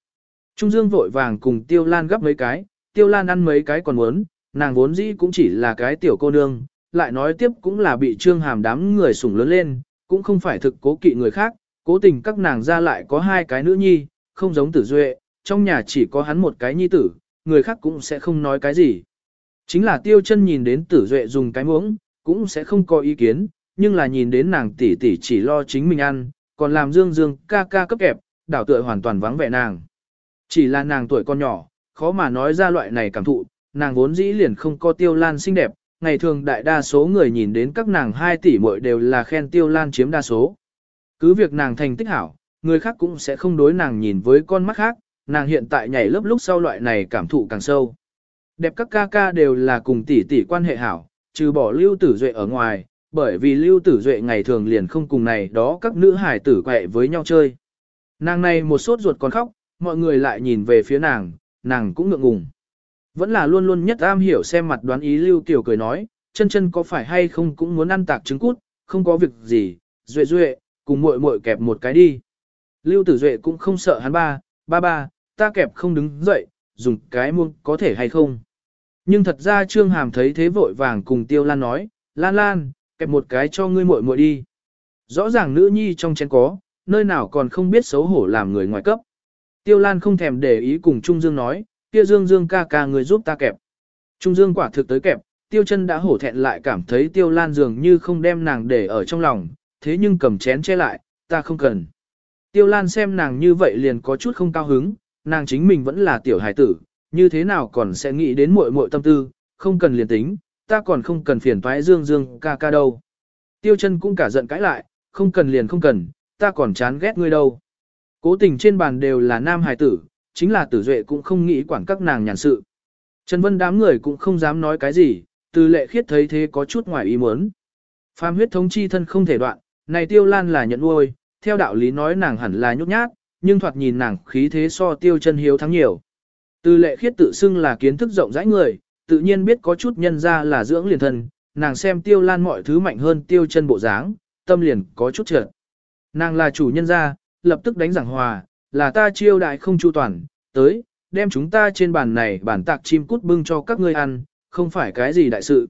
Trung Dương vội vàng cùng Tiêu Lan gấp mấy cái, Tiêu Lan ăn mấy cái còn muốn, nàng vốn dĩ cũng chỉ là cái tiểu cô nương, lại nói tiếp cũng là bị trương hàm đám người sủng lớn lên, cũng không phải thực cố kỵ người khác, cố tình các nàng ra lại có hai cái nữ nhi, không giống tử duệ, trong nhà chỉ có hắn một cái nhi tử, người khác cũng sẽ không nói cái gì. Chính là tiêu chân nhìn đến tử duệ dùng cái muỗng, cũng sẽ không có ý kiến, nhưng là nhìn đến nàng tỷ tỷ chỉ lo chính mình ăn, còn làm dương dương ca ca cấp kẹp, đảo tựa hoàn toàn vắng vẻ nàng. Chỉ là nàng tuổi con nhỏ, khó mà nói ra loại này cảm thụ, nàng vốn dĩ liền không có tiêu lan xinh đẹp, ngày thường đại đa số người nhìn đến các nàng hai tỷ muội đều là khen tiêu lan chiếm đa số. Cứ việc nàng thành tích hảo, người khác cũng sẽ không đối nàng nhìn với con mắt khác, nàng hiện tại nhảy lớp lúc sau loại này cảm thụ càng sâu. Đẹp các ca ca đều là cùng tỷ tỷ quan hệ hảo, trừ bỏ lưu tử duệ ở ngoài, bởi vì lưu tử duệ ngày thường liền không cùng này đó các nữ hải tử quẹ với nhau chơi. Nàng này một sốt ruột còn khóc, mọi người lại nhìn về phía nàng, nàng cũng ngượng ngùng. Vẫn là luôn luôn nhất am hiểu xem mặt đoán ý lưu tiểu cười nói, chân chân có phải hay không cũng muốn ăn tạc trứng cút, không có việc gì, duệ duệ, cùng muội muội kẹp một cái đi. Lưu tử duệ cũng không sợ hắn ba, ba ba, ta kẹp không đứng dậy, dùng cái muông có thể hay không. Nhưng thật ra Trương Hàm thấy thế vội vàng cùng Tiêu Lan nói, Lan Lan, kẹp một cái cho ngươi muội muội đi. Rõ ràng nữ nhi trong chén có, nơi nào còn không biết xấu hổ làm người ngoài cấp. Tiêu Lan không thèm để ý cùng Trung Dương nói, kia Dương Dương ca ca người giúp ta kẹp. Trung Dương quả thực tới kẹp, Tiêu chân đã hổ thẹn lại cảm thấy Tiêu Lan dường như không đem nàng để ở trong lòng, thế nhưng cầm chén che lại, ta không cần. Tiêu Lan xem nàng như vậy liền có chút không cao hứng, nàng chính mình vẫn là tiểu hài tử, như thế nào còn sẽ nghĩ đến muội muội tâm tư, không cần liền tính, ta còn không cần phiền toái Dương Dương ca ca đâu. Tiêu chân cũng cả giận cãi lại, không cần liền không cần, ta còn chán ghét ngươi đâu. Cố tình trên bàn đều là nam hài tử, chính là tử duệ cũng không nghĩ quản các nàng nhàn sự. Trần Vân đám người cũng không dám nói cái gì, từ lệ khiết thấy thế có chút ngoài ý muốn. Phàm huyết thống chi thân không thể đoạn, này tiêu lan là nhận nuôi, theo đạo lý nói nàng hẳn là nhút nhát, nhưng thoạt nhìn nàng khí thế so tiêu chân hiếu thắng nhiều. Từ lệ khiết tự xưng là kiến thức rộng rãi người, tự nhiên biết có chút nhân ra là dưỡng liền thân, nàng xem tiêu lan mọi thứ mạnh hơn tiêu chân bộ dáng, tâm liền có chút trượt. Nàng là chủ nhân gia, lập tức đánh giảng hòa, là ta chiêu đại không chu toàn, tới, đem chúng ta trên bàn này bản tạc chim cút bưng cho các ngươi ăn, không phải cái gì đại sự.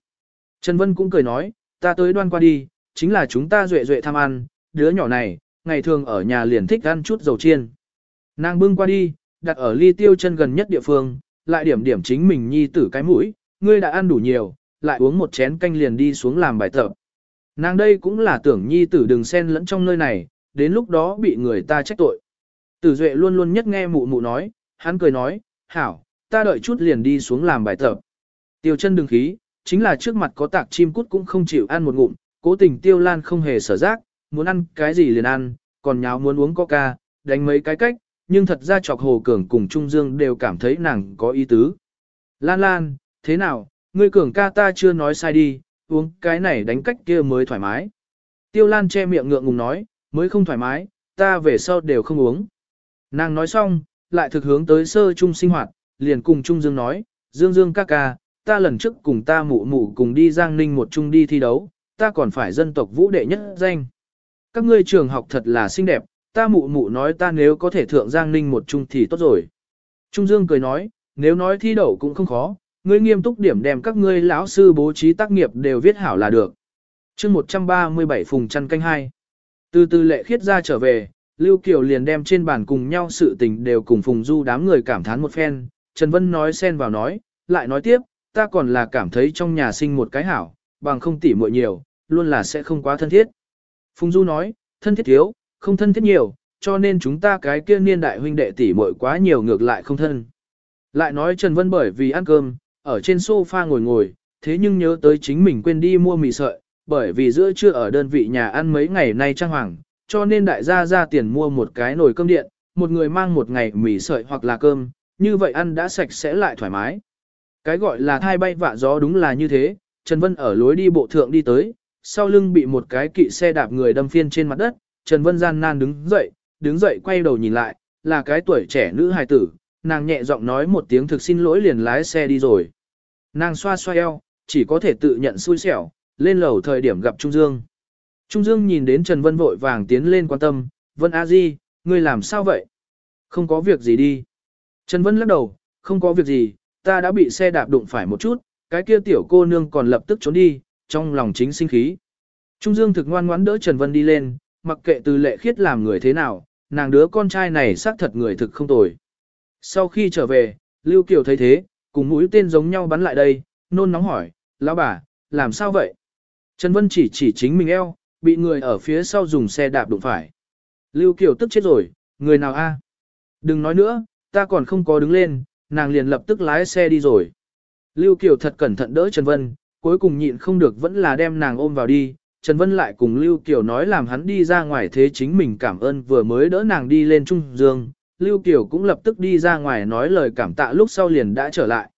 Trần Vân cũng cười nói, ta tới đoan qua đi, chính là chúng ta duệ duệ tham ăn, đứa nhỏ này, ngày thường ở nhà liền thích ăn chút dầu chiên. Nàng bưng qua đi, đặt ở ly tiêu chân gần nhất địa phương, lại điểm điểm chính mình nhi tử cái mũi, ngươi đã ăn đủ nhiều, lại uống một chén canh liền đi xuống làm bài tập. Nàng đây cũng là tưởng nhi tử đừng xen lẫn trong nơi này, đến lúc đó bị người ta trách tội. Tử Duệ luôn luôn nhất nghe mụ mụ nói, hắn cười nói, hảo, ta đợi chút liền đi xuống làm bài tập. Tiêu chân đừng khí, chính là trước mặt có tạc chim cút cũng không chịu ăn một ngụm, cố tình tiêu lan không hề sở giác, muốn ăn cái gì liền ăn, còn nháo muốn uống coca, đánh mấy cái cách, nhưng thật ra chọc hồ cường cùng Trung Dương đều cảm thấy nàng có ý tứ. Lan Lan, thế nào, ngươi cường ca ta chưa nói sai đi, uống cái này đánh cách kia mới thoải mái. Tiêu Lan che miệng ngượng ngùng nói, mới không thoải mái, ta về sau đều không uống. Nàng nói xong, lại thực hướng tới sơ trung sinh hoạt, liền cùng Trung Dương nói, Dương Dương ca ca, ta lần trước cùng ta mụ mụ cùng đi Giang Ninh một chung đi thi đấu, ta còn phải dân tộc vũ đệ nhất danh. Các ngươi trường học thật là xinh đẹp, ta mụ mụ nói ta nếu có thể thượng Giang Ninh một chung thì tốt rồi. Trung Dương cười nói, nếu nói thi đậu cũng không khó, ngươi nghiêm túc điểm đem các ngươi lão sư bố trí tác nghiệp đều viết hảo là được. chương 137 Phùng Trăn Canh 2 Từ từ lệ khiết ra trở về, Lưu Kiều liền đem trên bàn cùng nhau sự tình đều cùng Phùng Du đám người cảm thán một phen, Trần Vân nói xen vào nói, lại nói tiếp, ta còn là cảm thấy trong nhà sinh một cái hảo, bằng không tỉ muội nhiều, luôn là sẽ không quá thân thiết. Phùng Du nói, thân thiết thiếu, không thân thiết nhiều, cho nên chúng ta cái kia niên đại huynh đệ tỷ muội quá nhiều ngược lại không thân. Lại nói Trần Vân bởi vì ăn cơm, ở trên sofa ngồi ngồi, thế nhưng nhớ tới chính mình quên đi mua mì sợi, bởi vì giữa trưa ở đơn vị nhà ăn mấy ngày nay trang hoàng, cho nên đại gia ra tiền mua một cái nồi cơm điện, một người mang một ngày mì sợi hoặc là cơm, như vậy ăn đã sạch sẽ lại thoải mái. Cái gọi là thai bay vạ gió đúng là như thế, Trần Vân ở lối đi bộ thượng đi tới, sau lưng bị một cái kỵ xe đạp người đâm phiên trên mặt đất, Trần Vân gian nan đứng dậy, đứng dậy quay đầu nhìn lại, là cái tuổi trẻ nữ hài tử, nàng nhẹ giọng nói một tiếng thực xin lỗi liền lái xe đi rồi. Nàng xoa xoa eo, chỉ có thể tự nhận xui xẻo, lên lầu thời điểm gặp Trung Dương. Trung Dương nhìn đến Trần Vân vội vàng tiến lên quan tâm, Vân A Di, ngươi làm sao vậy? Không có việc gì đi. Trần Vân lắc đầu, không có việc gì, ta đã bị xe đạp đụng phải một chút, cái kia tiểu cô nương còn lập tức trốn đi, trong lòng chính sinh khí. Trung Dương thực ngoan ngoãn đỡ Trần Vân đi lên, mặc kệ từ lệ khiết làm người thế nào, nàng đứa con trai này xác thật người thực không tồi. Sau khi trở về, Lưu Kiều thấy thế, cùng mũi tên giống nhau bắn lại đây, nôn nóng hỏi, lão bà, làm sao vậy? Trần Vân chỉ chỉ chính mình eo, bị người ở phía sau dùng xe đạp đụng phải. Lưu Kiều tức chết rồi, người nào a? Đừng nói nữa, ta còn không có đứng lên, nàng liền lập tức lái xe đi rồi. Lưu Kiều thật cẩn thận đỡ Trần Vân, cuối cùng nhịn không được vẫn là đem nàng ôm vào đi. Trần Vân lại cùng Lưu Kiều nói làm hắn đi ra ngoài thế chính mình cảm ơn vừa mới đỡ nàng đi lên Trung Dương. Lưu Kiều cũng lập tức đi ra ngoài nói lời cảm tạ lúc sau liền đã trở lại.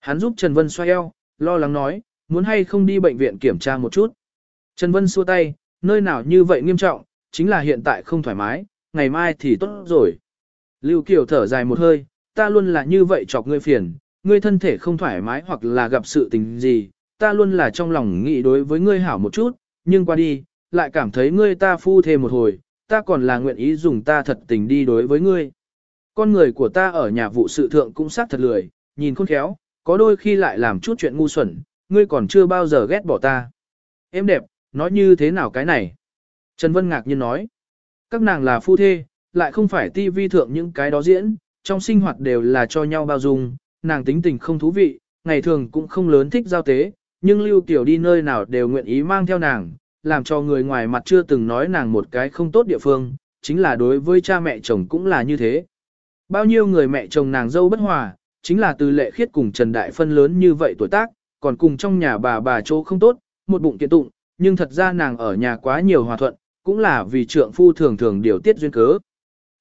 Hắn giúp Trần Vân xoay eo, lo lắng nói, muốn hay không đi bệnh viện kiểm tra một chút. Trần Vân xua tay, nơi nào như vậy nghiêm trọng, chính là hiện tại không thoải mái, ngày mai thì tốt rồi. Lưu Kiều thở dài một hơi, ta luôn là như vậy chọc ngươi phiền, ngươi thân thể không thoải mái hoặc là gặp sự tình gì, ta luôn là trong lòng nghĩ đối với ngươi hảo một chút, nhưng qua đi, lại cảm thấy ngươi ta phu thêm một hồi, ta còn là nguyện ý dùng ta thật tình đi đối với ngươi. Con người của ta ở nhà vụ sự thượng cũng sát thật lười, nhìn khôn khéo, có đôi khi lại làm chút chuyện ngu xuẩn, ngươi còn chưa bao giờ ghét bỏ ta. Em đẹp, nói như thế nào cái này? Trần Vân ngạc nhiên nói, các nàng là phu thê, lại không phải ti vi thượng những cái đó diễn, trong sinh hoạt đều là cho nhau bao dung, nàng tính tình không thú vị, ngày thường cũng không lớn thích giao tế, nhưng Lưu Tiểu đi nơi nào đều nguyện ý mang theo nàng, làm cho người ngoài mặt chưa từng nói nàng một cái không tốt địa phương, chính là đối với cha mẹ chồng cũng là như thế. Bao nhiêu người mẹ chồng nàng dâu bất hòa, chính là từ lệ khiết cùng Trần Đại Phân lớn như vậy tuổi tác, còn cùng trong nhà bà bà chỗ không tốt, một bụng kiện tụng, nhưng thật ra nàng ở nhà quá nhiều hòa thuận, cũng là vì trượng phu thường thường điều tiết duyên cớ.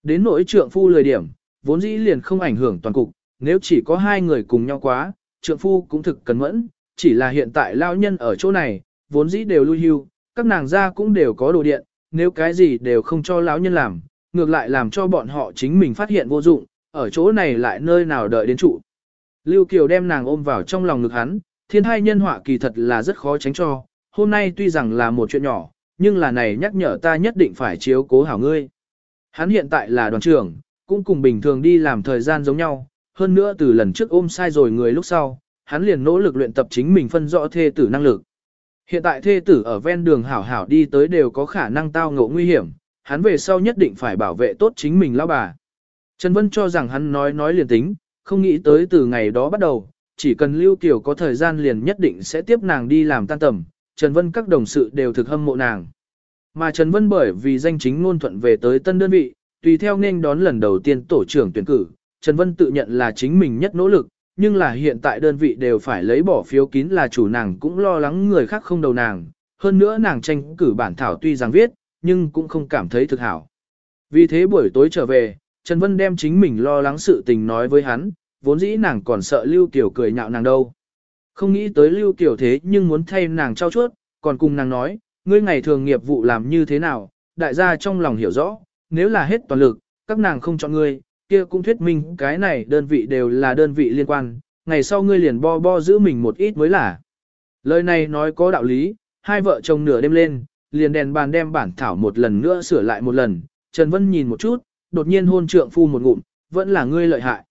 Đến nỗi trượng phu lười điểm, vốn dĩ liền không ảnh hưởng toàn cục, nếu chỉ có hai người cùng nhau quá, trượng phu cũng thực cẩn mẫn, chỉ là hiện tại lao nhân ở chỗ này, vốn dĩ đều lui hưu, các nàng gia cũng đều có đồ điện, nếu cái gì đều không cho lão nhân làm, ngược lại làm cho bọn họ chính mình phát hiện vô dụng, ở chỗ này lại nơi nào đợi đến trụ. Lưu Kiều đem nàng ôm vào trong lòng ngực hắn, thiên hai nhân họa kỳ thật là rất khó tránh cho, hôm nay tuy rằng là một chuyện nhỏ, nhưng là này nhắc nhở ta nhất định phải chiếu cố hảo ngươi. Hắn hiện tại là đoàn trưởng, cũng cùng bình thường đi làm thời gian giống nhau, hơn nữa từ lần trước ôm sai rồi người lúc sau, hắn liền nỗ lực luyện tập chính mình phân rõ thê tử năng lực. Hiện tại thê tử ở ven đường hảo hảo đi tới đều có khả năng tao ngộ nguy hiểm, hắn về sau nhất định phải bảo vệ tốt chính mình lão bà. Trần Vân cho rằng hắn nói nói liền tính, không nghĩ tới từ ngày đó bắt đầu, chỉ cần Lưu Kiều có thời gian liền nhất định sẽ tiếp nàng đi làm tan tầm, Trần Vân các đồng sự đều thực hâm mộ nàng. Mà Trần Vân bởi vì danh chính ngôn thuận về tới tân đơn vị, tùy theo nên đón lần đầu tiên tổ trưởng tuyển cử, Trần Vân tự nhận là chính mình nhất nỗ lực, nhưng là hiện tại đơn vị đều phải lấy bỏ phiếu kín là chủ nàng cũng lo lắng người khác không đầu nàng, hơn nữa nàng tranh cử bản thảo tuy rằng viết, nhưng cũng không cảm thấy thực hảo. Vì thế buổi tối trở về, Trần Vân đem chính mình lo lắng sự tình nói với hắn, vốn dĩ nàng còn sợ Lưu Kiều cười nhạo nàng đâu. Không nghĩ tới Lưu Kiều thế nhưng muốn thay nàng trao chuốt, còn cùng nàng nói, ngươi ngày thường nghiệp vụ làm như thế nào, đại gia trong lòng hiểu rõ, nếu là hết toàn lực, các nàng không chọn ngươi, kia cũng thuyết minh cái này đơn vị đều là đơn vị liên quan, ngày sau ngươi liền bo bo giữ mình một ít mới là. Lời này nói có đạo lý, hai vợ chồng nửa đêm lên, liền đèn bàn đem bản thảo một lần nữa sửa lại một lần, Trần Vân nhìn một chút, đột nhiên hôn trượng phu một ngụm, vẫn là ngươi lợi hại.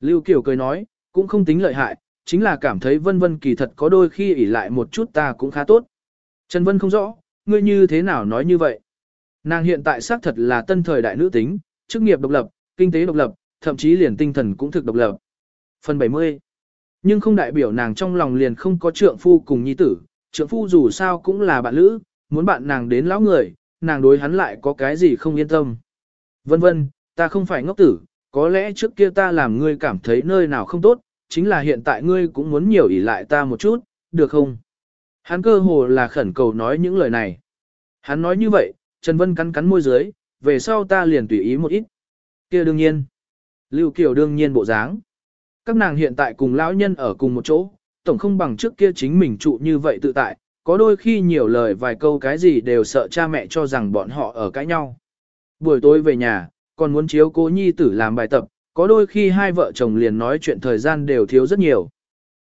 Lưu Kiều cười nói, cũng không tính lợi hại, chính là cảm thấy Vân Vân kỳ thật có đôi khi ỉ lại một chút ta cũng khá tốt. Trần Vân không rõ, ngươi như thế nào nói như vậy. Nàng hiện tại xác thật là tân thời đại nữ tính, chức nghiệp độc lập, kinh tế độc lập, thậm chí liền tinh thần cũng thực độc lập. Phần 70 Nhưng không đại biểu nàng trong lòng liền không có trượng phu cùng nhi tử, trượng phu dù sao cũng là bạn lữ, muốn bạn nàng đến lão người, nàng đối hắn lại có cái gì không yên tâm. Vân vân, ta không phải ngốc tử, có lẽ trước kia ta làm ngươi cảm thấy nơi nào không tốt, chính là hiện tại ngươi cũng muốn nhiều ỷ lại ta một chút, được không? Hắn cơ hồ là khẩn cầu nói những lời này. Hắn nói như vậy, Trần Vân cắn cắn môi dưới, về sau ta liền tùy ý một ít kia đương nhiên. Lưu Kiều đương nhiên bộ dáng. Các nàng hiện tại cùng lão nhân ở cùng một chỗ, tổng không bằng trước kia chính mình trụ như vậy tự tại, có đôi khi nhiều lời vài câu cái gì đều sợ cha mẹ cho rằng bọn họ ở cãi nhau. Buổi tối về nhà, còn muốn chiếu cố nhi tử làm bài tập, có đôi khi hai vợ chồng liền nói chuyện thời gian đều thiếu rất nhiều.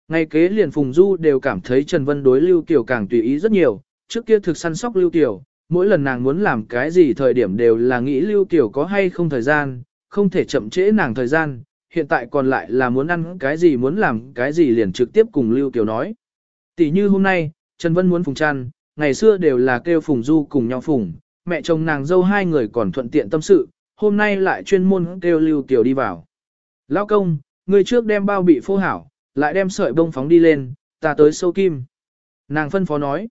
Ngay kế liền Phùng Du đều cảm thấy Trần Vân đối Lưu Kiều càng tùy ý rất nhiều, trước kia thực săn sóc Lưu Kiều, mỗi lần nàng muốn làm cái gì thời điểm đều là nghĩ Lưu Kiều có hay không thời gian, không thể chậm trễ nàng thời gian, hiện tại còn lại là muốn ăn cái gì muốn làm cái gì liền trực tiếp cùng Lưu Kiều nói. Tỷ như hôm nay, Trần Vân muốn phùng chăn, ngày xưa đều là kêu phùng du cùng nhau phùng, mẹ chồng nàng dâu hai người còn thuận tiện tâm sự, hôm nay lại chuyên môn kêu Lưu Kiều đi vào. Lão công, người trước đem bao bị phô hảo, lại đem sợi bông phóng đi lên, ta tới sâu kim. Nàng phân phó nói.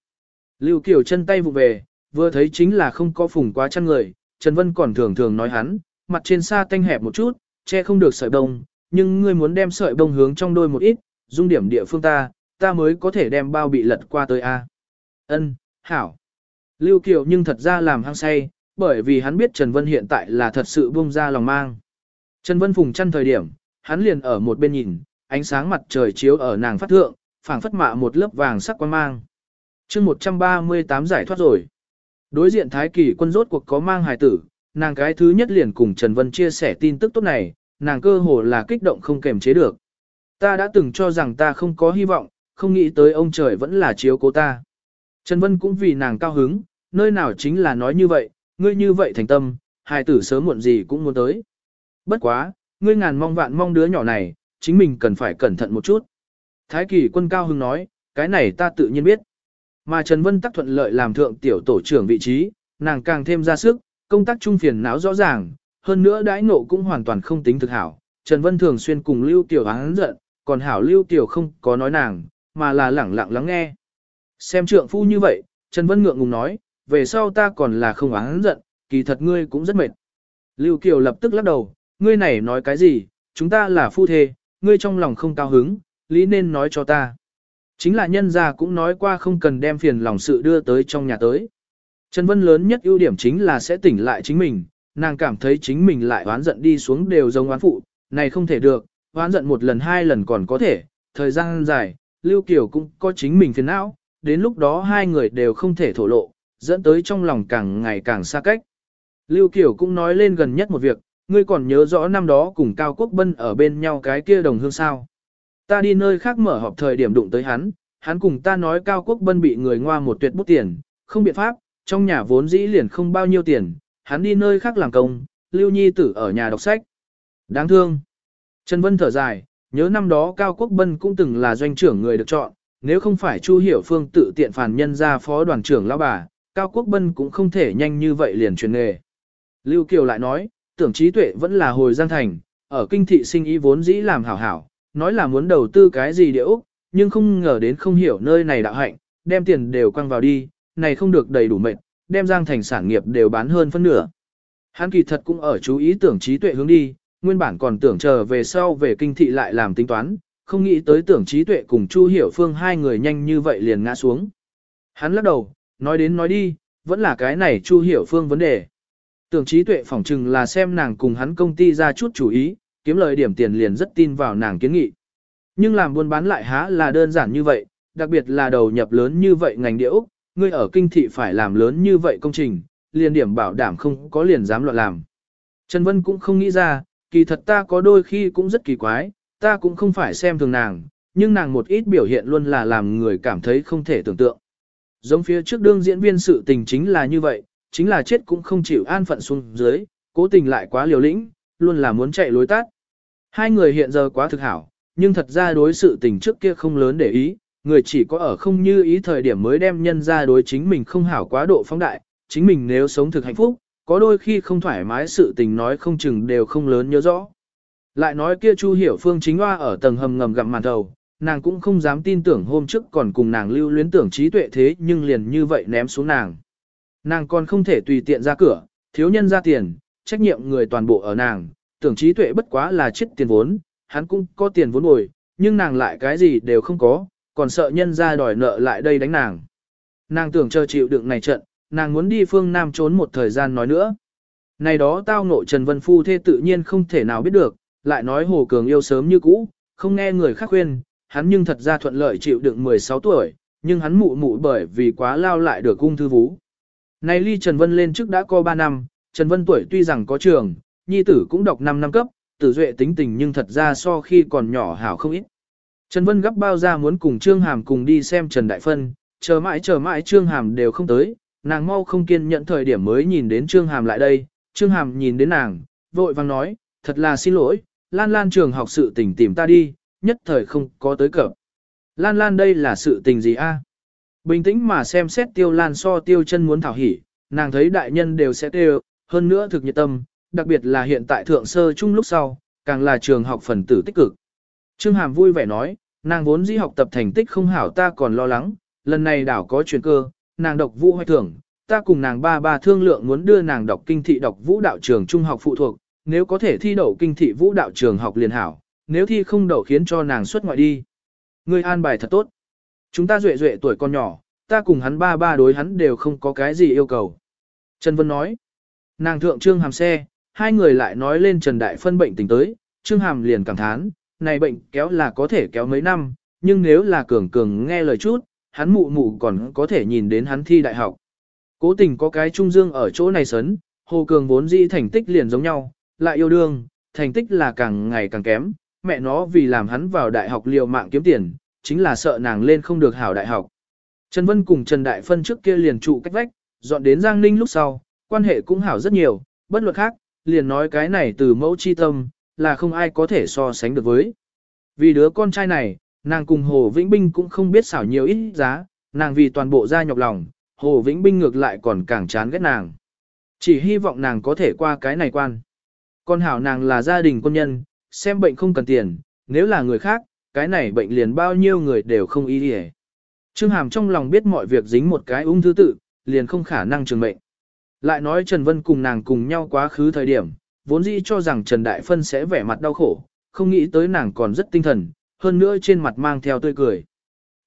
Lưu Kiều chân tay vụ về, vừa thấy chính là không có phùng quá chăn người, Trần Vân còn thường thường nói hắn, mặt trên xa tanh hẹp một chút, che không được sợi bông, nhưng ngươi muốn đem sợi bông hướng trong đôi một ít, dung điểm địa phương ta, ta mới có thể đem bao bị lật qua tới A. Ân, hảo. Lưu Kiều nhưng thật ra làm hăng say, bởi vì hắn biết Trần Vân hiện tại là thật sự buông ra lòng mang. Trần Vân phùng chăn thời điểm, hắn liền ở một bên nhìn, ánh sáng mặt trời chiếu ở nàng phát thượng, phảng phất mạ một lớp vàng sắc quang mang. chương 138 giải thoát rồi. Đối diện Thái Kỳ quân rốt cuộc có mang hài tử, nàng cái thứ nhất liền cùng Trần Vân chia sẻ tin tức tốt này, nàng cơ hồ là kích động không kềm chế được. Ta đã từng cho rằng ta không có hy vọng, không nghĩ tới ông trời vẫn là chiếu cố ta. Trần Vân cũng vì nàng cao hứng, nơi nào chính là nói như vậy, ngươi như vậy thành tâm, hài tử sớm muộn gì cũng muốn tới. Bất quá, ngươi ngàn mong vạn mong đứa nhỏ này, chính mình cần phải cẩn thận một chút. Thái kỳ quân cao hứng nói, cái này ta tự nhiên biết. Mà Trần Vân tắc thuận lợi làm thượng tiểu tổ trưởng vị trí, nàng càng thêm ra sức, công tác trung phiền não rõ ràng, hơn nữa đãi nộ cũng hoàn toàn không tính thực hảo. Trần Vân thường xuyên cùng Lưu Tiểu án giận, còn hảo Lưu Tiểu không có nói nàng, mà là lẳng lặng lắng nghe. Xem trượng phu như vậy, Trần Vân ngượng ngùng nói, về sau ta còn là không án giận, kỳ thật ngươi cũng rất mệt. Lưu Kiều lập tức lắc đầu, ngươi này nói cái gì, chúng ta là phu thê, ngươi trong lòng không cao hứng, lý nên nói cho ta. Chính là nhân gia cũng nói qua không cần đem phiền lòng sự đưa tới trong nhà tới. Trần Vân lớn nhất ưu điểm chính là sẽ tỉnh lại chính mình, nàng cảm thấy chính mình lại oán giận đi xuống đều giống oán phụ, này không thể được, oán giận một lần hai lần còn có thể, thời gian dài, Lưu Kiều cũng có chính mình phiền não, đến lúc đó hai người đều không thể thổ lộ, dẫn tới trong lòng càng ngày càng xa cách. Lưu Kiều cũng nói lên gần nhất một việc, ngươi còn nhớ rõ năm đó cùng Cao Quốc Bân ở bên nhau cái kia đồng hương sao. Ta đi nơi khác mở họp thời điểm đụng tới hắn, hắn cùng ta nói Cao Quốc Bân bị người ngoa một tuyệt bút tiền, không biện pháp, trong nhà vốn dĩ liền không bao nhiêu tiền, hắn đi nơi khác làm công, Lưu Nhi tử ở nhà đọc sách. Đáng thương. Trần Vân thở dài, nhớ năm đó Cao Quốc Bân cũng từng là doanh trưởng người được chọn, nếu không phải Chu Hiểu Phương tự tiện phản nhân ra phó đoàn trưởng lão bà, Cao Quốc Bân cũng không thể nhanh như vậy liền truyền nghề. Lưu Kiều lại nói, tưởng trí tuệ vẫn là hồi Giang Thành, ở kinh thị sinh ý vốn dĩ làm hảo hảo, nói là muốn đầu tư cái gì địa Úc, nhưng không ngờ đến không hiểu nơi này đạo hạnh, đem tiền đều quăng vào đi, này không được đầy đủ mệnh, đem Giang Thành sản nghiệp đều bán hơn phân nửa. Hắn kỳ thật cũng ở chú ý tưởng trí tuệ hướng đi, nguyên bản còn tưởng chờ về sau về kinh thị lại làm tính toán, không nghĩ tới tưởng trí tuệ cùng Chu Hiểu Phương hai người nhanh như vậy liền ngã xuống. Hắn lắc đầu, nói đến nói đi, vẫn là cái này Chu Hiểu Phương vấn đề. Tưởng trí tuệ phỏng chừng là xem nàng cùng hắn công ty ra chút chú ý, kiếm lời điểm tiền liền rất tin vào nàng kiến nghị. Nhưng làm buôn bán lại há là đơn giản như vậy, đặc biệt là đầu nhập lớn như vậy ngành địa ngươi ở kinh thị phải làm lớn như vậy công trình, liền điểm bảo đảm không có liền dám loạn làm. Trần Vân cũng không nghĩ ra, kỳ thật ta có đôi khi cũng rất kỳ quái, ta cũng không phải xem thường nàng, nhưng nàng một ít biểu hiện luôn là làm người cảm thấy không thể tưởng tượng. Giống phía trước đương diễn viên sự tình chính là như vậy, chính là chết cũng không chịu an phận xuống dưới, cố tình lại quá liều lĩnh, luôn là muốn chạy lối tắt. Hai người hiện giờ quá thực hảo, nhưng thật ra đối sự tình trước kia không lớn để ý, người chỉ có ở không như ý thời điểm mới đem nhân ra đối chính mình không hảo quá độ phóng đại, chính mình nếu sống thực hạnh phúc, có đôi khi không thoải mái sự tình nói không chừng đều không lớn nhớ rõ. Lại nói kia Chu Hiểu Phương chính hoa ở tầng hầm ngầm gặm màn đầu, nàng cũng không dám tin tưởng hôm trước còn cùng nàng lưu luyến tưởng trí tuệ thế nhưng liền như vậy ném xuống nàng. Nàng còn không thể tùy tiện ra cửa, thiếu nhân ra tiền, trách nhiệm người toàn bộ ở nàng, tưởng trí tuệ bất quá là chết tiền vốn, hắn cũng có tiền vốn bồi, nhưng nàng lại cái gì đều không có, còn sợ nhân ra đòi nợ lại đây đánh nàng. Nàng tưởng chờ chịu đựng này trận, nàng muốn đi phương Nam trốn một thời gian nói nữa. Này đó tao nội Trần Vân Phu thê tự nhiên không thể nào biết được, lại nói Hồ Cường yêu sớm như cũ, không nghe người khác khuyên, hắn nhưng thật ra thuận lợi chịu đựng 16 tuổi, nhưng hắn mụ mụ bởi vì quá lao lại được cung thư vú. Này ly Trần Vân lên trước đã có 3 năm, Trần Vân tuổi tuy rằng có trường, nhi tử cũng đọc 5 năm cấp, tử duệ tính tình nhưng thật ra so khi còn nhỏ hảo không ít. Trần Vân gấp bao ra muốn cùng Trương Hàm cùng đi xem Trần Đại Phân, chờ mãi chờ mãi Trương Hàm đều không tới, nàng mau không kiên nhẫn thời điểm mới nhìn đến Trương Hàm lại đây, Trương Hàm nhìn đến nàng, vội vang nói, thật là xin lỗi, Lan Lan trường học sự tình tìm ta đi, nhất thời không có tới cập. Lan Lan đây là sự tình gì a? Bình tĩnh mà xem xét tiêu lan so tiêu chân muốn thảo hỉ, nàng thấy đại nhân đều sẽ tiêu, hơn nữa thực nhiệt tâm, đặc biệt là hiện tại thượng sơ chung lúc sau, càng là trường học phần tử tích cực. Trương Hàm vui vẻ nói, nàng vốn dĩ học tập thành tích không hảo ta còn lo lắng, lần này đảo có chuyển cơ, nàng độc vũ hoài thưởng, ta cùng nàng ba ba thương lượng muốn đưa nàng đọc kinh thị đọc vũ đạo trường trung học phụ thuộc, nếu có thể thi đậu kinh thị vũ đạo trường học liền hảo, nếu thi không đậu khiến cho nàng xuất ngoại đi. Ngươi an bài thật tốt. Chúng ta duệ duệ tuổi con nhỏ, ta cùng hắn ba ba đối hắn đều không có cái gì yêu cầu. Trần Vân nói, nàng thượng trương hàm xe, hai người lại nói lên Trần Đại Phân bệnh tình tới, trương hàm liền cảm thán, này bệnh kéo là có thể kéo mấy năm, nhưng nếu là cường cường nghe lời chút, hắn mụ mụ còn có thể nhìn đến hắn thi đại học. Cố tình có cái trung dương ở chỗ này sấn, Hồ Cường vốn dĩ thành tích liền giống nhau, lại yêu đương, thành tích là càng ngày càng kém, mẹ nó vì làm hắn vào đại học liều mạng kiếm tiền, chính là sợ nàng lên không được hảo đại học. Trần Vân cùng Trần Đại Phân trước kia liền trụ cách vách, dọn đến Giang Ninh lúc sau, quan hệ cũng hảo rất nhiều, bất luận khác, liền nói cái này từ mẫu chi tâm, là không ai có thể so sánh được với. Vì đứa con trai này, nàng cùng Hồ Vĩnh Binh cũng không biết xảo nhiều ít giá, nàng vì toàn bộ gia nhọc lòng, Hồ Vĩnh Binh ngược lại còn càng chán ghét nàng. Chỉ hy vọng nàng có thể qua cái này quan. Con hảo nàng là gia đình quân nhân, xem bệnh không cần tiền, nếu là người khác, cái này bệnh liền bao nhiêu người đều không ý đi Trương Hàm trong lòng biết mọi việc dính một cái ung thư tự, liền không khả năng trường mệnh. Lại nói Trần Vân cùng nàng cùng nhau quá khứ thời điểm, vốn dĩ cho rằng Trần Đại Phân sẽ vẻ mặt đau khổ, không nghĩ tới nàng còn rất tinh thần, hơn nữa trên mặt mang theo tươi cười.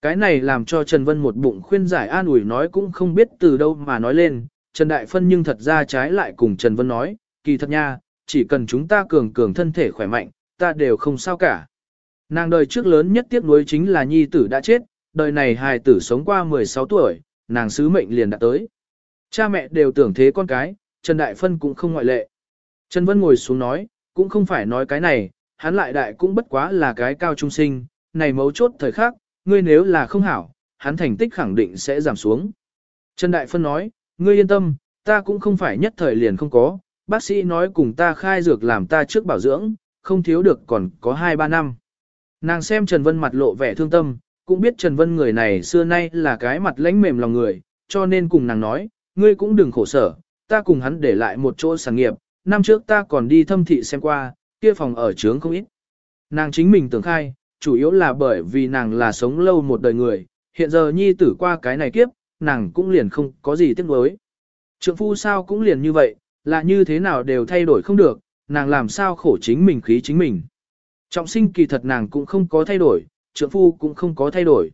Cái này làm cho Trần Vân một bụng khuyên giải an ủi nói cũng không biết từ đâu mà nói lên, Trần Đại Phân nhưng thật ra trái lại cùng Trần Vân nói, kỳ thật nha, chỉ cần chúng ta cường cường thân thể khỏe mạnh, ta đều không sao cả. Nàng đời trước lớn nhất tiếc nuối chính là nhi tử đã chết, đời này hài tử sống qua 16 tuổi, nàng sứ mệnh liền đã tới. Cha mẹ đều tưởng thế con cái, Trần Đại Phân cũng không ngoại lệ. Trần Vân ngồi xuống nói, cũng không phải nói cái này, hắn lại đại cũng bất quá là cái cao trung sinh, này mấu chốt thời khắc, ngươi nếu là không hảo, hắn thành tích khẳng định sẽ giảm xuống. Trần Đại Phân nói, ngươi yên tâm, ta cũng không phải nhất thời liền không có, bác sĩ nói cùng ta khai dược làm ta trước bảo dưỡng, không thiếu được còn có 2-3 năm. Nàng xem Trần Vân mặt lộ vẻ thương tâm, cũng biết Trần Vân người này xưa nay là cái mặt lãnh mềm lòng người, cho nên cùng nàng nói, ngươi cũng đừng khổ sở, ta cùng hắn để lại một chỗ sản nghiệp, năm trước ta còn đi thâm thị xem qua, kia phòng ở trướng không ít. Nàng chính mình tưởng khai, chủ yếu là bởi vì nàng là sống lâu một đời người, hiện giờ nhi tử qua cái này kiếp, nàng cũng liền không có gì tiếc nuối. Trượng phu sao cũng liền như vậy, là như thế nào đều thay đổi không được, nàng làm sao khổ chính mình khí chính mình. Trọng sinh kỳ thật nàng cũng không có thay đổi, trượng phu cũng không có thay đổi.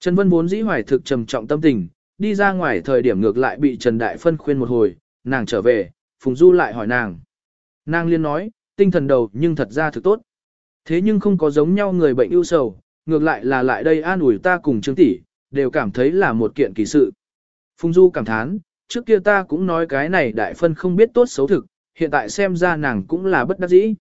Trần Vân vốn dĩ hoài thực trầm trọng tâm tình, đi ra ngoài thời điểm ngược lại bị Trần Đại Phân khuyên một hồi, nàng trở về, Phùng Du lại hỏi nàng. Nàng liên nói, tinh thần đầu nhưng thật ra thực tốt. Thế nhưng không có giống nhau người bệnh ưu sầu, ngược lại là lại đây an ủi ta cùng Trương tỷ, đều cảm thấy là một kiện kỳ sự. Phùng Du cảm thán, trước kia ta cũng nói cái này đại phân không biết tốt xấu thực, hiện tại xem ra nàng cũng là bất đắc dĩ.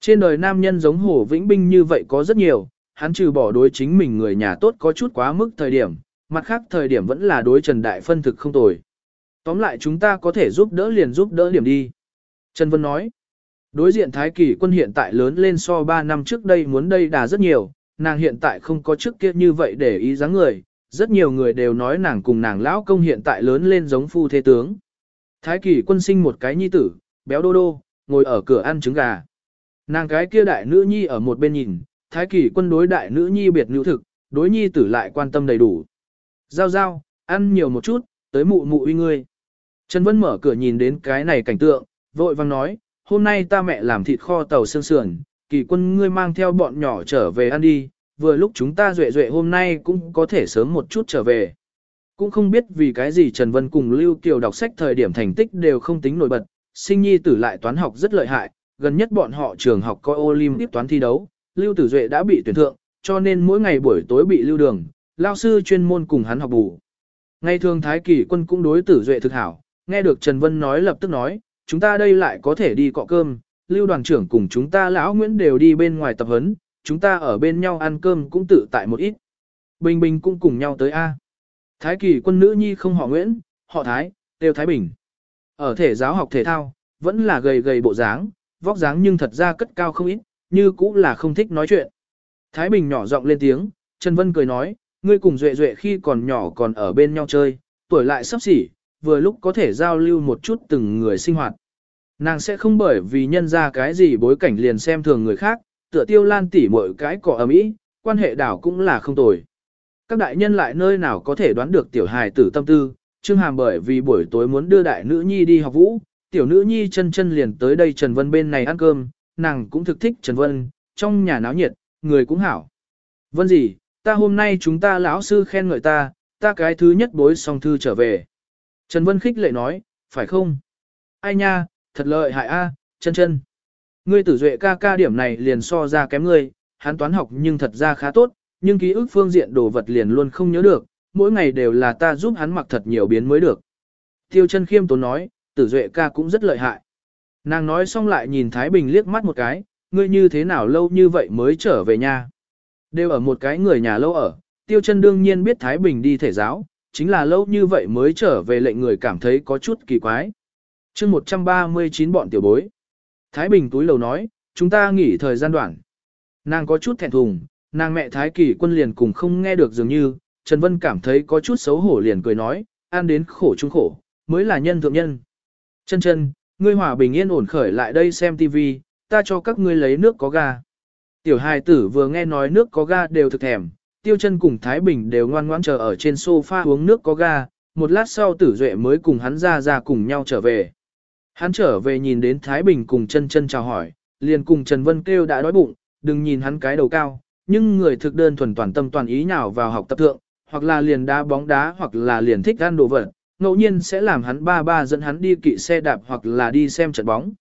Trên đời nam nhân giống Hồ Vĩnh Binh như vậy có rất nhiều, hắn trừ bỏ đối chính mình người nhà tốt có chút quá mức thời điểm, mặt khác thời điểm vẫn là đối Trần Đại Phân thực không tồi. Tóm lại chúng ta có thể giúp đỡ liền giúp đỡ điểm đi. Trần Vân nói, đối diện Thái Kỳ quân hiện tại lớn lên so 3 năm trước đây muốn đây đà rất nhiều, nàng hiện tại không có trước kia như vậy để ý dáng người, rất nhiều người đều nói nàng cùng nàng lão công hiện tại lớn lên giống phu thế tướng. Thái Kỳ quân sinh một cái nhi tử, béo đô đô, ngồi ở cửa ăn trứng gà. Nàng cái kia đại nữ nhi ở một bên nhìn, thái kỳ quân đối đại nữ nhi biệt nữ thực, đối nhi tử lại quan tâm đầy đủ. Giao giao, ăn nhiều một chút, tới mụ mụ uy ngươi. Trần Vân mở cửa nhìn đến cái này cảnh tượng, vội vang nói, hôm nay ta mẹ làm thịt kho tàu xương sườn, kỳ quân ngươi mang theo bọn nhỏ trở về ăn đi, vừa lúc chúng ta duệ duệ hôm nay cũng có thể sớm một chút trở về. Cũng không biết vì cái gì Trần Vân cùng Lưu Kiều đọc sách thời điểm thành tích đều không tính nổi bật, sinh nhi tử lại toán học rất lợi hại, gần nhất bọn họ trường học coi Olympic toán thi đấu, Lưu Tử Duệ đã bị tuyển thượng, cho nên mỗi ngày buổi tối bị lưu đường, lao sư chuyên môn cùng hắn học bù. Ngày thường Thái Kỳ quân cũng đối Tử Duệ thực hảo, nghe được Trần Vân nói lập tức nói, chúng ta đây lại có thể đi cọ cơm, Lưu đoàn trưởng cùng chúng ta lão Nguyễn đều đi bên ngoài tập huấn, chúng ta ở bên nhau ăn cơm cũng tự tại một ít. Bình Bình cũng cùng nhau tới A. Thái Kỳ quân nữ nhi không họ Nguyễn, họ Thái, đều Thái Bình. Ở thể giáo học thể thao, vẫn là gầy gầy bộ dáng, vóc dáng nhưng thật ra cất cao không ít, như cũng là không thích nói chuyện. Thái Bình nhỏ giọng lên tiếng, Trần Vân cười nói, ngươi cùng Duệ Duệ khi còn nhỏ còn ở bên nhau chơi, tuổi lại sắp xỉ, vừa lúc có thể giao lưu một chút từng người sinh hoạt. Nàng sẽ không bởi vì nhân ra cái gì bối cảnh liền xem thường người khác, tựa tiêu lan tỉ mọi cái cỏ ấm ý, quan hệ đảo cũng là không tồi. Các đại nhân lại nơi nào có thể đoán được tiểu hài tử tâm tư, Trương Hàm bởi vì buổi tối muốn đưa đại nữ nhi đi học vũ, tiểu nữ nhi chân chân liền tới đây Trần Vân bên này ăn cơm, nàng cũng thực thích Trần Vân, trong nhà náo nhiệt, người cũng hảo. Vân gì, ta hôm nay chúng ta lão sư khen ngợi ta, ta cái thứ nhất bối xong thư trở về. Trần Vân khích lệ nói, phải không? Ai nha, thật lợi hại a, à, chân chân. Ngươi tử duệ ca ca điểm này liền so ra kém ngươi, hắn toán học nhưng thật ra khá tốt, nhưng ký ức phương diện đồ vật liền luôn không nhớ được, mỗi ngày đều là ta giúp hắn mặc thật nhiều biến mới được. Tiêu chân khiêm tốn nói, tử duệ ca cũng rất lợi hại. Nàng nói xong lại nhìn Thái Bình liếc mắt một cái, ngươi như thế nào lâu như vậy mới trở về nhà. Đều ở một cái người nhà lâu ở, tiêu chân đương nhiên biết Thái Bình đi thể giáo, chính là lâu như vậy mới trở về lệnh người cảm thấy có chút kỳ quái. chương 139 bọn tiểu bối. Thái Bình túi lầu nói, chúng ta nghỉ thời gian đoạn. Nàng có chút thẹn thùng, nàng mẹ Thái Kỳ quân liền cùng không nghe được dường như, Trần Vân cảm thấy có chút xấu hổ liền cười nói, ăn đến khổ chung khổ, mới là nhân thượng nhân. Chân chân, ngươi hòa bình yên ổn khởi lại đây xem tivi ta cho các ngươi lấy nước có ga. Tiểu hài tử vừa nghe nói nước có ga đều thực thèm, tiêu chân cùng Thái Bình đều ngoan ngoãn chờ ở trên sofa uống nước có ga, một lát sau tử duệ mới cùng hắn ra ra cùng nhau trở về. Hắn trở về nhìn đến Thái Bình cùng chân chân chào hỏi, liền cùng Trần Vân kêu đã đói bụng, đừng nhìn hắn cái đầu cao, nhưng người thực đơn thuần toàn tâm toàn ý nào vào học tập thượng, hoặc là liền đá bóng đá hoặc là liền thích ăn đồ vật, ngẫu nhiên sẽ làm hắn ba ba dẫn hắn đi kỵ xe đạp hoặc là đi xem trận bóng.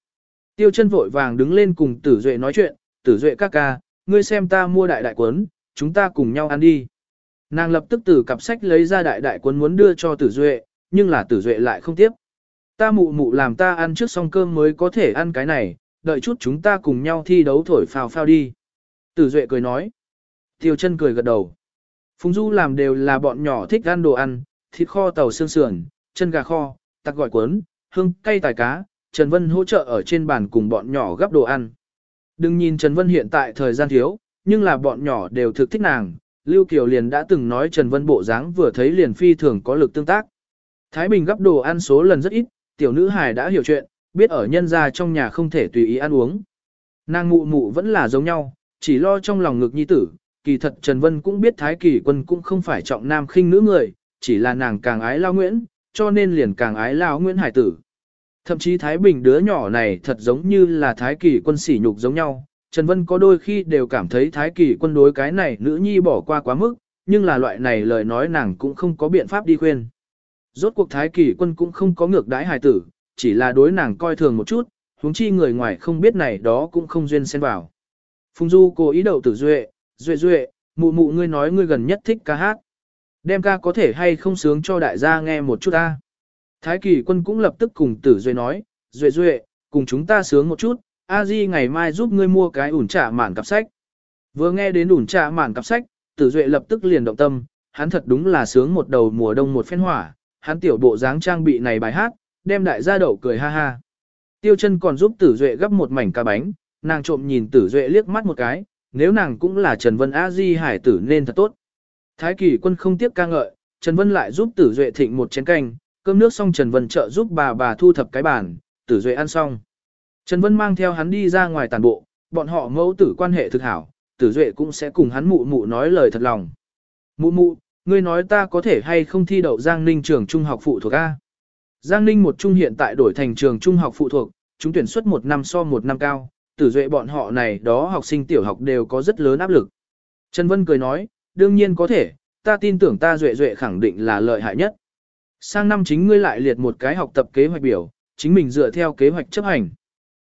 Tiêu chân vội vàng đứng lên cùng tử duệ nói chuyện, tử duệ ca ca, ngươi xem ta mua đại đại cuốn, chúng ta cùng nhau ăn đi. Nàng lập tức từ cặp sách lấy ra đại đại cuốn muốn đưa cho tử duệ, nhưng là tử duệ lại không tiếp. Ta mụ mụ làm ta ăn trước xong cơm mới có thể ăn cái này, đợi chút chúng ta cùng nhau thi đấu thổi phào phao đi. Tử duệ cười nói. Tiêu chân cười gật đầu. Phùng Du làm đều là bọn nhỏ thích ăn đồ ăn, thịt kho tàu xương sườn, chân gà kho, tặc gọi cuốn, hương, cay tài cá, Trần Vân hỗ trợ ở trên bàn cùng bọn nhỏ gấp đồ ăn. Đừng nhìn Trần Vân hiện tại thời gian thiếu, nhưng là bọn nhỏ đều thực thích nàng, Lưu Kiều liền đã từng nói Trần Vân bộ dáng vừa thấy liền phi thường có lực tương tác. Thái Bình gấp đồ ăn số lần rất ít, tiểu nữ hài đã hiểu chuyện, biết ở nhân gia trong nhà không thể tùy ý ăn uống. Nàng mụ mụ vẫn là giống nhau, chỉ lo trong lòng ngực nhi tử, kỳ thật Trần Vân cũng biết Thái Kỳ quân cũng không phải trọng nam khinh nữ người, chỉ là nàng càng ái Lao Nguyễn, cho nên liền càng ái Lao Nguyễn Hải tử. Thậm chí Thái Bình đứa nhỏ này thật giống như là Thái Kỳ quân sỉ nhục giống nhau, Trần Vân có đôi khi đều cảm thấy Thái Kỳ quân đối cái này nữ nhi bỏ qua quá mức, nhưng là loại này lời nói nàng cũng không có biện pháp đi khuyên. Rốt cuộc Thái Kỳ quân cũng không có ngược đãi hài tử, chỉ là đối nàng coi thường một chút, huống chi người ngoài không biết này đó cũng không duyên xen vào. Phùng Du cố ý đậu tử duệ, duệ duệ, mụ mụ ngươi nói ngươi gần nhất thích ca hát. Đem ca có thể hay không sướng cho đại gia nghe một chút ta. Thái kỳ quân cũng lập tức cùng tử duệ nói, duệ duệ, cùng chúng ta sướng một chút, a di ngày mai giúp ngươi mua cái ủn trả mản cặp sách. Vừa nghe đến ủn trả mản cặp sách, tử duệ lập tức liền động tâm, hắn thật đúng là sướng một đầu mùa đông một phen hỏa, hắn tiểu bộ dáng trang bị này bài hát, đem đại gia đậu cười ha ha. Tiêu chân còn giúp tử duệ gấp một mảnh cá bánh, nàng trộm nhìn tử duệ liếc mắt một cái, nếu nàng cũng là Trần Vân A Di hải tử nên thật tốt. Thái kỳ quân không tiếp ca ngợi, Trần Vân lại giúp tử duệ thịnh một chén canh, cơm nước xong Trần Vân trợ giúp bà bà thu thập cái bàn, tử duệ ăn xong. Trần Vân mang theo hắn đi ra ngoài tàn bộ, bọn họ mẫu tử quan hệ thực hảo, tử duệ cũng sẽ cùng hắn mụ mụ nói lời thật lòng. Mụ mụ, ngươi nói ta có thể hay không thi đậu Giang Ninh trường trung học phụ thuộc A. Giang Ninh một trung hiện tại đổi thành trường trung học phụ thuộc, chúng tuyển suất một năm so một năm cao, tử duệ bọn họ này đó học sinh tiểu học đều có rất lớn áp lực. Trần Vân cười nói, đương nhiên có thể, ta tin tưởng ta duệ duệ khẳng định là lợi hại nhất. Sang năm chính ngươi lại liệt một cái học tập kế hoạch biểu, chính mình dựa theo kế hoạch chấp hành.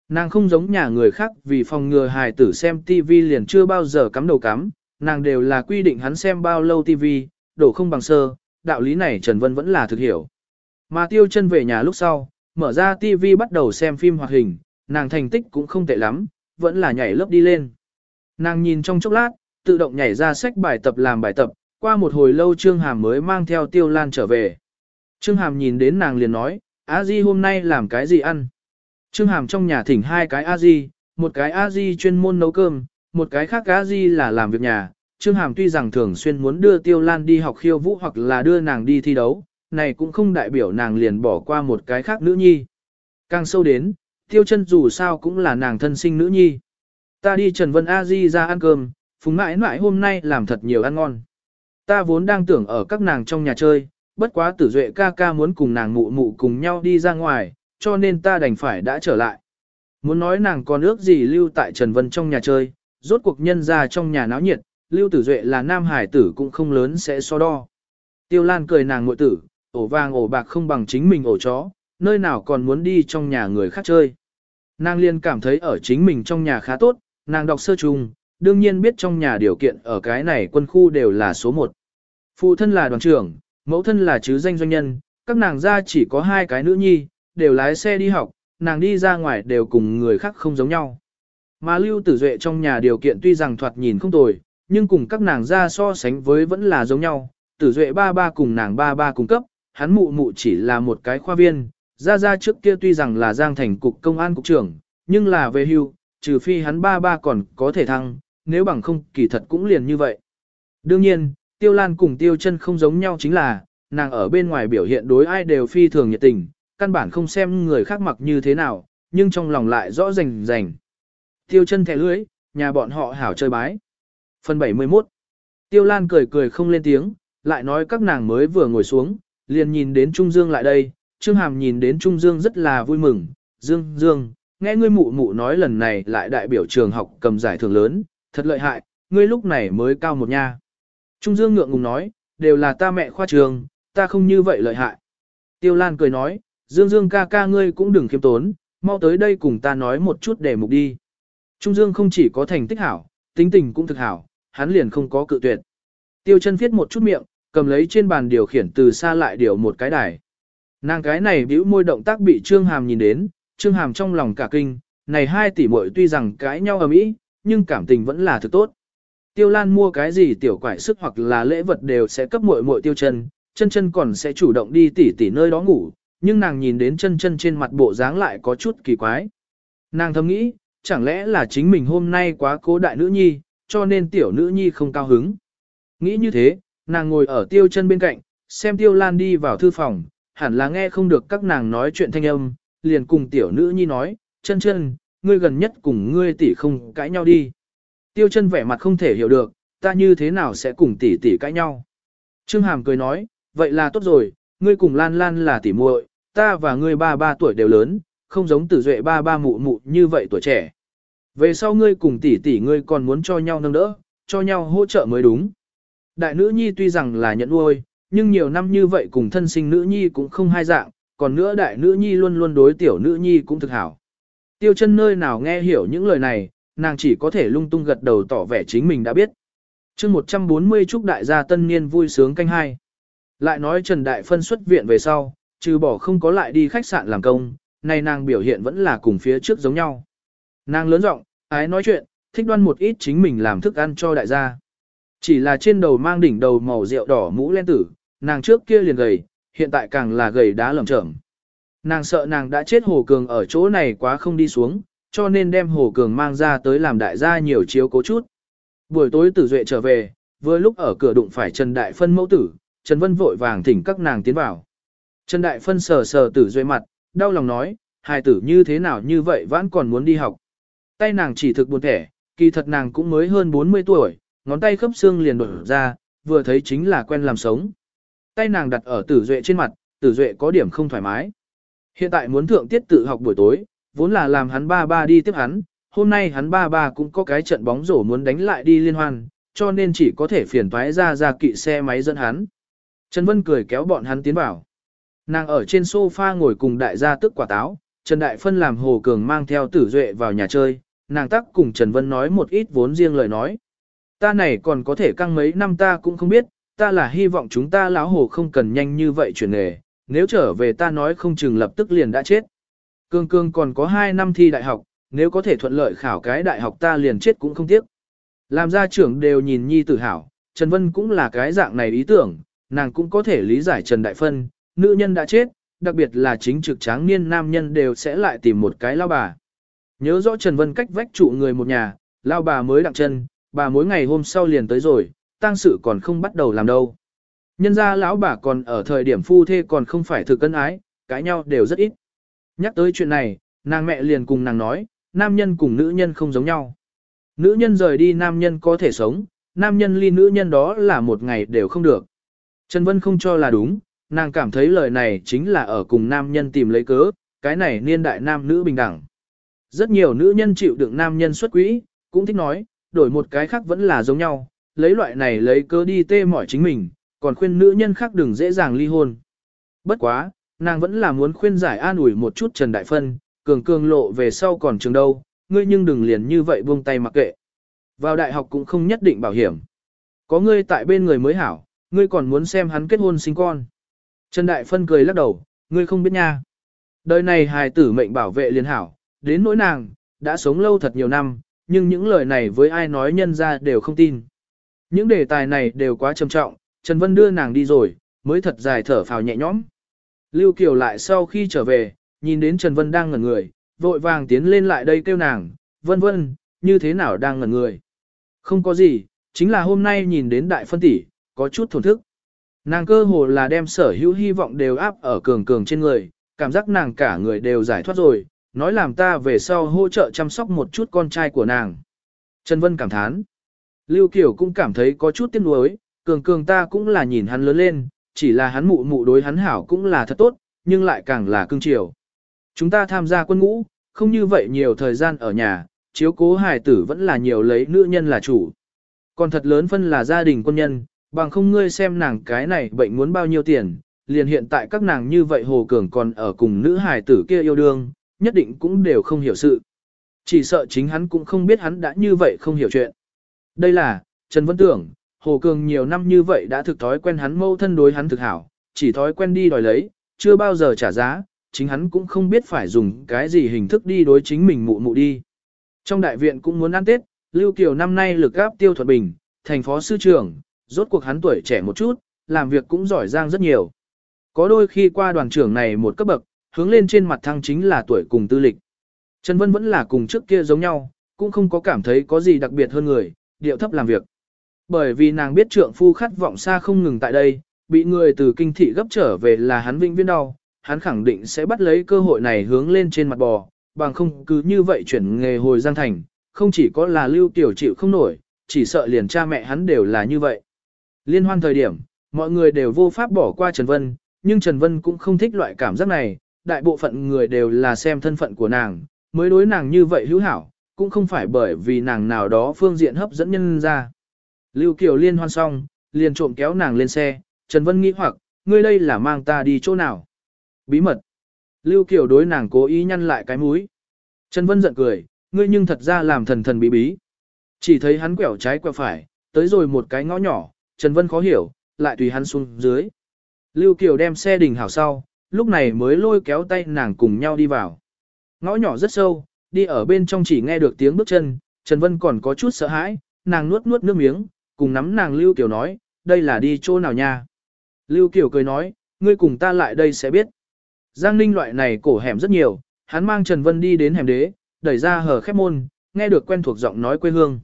Nàng không giống nhà người khác vì phòng ngừa hài tử xem TV liền chưa bao giờ cắm đầu cắm, nàng đều là quy định hắn xem bao lâu TV, đổ không bằng sơ, đạo lý này Trần Vân vẫn là thực hiểu. Mà tiêu chân về nhà lúc sau, mở ra TV bắt đầu xem phim hoạt hình, nàng thành tích cũng không tệ lắm, vẫn là nhảy lớp đi lên. Nàng nhìn trong chốc lát, tự động nhảy ra sách bài tập làm bài tập, qua một hồi lâu Trương Hàm mới mang theo Tiêu Lan trở về. Trương Hàm nhìn đến nàng liền nói, A Di hôm nay làm cái gì ăn? Trương Hàm trong nhà thỉnh hai cái A Di, một cái A Di chuyên môn nấu cơm, một cái khác A Di là làm việc nhà. Trương Hàm tuy rằng thường xuyên muốn đưa Tiêu Lan đi học khiêu vũ hoặc là đưa nàng đi thi đấu, này cũng không đại biểu nàng liền bỏ qua một cái khác nữ nhi. Càng sâu đến, Tiêu chân dù sao cũng là nàng thân sinh nữ nhi. Ta đi Trần Vân A Di ra ăn cơm, phùng mãi mãi hôm nay làm thật nhiều ăn ngon. Ta vốn đang tưởng ở các nàng trong nhà chơi, bất quá tử duệ ca ca muốn cùng nàng mụ mụ cùng nhau đi ra ngoài, cho nên ta đành phải đã trở lại. Muốn nói nàng còn ước gì lưu tại Trần Vân trong nhà chơi, rốt cuộc nhân ra trong nhà náo nhiệt, lưu tử duệ là nam hải tử cũng không lớn sẽ so đo. Tiêu Lan cười nàng ngội tử, ổ vàng ổ bạc không bằng chính mình ổ chó, nơi nào còn muốn đi trong nhà người khác chơi. Nàng liên cảm thấy ở chính mình trong nhà khá tốt, nàng đọc sơ trùng, đương nhiên biết trong nhà điều kiện ở cái này quân khu đều là số một. Phụ thân là đoàn trưởng, mẫu thân là chứ danh doanh nhân, các nàng ra chỉ có hai cái nữ nhi, đều lái xe đi học, nàng đi ra ngoài đều cùng người khác không giống nhau. Mà Lưu Tử Duệ trong nhà điều kiện tuy rằng thoạt nhìn không tồi, nhưng cùng các nàng ra so sánh với vẫn là giống nhau. Tử Duệ ba ba cùng nàng ba ba cùng cấp, hắn mụ mụ chỉ là một cái khoa viên, ra ra trước kia tuy rằng là giang thành cục công an cục trưởng, nhưng là về hưu, trừ phi hắn ba ba còn có thể thăng, nếu bằng không kỳ thật cũng liền như vậy. Đương nhiên, Tiêu Lan cùng Tiêu chân không giống nhau chính là, nàng ở bên ngoài biểu hiện đối ai đều phi thường nhiệt tình, căn bản không xem người khác mặc như thế nào, nhưng trong lòng lại rõ rành rành. Tiêu chân thẻ lưới, nhà bọn họ hảo chơi bái. Phần 71 Tiêu Lan cười cười không lên tiếng, lại nói các nàng mới vừa ngồi xuống, liền nhìn đến Trung Dương lại đây, Trương Hàm nhìn đến Trung Dương rất là vui mừng, Dương, Dương, nghe ngươi mụ mụ nói lần này lại đại biểu trường học cầm giải thưởng lớn, thật lợi hại, ngươi lúc này mới cao một nha. Trung Dương ngượng ngùng nói, đều là ta mẹ khoa trường, ta không như vậy lợi hại. Tiêu Lan cười nói, Dương Dương ca ca ngươi cũng đừng khiêm tốn, mau tới đây cùng ta nói một chút để mục đi. Trung Dương không chỉ có thành tích hảo, tính tình cũng thực hảo, hắn liền không có cự tuyệt. Tiêu chân viết một chút miệng, cầm lấy trên bàn điều khiển từ xa lại điều một cái đài. Nàng cái này bĩu môi động tác bị Trương Hàm nhìn đến, Trương Hàm trong lòng cả kinh, này hai tỷ muội tuy rằng cãi nhau ầm ĩ, nhưng cảm tình vẫn là thực tốt. Tiêu Lan mua cái gì tiểu quải sức hoặc là lễ vật đều sẽ cấp muội muội tiêu chân, chân chân còn sẽ chủ động đi tỷ tỷ nơi đó ngủ, nhưng nàng nhìn đến chân chân trên mặt bộ dáng lại có chút kỳ quái. Nàng thầm nghĩ, chẳng lẽ là chính mình hôm nay quá cố đại nữ nhi, cho nên tiểu nữ nhi không cao hứng. Nghĩ như thế, nàng ngồi ở tiêu chân bên cạnh, xem tiêu lan đi vào thư phòng, hẳn là nghe không được các nàng nói chuyện thanh âm, liền cùng tiểu nữ nhi nói, chân chân, ngươi gần nhất cùng ngươi tỷ không cãi nhau đi. Tiêu chân vẻ mặt không thể hiểu được, ta như thế nào sẽ cùng tỷ tỷ cãi nhau. Trương Hàm cười nói, vậy là tốt rồi, ngươi cùng Lan Lan là tỷ muội, ta và ngươi ba ba tuổi đều lớn, không giống tử duệ ba ba mụ mụ như vậy tuổi trẻ. Về sau ngươi cùng tỷ tỷ ngươi còn muốn cho nhau nâng đỡ, cho nhau hỗ trợ mới đúng. Đại nữ nhi tuy rằng là nhận nuôi, nhưng nhiều năm như vậy cùng thân sinh nữ nhi cũng không hai dạng, còn nữa đại nữ nhi luôn luôn đối tiểu nữ nhi cũng thực hảo. Tiêu chân nơi nào nghe hiểu những lời này, nàng chỉ có thể lung tung gật đầu tỏ vẻ chính mình đã biết. chương 140 chúc đại gia tân niên vui sướng canh hai. Lại nói Trần Đại Phân xuất viện về sau, trừ bỏ không có lại đi khách sạn làm công, này nàng biểu hiện vẫn là cùng phía trước giống nhau. Nàng lớn giọng, ái nói chuyện, thích đoan một ít chính mình làm thức ăn cho đại gia. Chỉ là trên đầu mang đỉnh đầu màu rượu đỏ mũ len tử, nàng trước kia liền gầy, hiện tại càng là gầy đá lởm chởm. Nàng sợ nàng đã chết Hồ Cường ở chỗ này quá không đi xuống, cho nên đem Hồ Cường mang ra tới làm đại gia nhiều chiếu cố chút. Buổi tối tử duệ trở về, vừa lúc ở cửa đụng phải Trần Đại Phân mẫu tử, Trần Vân vội vàng thỉnh các nàng tiến vào. Trần Đại Phân sờ sờ tử duệ mặt, đau lòng nói, hài tử như thế nào như vậy vẫn còn muốn đi học. Tay nàng chỉ thực buồn thẻ, kỳ thật nàng cũng mới hơn 40 tuổi, ngón tay khớp xương liền đổ ra, vừa thấy chính là quen làm sống. Tay nàng đặt ở tử duệ trên mặt, tử duệ có điểm không thoải mái. Hiện tại muốn thượng tiết tự học buổi tối, vốn là làm hắn ba ba đi tiếp hắn, hôm nay hắn ba ba cũng có cái trận bóng rổ muốn đánh lại đi liên hoan, cho nên chỉ có thể phiền toái ra ra kỵ xe máy dẫn hắn. Trần Vân cười kéo bọn hắn tiến vào. Nàng ở trên sofa ngồi cùng đại gia tức quả táo, Trần Đại Phân làm Hồ Cường mang theo tử duệ vào nhà chơi, nàng tắc cùng Trần Vân nói một ít vốn riêng lời nói. Ta này còn có thể căng mấy năm ta cũng không biết, ta là hy vọng chúng ta lão hồ không cần nhanh như vậy chuyển nghề, nếu trở về ta nói không chừng lập tức liền đã chết. Cương cương còn có 2 năm thi đại học, nếu có thể thuận lợi khảo cái đại học ta liền chết cũng không tiếc. Làm gia trưởng đều nhìn nhi tử hảo, Trần Vân cũng là cái dạng này ý tưởng, nàng cũng có thể lý giải Trần Đại Phân, nữ nhân đã chết, đặc biệt là chính trực tráng niên nam nhân đều sẽ lại tìm một cái lao bà. Nhớ rõ Trần Vân cách vách trụ người một nhà, lao bà mới đặng chân, bà mỗi ngày hôm sau liền tới rồi, tang sự còn không bắt đầu làm đâu. Nhân ra lão bà còn ở thời điểm phu thê còn không phải thực cân ái, cãi nhau đều rất ít. Nhắc tới chuyện này, nàng mẹ liền cùng nàng nói, nam nhân cùng nữ nhân không giống nhau. Nữ nhân rời đi nam nhân có thể sống, nam nhân ly nữ nhân đó là một ngày đều không được. Trần Vân không cho là đúng, nàng cảm thấy lời này chính là ở cùng nam nhân tìm lấy cớ, cái này niên đại nam nữ bình đẳng. Rất nhiều nữ nhân chịu đựng nam nhân xuất quỹ, cũng thích nói, đổi một cái khác vẫn là giống nhau, lấy loại này lấy cớ đi tê mỏi chính mình, còn khuyên nữ nhân khác đừng dễ dàng ly hôn. Bất quá, nàng vẫn là muốn khuyên giải an ủi một chút Trần Đại Phân, cường cường lộ về sau còn trường đâu, ngươi nhưng đừng liền như vậy buông tay mặc kệ. Vào đại học cũng không nhất định bảo hiểm. Có ngươi tại bên người mới hảo, ngươi còn muốn xem hắn kết hôn sinh con. Trần Đại Phân cười lắc đầu, ngươi không biết nha. Đời này hài tử mệnh bảo vệ liền hảo, đến nỗi nàng, đã sống lâu thật nhiều năm, nhưng những lời này với ai nói nhân ra đều không tin. Những đề tài này đều quá trầm trọng, Trần Vân đưa nàng đi rồi, mới thật dài thở phào nhẹ nhõm. Lưu Kiều lại sau khi trở về, nhìn đến Trần Vân đang ngẩn người, vội vàng tiến lên lại đây kêu nàng, vân vân, như thế nào đang ngẩn người. Không có gì, chính là hôm nay nhìn đến đại phân tỷ, có chút thổn thức. Nàng cơ hồ là đem sở hữu hy vọng đều áp ở cường cường trên người, cảm giác nàng cả người đều giải thoát rồi, nói làm ta về sau hỗ trợ chăm sóc một chút con trai của nàng. Trần Vân cảm thán. Lưu Kiều cũng cảm thấy có chút tiếc nuối, cường cường ta cũng là nhìn hắn lớn lên, chỉ là hắn mụ mụ đối hắn hảo cũng là thật tốt, nhưng lại càng là cưng chiều. Chúng ta tham gia quân ngũ, không như vậy nhiều thời gian ở nhà, chiếu cố hài tử vẫn là nhiều lấy nữ nhân là chủ. Còn thật lớn phân là gia đình quân nhân, bằng không ngươi xem nàng cái này bệnh muốn bao nhiêu tiền, liền hiện tại các nàng như vậy hồ cường còn ở cùng nữ hài tử kia yêu đương, nhất định cũng đều không hiểu sự. Chỉ sợ chính hắn cũng không biết hắn đã như vậy không hiểu chuyện. Đây là, Trần Vân Tưởng, Hồ Cường nhiều năm như vậy đã thực thói quen hắn mâu thân đối hắn thực hảo, chỉ thói quen đi đòi lấy, chưa bao giờ trả giá, chính hắn cũng không biết phải dùng cái gì hình thức đi đối chính mình mụ mụ đi. Trong đại viện cũng muốn ăn Tết, Lưu Kiều năm nay lực gáp tiêu thuật bình, thành phó sư trưởng, rốt cuộc hắn tuổi trẻ một chút, làm việc cũng giỏi giang rất nhiều. Có đôi khi qua đoàn trưởng này một cấp bậc, hướng lên trên mặt thăng chính là tuổi cùng tư lịch. Trần Vân vẫn là cùng trước kia giống nhau, cũng không có cảm thấy có gì đặc biệt hơn người, điệu thấp làm việc. Bởi vì nàng biết trượng phu khát vọng xa không ngừng tại đây, bị người từ kinh thị gấp trở về là hắn vinh viên đau, hắn khẳng định sẽ bắt lấy cơ hội này hướng lên trên mặt bò, bằng không cứ như vậy chuyển nghề hồi Giang Thành, không chỉ có là lưu tiểu chịu không nổi, chỉ sợ liền cha mẹ hắn đều là như vậy. Liên hoan thời điểm, mọi người đều vô pháp bỏ qua Trần Vân, nhưng Trần Vân cũng không thích loại cảm giác này, đại bộ phận người đều là xem thân phận của nàng, mới đối nàng như vậy hữu hảo, cũng không phải bởi vì nàng nào đó phương diện hấp dẫn nhân ra. Lưu Kiều liên hoan xong, liền trộm kéo nàng lên xe, Trần Vân nghĩ hoặc, ngươi đây là mang ta đi chỗ nào? Bí mật. Lưu Kiều đối nàng cố ý nhăn lại cái mũi. Trần Vân giận cười, ngươi nhưng thật ra làm thần thần bí bí. Chỉ thấy hắn quẹo trái quẹo phải, tới rồi một cái ngõ nhỏ, Trần Vân khó hiểu, lại tùy hắn xuống dưới. Lưu Kiều đem xe đình hảo sau, lúc này mới lôi kéo tay nàng cùng nhau đi vào. Ngõ nhỏ rất sâu, đi ở bên trong chỉ nghe được tiếng bước chân, Trần Vân còn có chút sợ hãi, nàng nuốt nuốt nước miếng, cùng nắm nàng Lưu Kiều nói, đây là đi chỗ nào nha. Lưu Kiều cười nói, ngươi cùng ta lại đây sẽ biết. Giang Ninh loại này cổ hẻm rất nhiều, hắn mang Trần Vân đi đến hẻm đế, đẩy ra hở khép môn, nghe được quen thuộc giọng nói quê hương.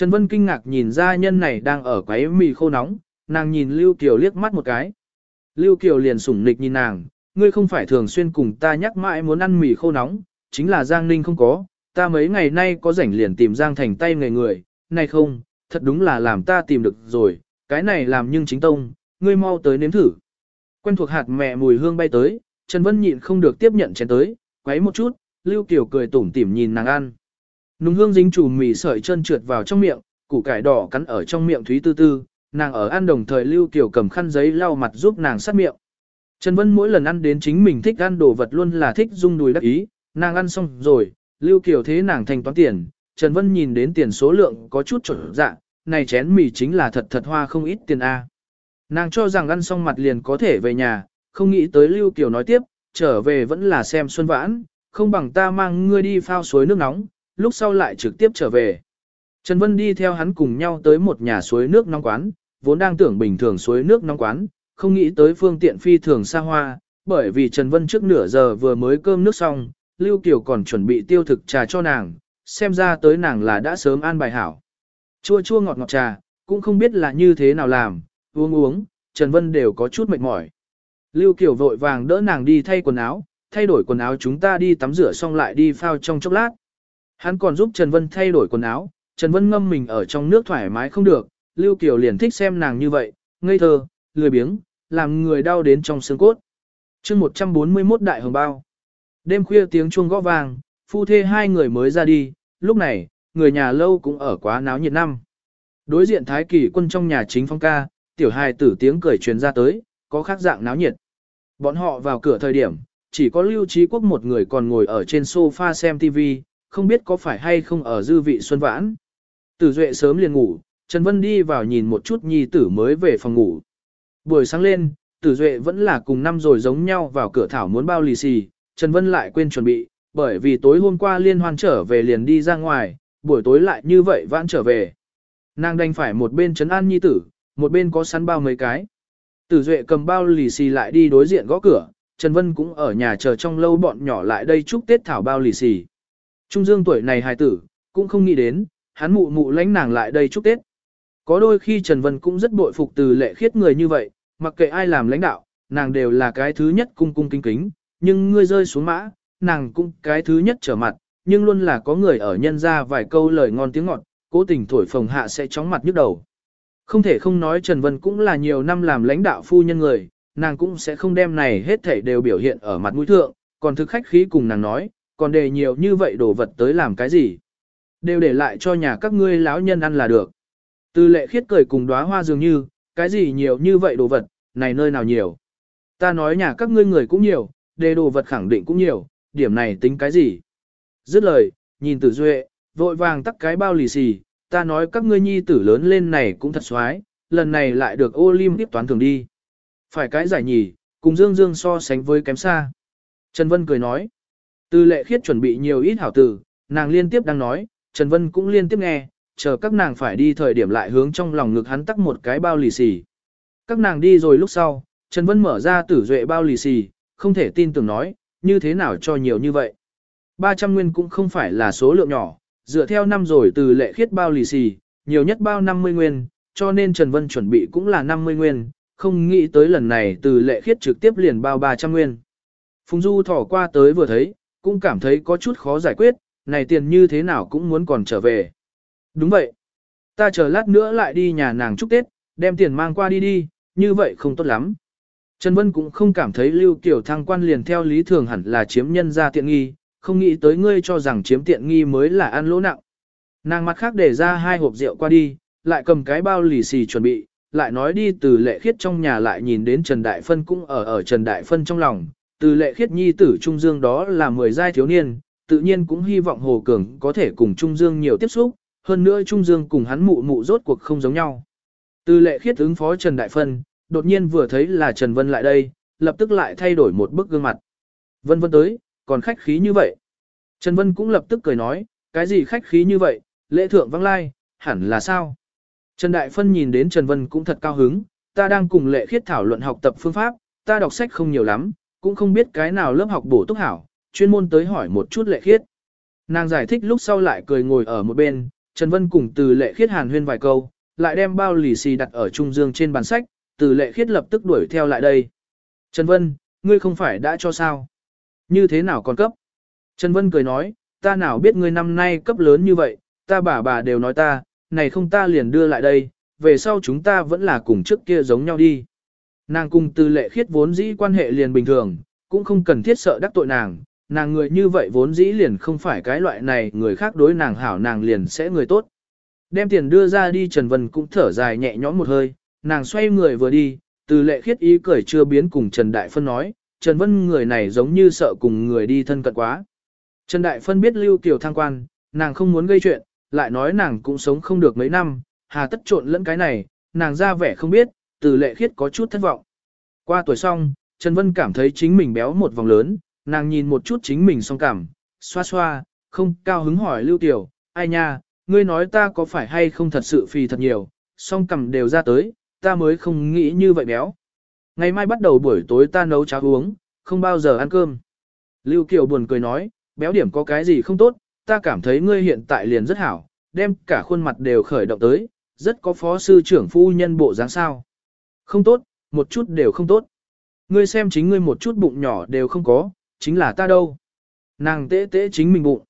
Trần Vân kinh ngạc nhìn ra nhân này đang ở quấy mì khô nóng, nàng nhìn Lưu Kiều liếc mắt một cái. Lưu Kiều liền sủng nịch nhìn nàng, ngươi không phải thường xuyên cùng ta nhắc mãi muốn ăn mì khô nóng, chính là Giang Ninh không có, ta mấy ngày nay có rảnh liền tìm Giang thành tay người người, này không, thật đúng là làm ta tìm được rồi, cái này làm nhưng chính tông, ngươi mau tới nếm thử. Quen thuộc hạt mẹ mùi hương bay tới, Trần Vân nhịn không được tiếp nhận chén tới, quấy một chút, Lưu Kiều cười tủm tỉm nhìn nàng ăn. Nùng hương dính chủ mì sợi chân trượt vào trong miệng, củ cải đỏ cắn ở trong miệng Thúy Tư Tư, nàng ở ăn đồng thời Lưu Kiều cầm khăn giấy lau mặt giúp nàng sát miệng. Trần Vân mỗi lần ăn đến chính mình thích ăn đồ vật luôn là thích dung đùi đắc ý, nàng ăn xong rồi, Lưu Kiều thế nàng thanh toán tiền, Trần Vân nhìn đến tiền số lượng có chút trở dạ, này chén mì chính là thật thật hoa không ít tiền A. Nàng cho rằng ăn xong mặt liền có thể về nhà, không nghĩ tới Lưu Kiều nói tiếp, trở về vẫn là xem xuân vãn, không bằng ta mang ngươi đi phao suối nước nóng, lúc sau lại trực tiếp trở về. Trần Vân đi theo hắn cùng nhau tới một nhà suối nước nóng quán, vốn đang tưởng bình thường suối nước nóng quán, không nghĩ tới phương tiện phi thường xa hoa, bởi vì Trần Vân trước nửa giờ vừa mới cơm nước xong, Lưu Kiều còn chuẩn bị tiêu thực trà cho nàng, xem ra tới nàng là đã sớm an bài hảo. Chua chua ngọt ngọt trà, cũng không biết là như thế nào làm, uống uống, Trần Vân đều có chút mệt mỏi. Lưu Kiều vội vàng đỡ nàng đi thay quần áo, thay đổi quần áo chúng ta đi tắm rửa xong lại đi phao trong chốc lát. Hắn còn giúp Trần Vân thay đổi quần áo, Trần Vân ngâm mình ở trong nước thoải mái không được, Lưu Kiều liền thích xem nàng như vậy, ngây thơ, lười biếng, làm người đau đến trong xương cốt. chương 141 đại hồng bao. Đêm khuya tiếng chuông gõ vàng, phu thê hai người mới ra đi, lúc này, người nhà lâu cũng ở quá náo nhiệt năm. Đối diện thái kỳ quân trong nhà chính phong ca, tiểu hài tử tiếng cười truyền ra tới, có khác dạng náo nhiệt. Bọn họ vào cửa thời điểm, chỉ có lưu trí quốc một người còn ngồi ở trên sofa xem TV, không biết có phải hay không ở dư vị xuân vãn. Tử Duệ sớm liền ngủ, Trần Vân đi vào nhìn một chút nhi tử mới về phòng ngủ. Buổi sáng lên, Tử Duệ vẫn là cùng năm rồi giống nhau vào cửa thảo muốn bao lì xì, Trần Vân lại quên chuẩn bị, bởi vì tối hôm qua liên hoan trở về liền đi ra ngoài, buổi tối lại như vậy vãn trở về. Nàng đành phải một bên trấn an nhi tử, một bên có sắn bao mấy cái. Tử Duệ cầm bao lì xì lại đi đối diện gõ cửa, Trần Vân cũng ở nhà chờ trong lâu bọn nhỏ lại đây chúc Tết thảo bao lì xì. Trung Dương tuổi này hài tử, cũng không nghĩ đến, hắn mụ mụ lãnh nàng lại đây chúc Tết. Có đôi khi Trần Vân cũng rất bội phục từ lệ khiết người như vậy, mặc kệ ai làm lãnh đạo, nàng đều là cái thứ nhất cung cung kính kính, nhưng ngươi rơi xuống mã, nàng cũng cái thứ nhất trở mặt, nhưng luôn là có người ở nhân ra vài câu lời ngon tiếng ngọt, cố tình thổi phồng hạ sẽ chóng mặt nhức đầu. Không thể không nói Trần Vân cũng là nhiều năm làm lãnh đạo phu nhân người, nàng cũng sẽ không đem này hết thảy đều biểu hiện ở mặt mũi thượng, còn thực khách khí cùng nàng nói, còn để nhiều như vậy đồ vật tới làm cái gì. Đều để lại cho nhà các ngươi lão nhân ăn là được. Từ lệ khiết cười cùng đóa hoa dường như, cái gì nhiều như vậy đồ vật, này nơi nào nhiều. Ta nói nhà các ngươi người cũng nhiều, đề đồ vật khẳng định cũng nhiều, điểm này tính cái gì. Dứt lời, nhìn tử duệ, vội vàng tắt cái bao lì xì, ta nói các ngươi nhi tử lớn lên này cũng thật xoái, lần này lại được ô lim tiếp toán thường đi. Phải cái giải nhì, cùng Dương Dương so sánh với kém xa. Trần Vân cười nói, từ lệ khiết chuẩn bị nhiều ít hảo từ, nàng liên tiếp đang nói, Trần Vân cũng liên tiếp nghe, chờ các nàng phải đi thời điểm lại hướng trong lòng ngực hắn tắc một cái bao lì xì. Các nàng đi rồi lúc sau, Trần Vân mở ra tử duệ bao lì xì, không thể tin tưởng nói, như thế nào cho nhiều như vậy. 300 nguyên cũng không phải là số lượng nhỏ, dựa theo năm rồi từ lệ khiết bao lì xì, nhiều nhất bao 50 nguyên, cho nên Trần Vân chuẩn bị cũng là 50 nguyên, không nghĩ tới lần này từ lệ khiết trực tiếp liền bao 300 nguyên. Phùng Du thỏ qua tới vừa thấy, cũng cảm thấy có chút khó giải quyết, này tiền như thế nào cũng muốn còn trở về. Đúng vậy. Ta chờ lát nữa lại đi nhà nàng chúc Tết, đem tiền mang qua đi đi, như vậy không tốt lắm. Trần Vân cũng không cảm thấy Lưu Kiều thăng quan liền theo lý thường hẳn là chiếm nhân ra tiện nghi, không nghĩ tới ngươi cho rằng chiếm tiện nghi mới là ăn lỗ nặng. Nàng mặt khác để ra hai hộp rượu qua đi, lại cầm cái bao lì xì chuẩn bị, lại nói đi từ lệ khiết trong nhà lại nhìn đến Trần Đại Phân cũng ở ở Trần Đại Phân trong lòng, từ lệ khiết nhi tử Trung Dương đó là mười giai thiếu niên, tự nhiên cũng hy vọng Hồ Cường có thể cùng Trung Dương nhiều tiếp xúc, hơn nữa Trung Dương cùng hắn mụ mụ rốt cuộc không giống nhau. Từ lệ khiết ứng phó Trần Đại Phân, đột nhiên vừa thấy là Trần Vân lại đây, lập tức lại thay đổi một bức gương mặt. Vân Vân tới, còn khách khí như vậy. Trần Vân cũng lập tức cười nói, cái gì khách khí như vậy, lễ thượng vắng lai, hẳn là sao? Trần Đại Phân nhìn đến Trần Vân cũng thật cao hứng, ta đang cùng lệ khiết thảo luận học tập phương pháp, ta đọc sách không nhiều lắm, cũng không biết cái nào lớp học bổ túc hảo, chuyên môn tới hỏi một chút lệ khiết. Nàng giải thích lúc sau lại cười ngồi ở một bên, Trần Vân cùng từ lệ khiết hàn huyên vài câu, lại đem bao lì xì đặt ở trung dương trên bàn sách, từ lệ khiết lập tức đuổi theo lại đây. Trần Vân, ngươi không phải đã cho sao? Như thế nào còn cấp? Trần Vân cười nói, ta nào biết ngươi năm nay cấp lớn như vậy, ta bà bà đều nói ta, này không ta liền đưa lại đây, về sau chúng ta vẫn là cùng trước kia giống nhau đi. Nàng cùng từ lệ khiết vốn dĩ quan hệ liền bình thường, cũng không cần thiết sợ đắc tội nàng, nàng người như vậy vốn dĩ liền không phải cái loại này, người khác đối nàng hảo nàng liền sẽ người tốt. Đem tiền đưa ra đi Trần Vân cũng thở dài nhẹ nhõm một hơi, nàng xoay người vừa đi, từ lệ khiết ý cười chưa biến cùng Trần Đại Phân nói, Trần Vân người này giống như sợ cùng người đi thân cận quá. Trần Đại Phân biết Lưu Kiều thăng quan, nàng không muốn gây chuyện, lại nói nàng cũng sống không được mấy năm, hà tất trộn lẫn cái này, nàng ra vẻ không biết, từ lệ khiết có chút thất vọng. Qua tuổi xong, Trần Vân cảm thấy chính mình béo một vòng lớn, nàng nhìn một chút chính mình song cảm, xoa xoa, không cao hứng hỏi Lưu Tiểu, ai nha, ngươi nói ta có phải hay không thật sự phì thật nhiều, song cầm đều ra tới, ta mới không nghĩ như vậy béo. Ngày mai bắt đầu buổi tối ta nấu cháo uống, không bao giờ ăn cơm. Lưu Kiều buồn cười nói, béo điểm có cái gì không tốt, ta cảm thấy ngươi hiện tại liền rất hảo, đem cả khuôn mặt đều khởi động tới, rất có phó sư trưởng phu nhân bộ dáng sao. Không tốt, một chút đều không tốt. Ngươi xem chính ngươi một chút bụng nhỏ đều không có, chính là ta đâu. Nàng tế tế chính mình bụng.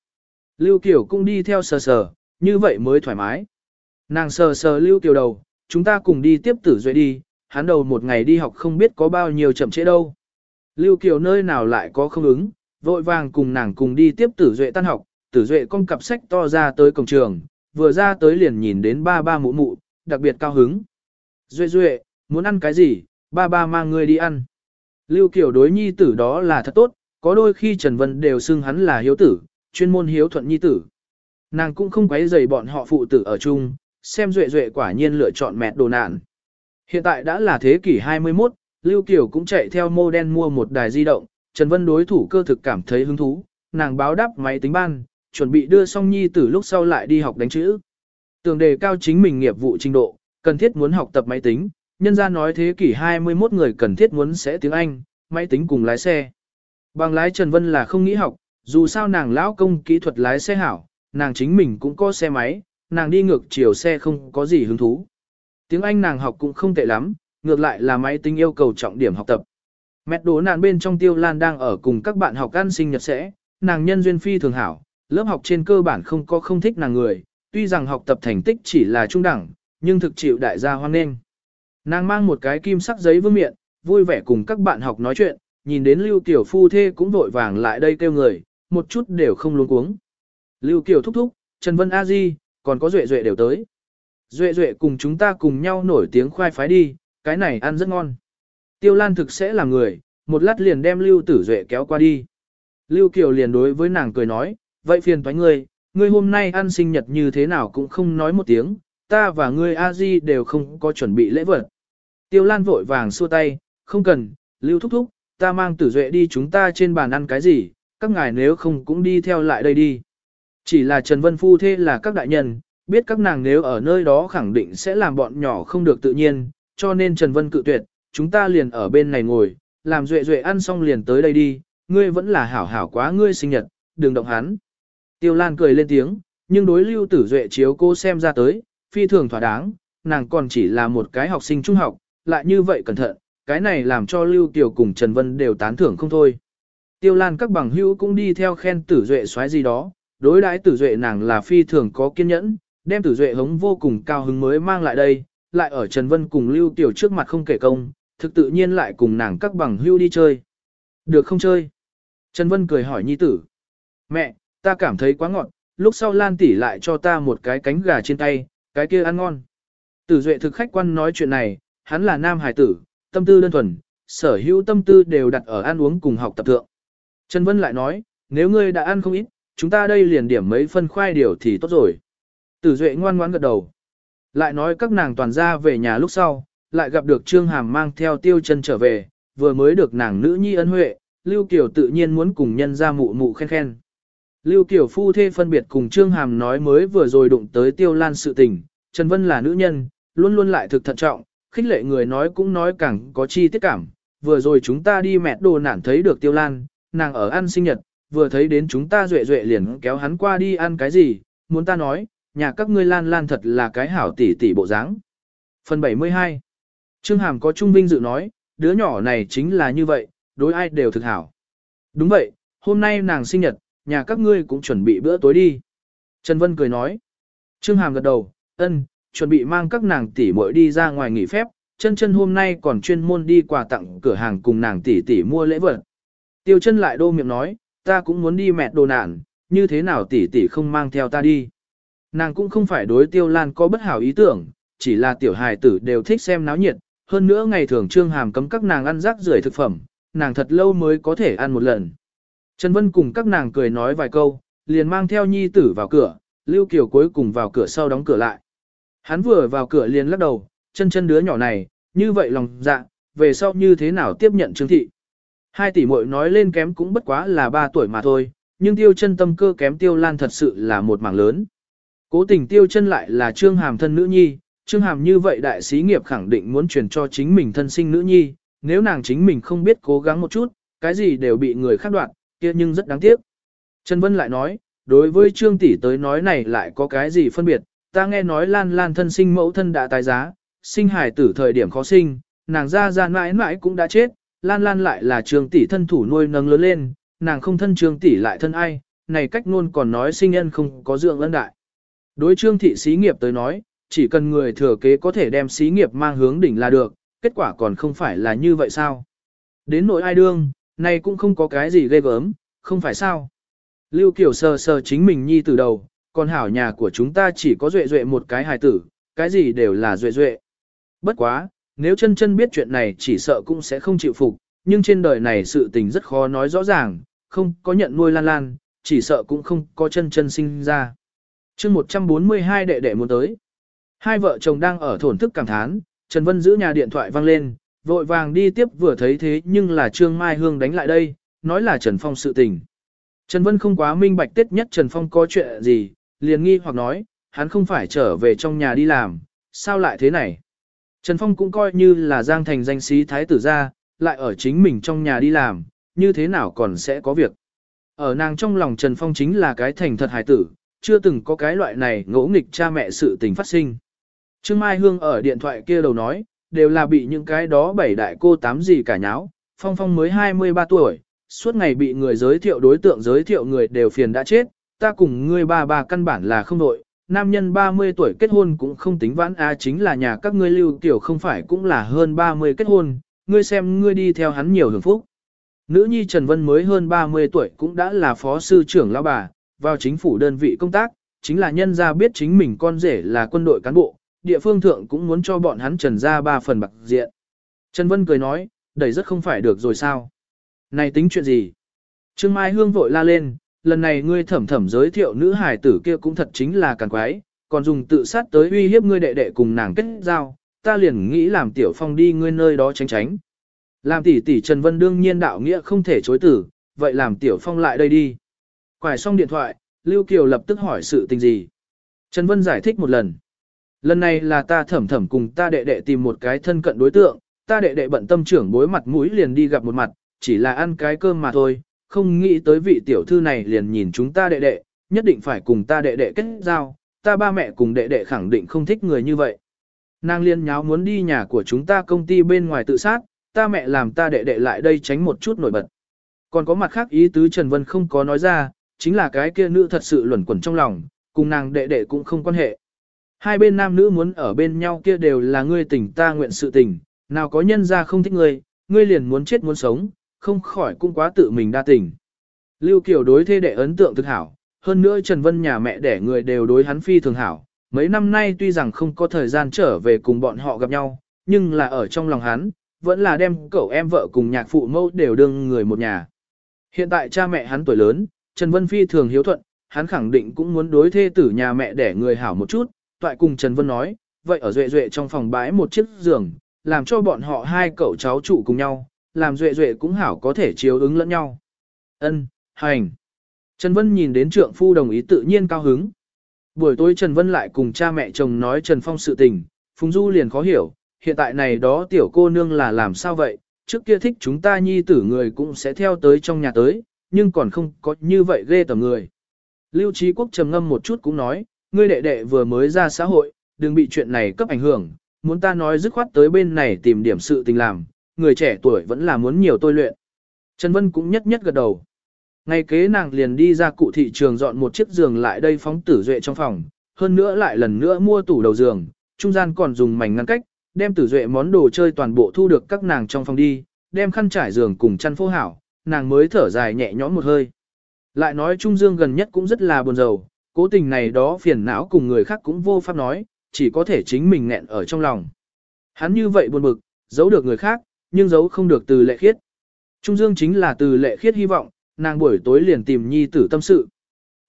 Lưu Kiều cũng đi theo sờ sờ, như vậy mới thoải mái. Nàng sờ sờ Lưu Kiều đầu, chúng ta cùng đi tiếp tử duệ đi, hắn đầu một ngày đi học không biết có bao nhiêu chậm trễ đâu. Lưu Kiều nơi nào lại có không ứng, vội vàng cùng nàng cùng đi tiếp tử duệ tan học, tử duệ con cặp sách to ra tới cổng trường, vừa ra tới liền nhìn đến ba ba mụ mụ, đặc biệt cao hứng. Duệ duệ, muốn ăn cái gì, ba ba mang ngươi đi ăn. Lưu Kiều đối nhi tử đó là thật tốt, có đôi khi Trần Vân đều xưng hắn là hiếu tử, chuyên môn hiếu thuận nhi tử. Nàng cũng không quấy rầy bọn họ phụ tử ở chung, xem duệ duệ quả nhiên lựa chọn mẹ đồ nạn. Hiện tại đã là thế kỷ 21, Lưu Kiều cũng chạy theo mô đen mua một đài di động, Trần Vân đối thủ cơ thực cảm thấy hứng thú, nàng báo đáp máy tính ban, chuẩn bị đưa xong nhi tử lúc sau lại đi học đánh chữ. Tường đề cao chính mình nghiệp vụ trình độ, cần thiết muốn học tập máy tính, nhân ra nói thế kỷ 21 người cần thiết muốn sẽ tiếng Anh, máy tính cùng lái xe. Bằng lái Trần Vân là không nghĩ học, dù sao nàng lão công kỹ thuật lái xe hảo, nàng chính mình cũng có xe máy, nàng đi ngược chiều xe không có gì hứng thú. Tiếng Anh nàng học cũng không tệ lắm, ngược lại là máy tính yêu cầu trọng điểm học tập. Mẹ đố nàng bên trong tiêu lan đang ở cùng các bạn học ăn sinh nhật sẽ, nàng nhân duyên phi thường hảo, lớp học trên cơ bản không có không thích nàng người, tuy rằng học tập thành tích chỉ là trung đẳng, nhưng thực chịu đại gia hoan nghênh. Nàng mang một cái kim sắc giấy vương miệng, vui vẻ cùng các bạn học nói chuyện, nhìn đến Lưu Kiều phu thê cũng vội vàng lại đây kêu người, một chút đều không luống cuống. Lưu Kiều thúc thúc, Trần Vân A Di, còn có Duệ Duệ đều tới. Duệ Duệ cùng chúng ta cùng nhau nổi tiếng khoai phái đi, cái này ăn rất ngon. Tiêu Lan thực sẽ là người, một lát liền đem Lưu Tử Duệ kéo qua đi. Lưu Kiều liền đối với nàng cười nói, vậy phiền toái ngươi, ngươi hôm nay ăn sinh nhật như thế nào cũng không nói một tiếng, ta và ngươi A Di đều không có chuẩn bị lễ vật. Tiêu Lan vội vàng xua tay, không cần, Lưu thúc thúc, ta mang Tử Duệ đi chúng ta trên bàn ăn cái gì, các ngài nếu không cũng đi theo lại đây đi. Chỉ là Trần Vân Phu thế là các đại nhân, biết các nàng nếu ở nơi đó khẳng định sẽ làm bọn nhỏ không được tự nhiên, cho nên Trần Vân cự tuyệt, chúng ta liền ở bên này ngồi, làm duệ duệ ăn xong liền tới đây đi, ngươi vẫn là hảo hảo quá ngươi sinh nhật, đừng động hắn. Tiêu Lan cười lên tiếng, nhưng đối lưu tử duệ chiếu cô xem ra tới, phi thường thỏa đáng, nàng còn chỉ là một cái học sinh trung học, lại như vậy cẩn thận, cái này làm cho lưu tiểu cùng Trần Vân đều tán thưởng không thôi. Tiêu Lan các bằng hữu cũng đi theo khen tử duệ xoáy gì đó, đối đãi tử duệ nàng là phi thường có kiên nhẫn, đem tử duệ hống vô cùng cao hứng mới mang lại đây, lại ở Trần Vân cùng Lưu Tiểu trước mặt không kể công, thực tự nhiên lại cùng nàng các bằng hưu đi chơi. Được không chơi? Trần Vân cười hỏi nhi tử. Mẹ, ta cảm thấy quá ngọt, lúc sau Lan tỷ lại cho ta một cái cánh gà trên tay, cái kia ăn ngon. Tử duệ thực khách quan nói chuyện này, hắn là nam hải tử, tâm tư đơn thuần, sở hữu tâm tư đều đặt ở ăn uống cùng học tập thượng. Trần Vân lại nói, nếu ngươi đã ăn không ít, chúng ta đây liền điểm mấy phân khoai điều thì tốt rồi. Tử Duệ ngoan ngoãn gật đầu. Lại nói các nàng toàn ra về nhà lúc sau, lại gặp được Trương Hàm mang theo tiêu chân trở về, vừa mới được nàng nữ nhi ân huệ, Lưu Kiều tự nhiên muốn cùng nhân ra mụ mụ khen khen. Lưu Kiều phu thê phân biệt cùng Trương Hàm nói mới vừa rồi đụng tới tiêu lan sự tình, Trần Vân là nữ nhân, luôn luôn lại thực thận trọng, khích lệ người nói cũng nói càng có chi tiết cảm. Vừa rồi chúng ta đi mẹ đồ nản thấy được tiêu lan, nàng ở ăn sinh nhật, vừa thấy đến chúng ta duệ duệ liền kéo hắn qua đi ăn cái gì, muốn ta nói, nhà các ngươi lan lan thật là cái hảo tỷ tỷ bộ dáng. Phần 72 Trương Hàm có trung vinh dự nói, đứa nhỏ này chính là như vậy, đối ai đều thực hảo. Đúng vậy, hôm nay nàng sinh nhật, nhà các ngươi cũng chuẩn bị bữa tối đi. Trần Vân cười nói. Trương Hàm gật đầu, ân, chuẩn bị mang các nàng tỷ muội đi ra ngoài nghỉ phép, chân chân hôm nay còn chuyên môn đi quà tặng cửa hàng cùng nàng tỷ tỷ mua lễ vật. Tiêu chân lại đô miệng nói, ta cũng muốn đi mẹ đồ nạn, như thế nào tỷ tỷ không mang theo ta đi. Nàng cũng không phải đối tiêu lan có bất hảo ý tưởng, chỉ là tiểu hài tử đều thích xem náo nhiệt, hơn nữa ngày thường trương hàm cấm các nàng ăn rác rưởi thực phẩm, nàng thật lâu mới có thể ăn một lần. Trần Vân cùng các nàng cười nói vài câu, liền mang theo nhi tử vào cửa, Lưu Kiều cuối cùng vào cửa sau đóng cửa lại. Hắn vừa vào cửa liền lắc đầu, chân chân đứa nhỏ này, như vậy lòng dạ, về sau như thế nào tiếp nhận Trương Thị. Hai tỷ muội nói lên kém cũng bất quá là ba tuổi mà thôi, nhưng tiêu chân tâm cơ kém tiêu lan thật sự là một mảng lớn. Cố tình tiêu chân lại là Trương Hàm thân nữ nhi, Trương Hàm như vậy đại sĩ nghiệp khẳng định muốn truyền cho chính mình thân sinh nữ nhi, nếu nàng chính mình không biết cố gắng một chút, cái gì đều bị người khác đoạt, kia nhưng rất đáng tiếc. Trần Vân lại nói, đối với Trương tỷ tới nói này lại có cái gì phân biệt, ta nghe nói Lan Lan thân sinh mẫu thân đã tái giá, sinh hải tử thời điểm khó sinh, nàng ra ra mãi mãi cũng đã chết, Lan Lan lại là trường tỷ thân thủ nuôi nâng lớn lên, nàng không thân trường tỷ lại thân ai, này cách luôn còn nói sinh nhân không có dưỡng ân đại. Đối Trương thị xí nghiệp tới nói, chỉ cần người thừa kế có thể đem xí nghiệp mang hướng đỉnh là được, kết quả còn không phải là như vậy sao? Đến nội ai đương, này cũng không có cái gì ghê gớm, không phải sao? Lưu Kiều sờ sờ chính mình nhi từ đầu, còn hảo nhà của chúng ta chỉ có duệ duệ một cái hài tử, cái gì đều là duệ duệ. Bất quá, nếu chân chân biết chuyện này chỉ sợ cũng sẽ không chịu phục, nhưng trên đời này sự tình rất khó nói rõ ràng, không có nhận nuôi lan lan, chỉ sợ cũng không có chân chân sinh ra. chương 142 đệ đệ muốn tới. Hai vợ chồng đang ở thổn thức cảm thán, Trần Vân giữ nhà điện thoại vang lên, vội vàng đi tiếp vừa thấy thế nhưng là Trương Mai Hương đánh lại đây, nói là Trần Phong sự tình. Trần Vân không quá minh bạch tết nhất Trần Phong có chuyện gì, liền nghi hoặc nói, hắn không phải trở về trong nhà đi làm, sao lại thế này? Trần Phong cũng coi như là giang thành danh sĩ thái tử gia, lại ở chính mình trong nhà đi làm, như thế nào còn sẽ có việc. Ở nàng trong lòng Trần Phong chính là cái thành thật hài tử, chưa từng có cái loại này ngỗ nghịch cha mẹ sự tình phát sinh. Trương Mai Hương ở điện thoại kia đầu nói, đều là bị những cái đó bảy đại cô tám gì cả nháo, Phong Phong mới 23 tuổi, suốt ngày bị người giới thiệu đối tượng giới thiệu người đều phiền đã chết, ta cùng ngươi ba ba căn bản là không đội, nam nhân 30 tuổi kết hôn cũng không tính vãn a chính là nhà các ngươi lưu tiểu không phải cũng là hơn 30 kết hôn, ngươi xem ngươi đi theo hắn nhiều hưởng phúc. Nữ nhi Trần Vân mới hơn 30 tuổi cũng đã là phó sư trưởng lão bà, vào chính phủ đơn vị công tác, chính là nhân gia biết chính mình con rể là quân đội cán bộ, địa phương thượng cũng muốn cho bọn hắn trần ra ba phần bạc diện. Trần Vân cười nói, đẩy rất không phải được rồi sao. Này tính chuyện gì? Trương Mai Hương vội la lên, lần này ngươi thẩm thẩm giới thiệu nữ hải tử kia cũng thật chính là càng quái, còn dùng tự sát tới uy hiếp ngươi đệ đệ cùng nàng kết giao, ta liền nghĩ làm tiểu phong đi ngươi nơi đó tránh tránh. Làm tỷ tỷ Trần Vân đương nhiên đạo nghĩa không thể chối tử, vậy làm tiểu phong lại đây đi. Quải xong điện thoại, Lưu Kiều lập tức hỏi sự tình gì. Trần Vân giải thích một lần. Lần này là ta thẩm thẩm cùng ta đệ đệ tìm một cái thân cận đối tượng, ta đệ đệ bận tâm trưởng bối mặt mũi liền đi gặp một mặt, chỉ là ăn cái cơm mà thôi, không nghĩ tới vị tiểu thư này liền nhìn chúng ta đệ đệ, nhất định phải cùng ta đệ đệ kết giao, ta ba mẹ cùng đệ đệ khẳng định không thích người như vậy. Nàng liên nháo muốn đi nhà của chúng ta công ty bên ngoài tự sát, ta mẹ làm ta đệ đệ lại đây tránh một chút nổi bật. Còn có mặt khác ý tứ Trần Vân không có nói ra, chính là cái kia nữ thật sự luẩn quẩn trong lòng, cùng nàng đệ đệ cũng không quan hệ. Hai bên nam nữ muốn ở bên nhau kia đều là ngươi tình ta nguyện sự tình, nào có nhân ra không thích ngươi, ngươi liền muốn chết muốn sống, không khỏi cũng quá tự mình đa tình. Lưu Kiều đối thê đệ ấn tượng thực hảo, hơn nữa Trần Vân nhà mẹ đẻ người đều đối hắn phi thường hảo. Mấy năm nay tuy rằng không có thời gian trở về cùng bọn họ gặp nhau, nhưng là ở trong lòng hắn, vẫn là đem cậu em vợ cùng nhạc phụ mẫu đều đương người một nhà. Hiện tại cha mẹ hắn tuổi lớn, Trần Vân phi thường hiếu thuận, hắn khẳng định cũng muốn đối thê tử nhà mẹ đẻ người hảo một chút, toại cùng Trần Vân nói, vậy ở Duệ Duệ trong phòng bãi một chiếc giường, làm cho bọn họ hai cậu cháu trụ cùng nhau, làm Duệ Duệ cũng hảo có thể chiếu ứng lẫn nhau. Ân, hành. Trần Vân nhìn đến trượng phu đồng ý tự nhiên cao hứng. Buổi tối Trần Vân lại cùng cha mẹ chồng nói Trần Phong sự tình, Phùng Du liền khó hiểu, hiện tại này đó tiểu cô nương là làm sao vậy, trước kia thích chúng ta nhi tử người cũng sẽ theo tới trong nhà tới, nhưng còn không có như vậy ghê tầm người. Lưu Trí Quốc trầm ngâm một chút cũng nói, ngươi đệ đệ vừa mới ra xã hội, đừng bị chuyện này cấp ảnh hưởng, muốn ta nói dứt khoát tới bên này tìm điểm sự tình làm, người trẻ tuổi vẫn là muốn nhiều tôi luyện. Trần Vân cũng nhất nhất gật đầu. Ngày kế nàng liền đi ra cụ thị trường dọn một chiếc giường lại đây phóng tử duệ trong phòng, hơn nữa lại lần nữa mua tủ đầu giường, trung gian còn dùng mảnh ngăn cách, đem tử duệ món đồ chơi toàn bộ thu được các nàng trong phòng đi, đem khăn trải giường cùng chăn phô hảo, nàng mới thở dài nhẹ nhõm một hơi. Lại nói Trung Dương gần nhất cũng rất là buồn rầu, cố tình này đó phiền não cùng người khác cũng vô pháp nói, chỉ có thể chính mình nghẹn ở trong lòng. Hắn như vậy buồn bực, giấu được người khác, nhưng giấu không được từ lệ khiết. Trung Dương chính là từ lệ khiết hy vọng, nàng buổi tối liền tìm nhi tử tâm sự.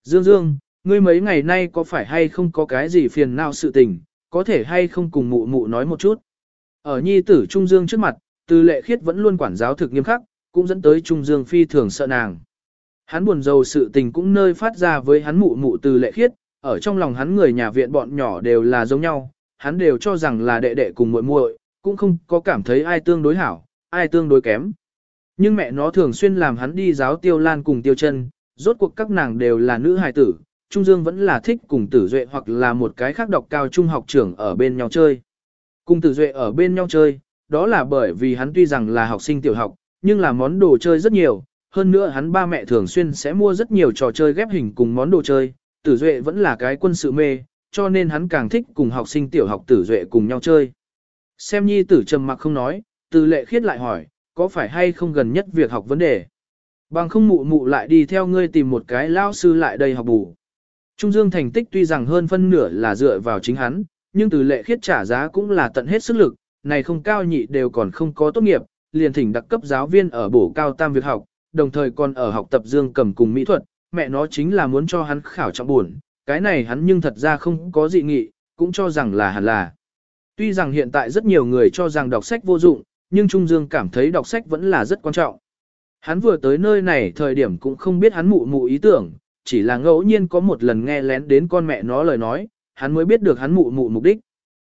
Dương Dương, ngươi mấy ngày nay có phải hay không có cái gì phiền não sự tình, có thể hay không cùng mụ mụ nói một chút. Ở nhi tử Trung Dương trước mặt, từ lệ khiết vẫn luôn quản giáo thực nghiêm khắc, cũng dẫn tới Trung Dương phi thường sợ nàng. Hắn buồn rầu sự tình cũng nơi phát ra với hắn mụ mụ từ lệ khiết, ở trong lòng hắn người nhà viện bọn nhỏ đều là giống nhau, hắn đều cho rằng là đệ đệ cùng muội muội, cũng không có cảm thấy ai tương đối hảo, ai tương đối kém. Nhưng mẹ nó thường xuyên làm hắn đi giáo tiêu lan cùng tiêu chân, rốt cuộc các nàng đều là nữ hài tử, Trung Dương vẫn là thích cùng tử duệ hoặc là một cái khác đọc cao trung học trưởng ở bên nhau chơi. Cùng tử duệ ở bên nhau chơi, đó là bởi vì hắn tuy rằng là học sinh tiểu học, nhưng là món đồ chơi rất nhiều, hơn nữa hắn ba mẹ thường xuyên sẽ mua rất nhiều trò chơi ghép hình cùng món đồ chơi, tử duệ vẫn là cái quân sự mê, cho nên hắn càng thích cùng học sinh tiểu học tử duệ cùng nhau chơi. Xem nhi tử trầm mặc không nói, từ lệ khiết lại hỏi, có phải hay không gần nhất việc học vấn đề? Bằng không mụ mụ lại đi theo ngươi tìm một cái lao sư lại đây học bù. Trung Dương thành tích tuy rằng hơn phân nửa là dựa vào chính hắn, nhưng từ lệ khiết trả giá cũng là tận hết sức lực, này không cao nhị đều còn không có tốt nghiệp, liền thỉnh đặc cấp giáo viên ở bổ cao tam việc học, đồng thời còn ở học tập dương cầm cùng mỹ thuật, mẹ nó chính là muốn cho hắn khảo trọng buồn, cái này hắn nhưng thật ra không có dị nghị, cũng cho rằng là hẳn là. Tuy rằng hiện tại rất nhiều người cho rằng đọc sách vô dụng, nhưng Trung Dương cảm thấy đọc sách vẫn là rất quan trọng. Hắn vừa tới nơi này thời điểm cũng không biết hắn mụ mụ ý tưởng, chỉ là ngẫu nhiên có một lần nghe lén đến con mẹ nó lời nói, hắn mới biết được hắn mụ mụ mục đích.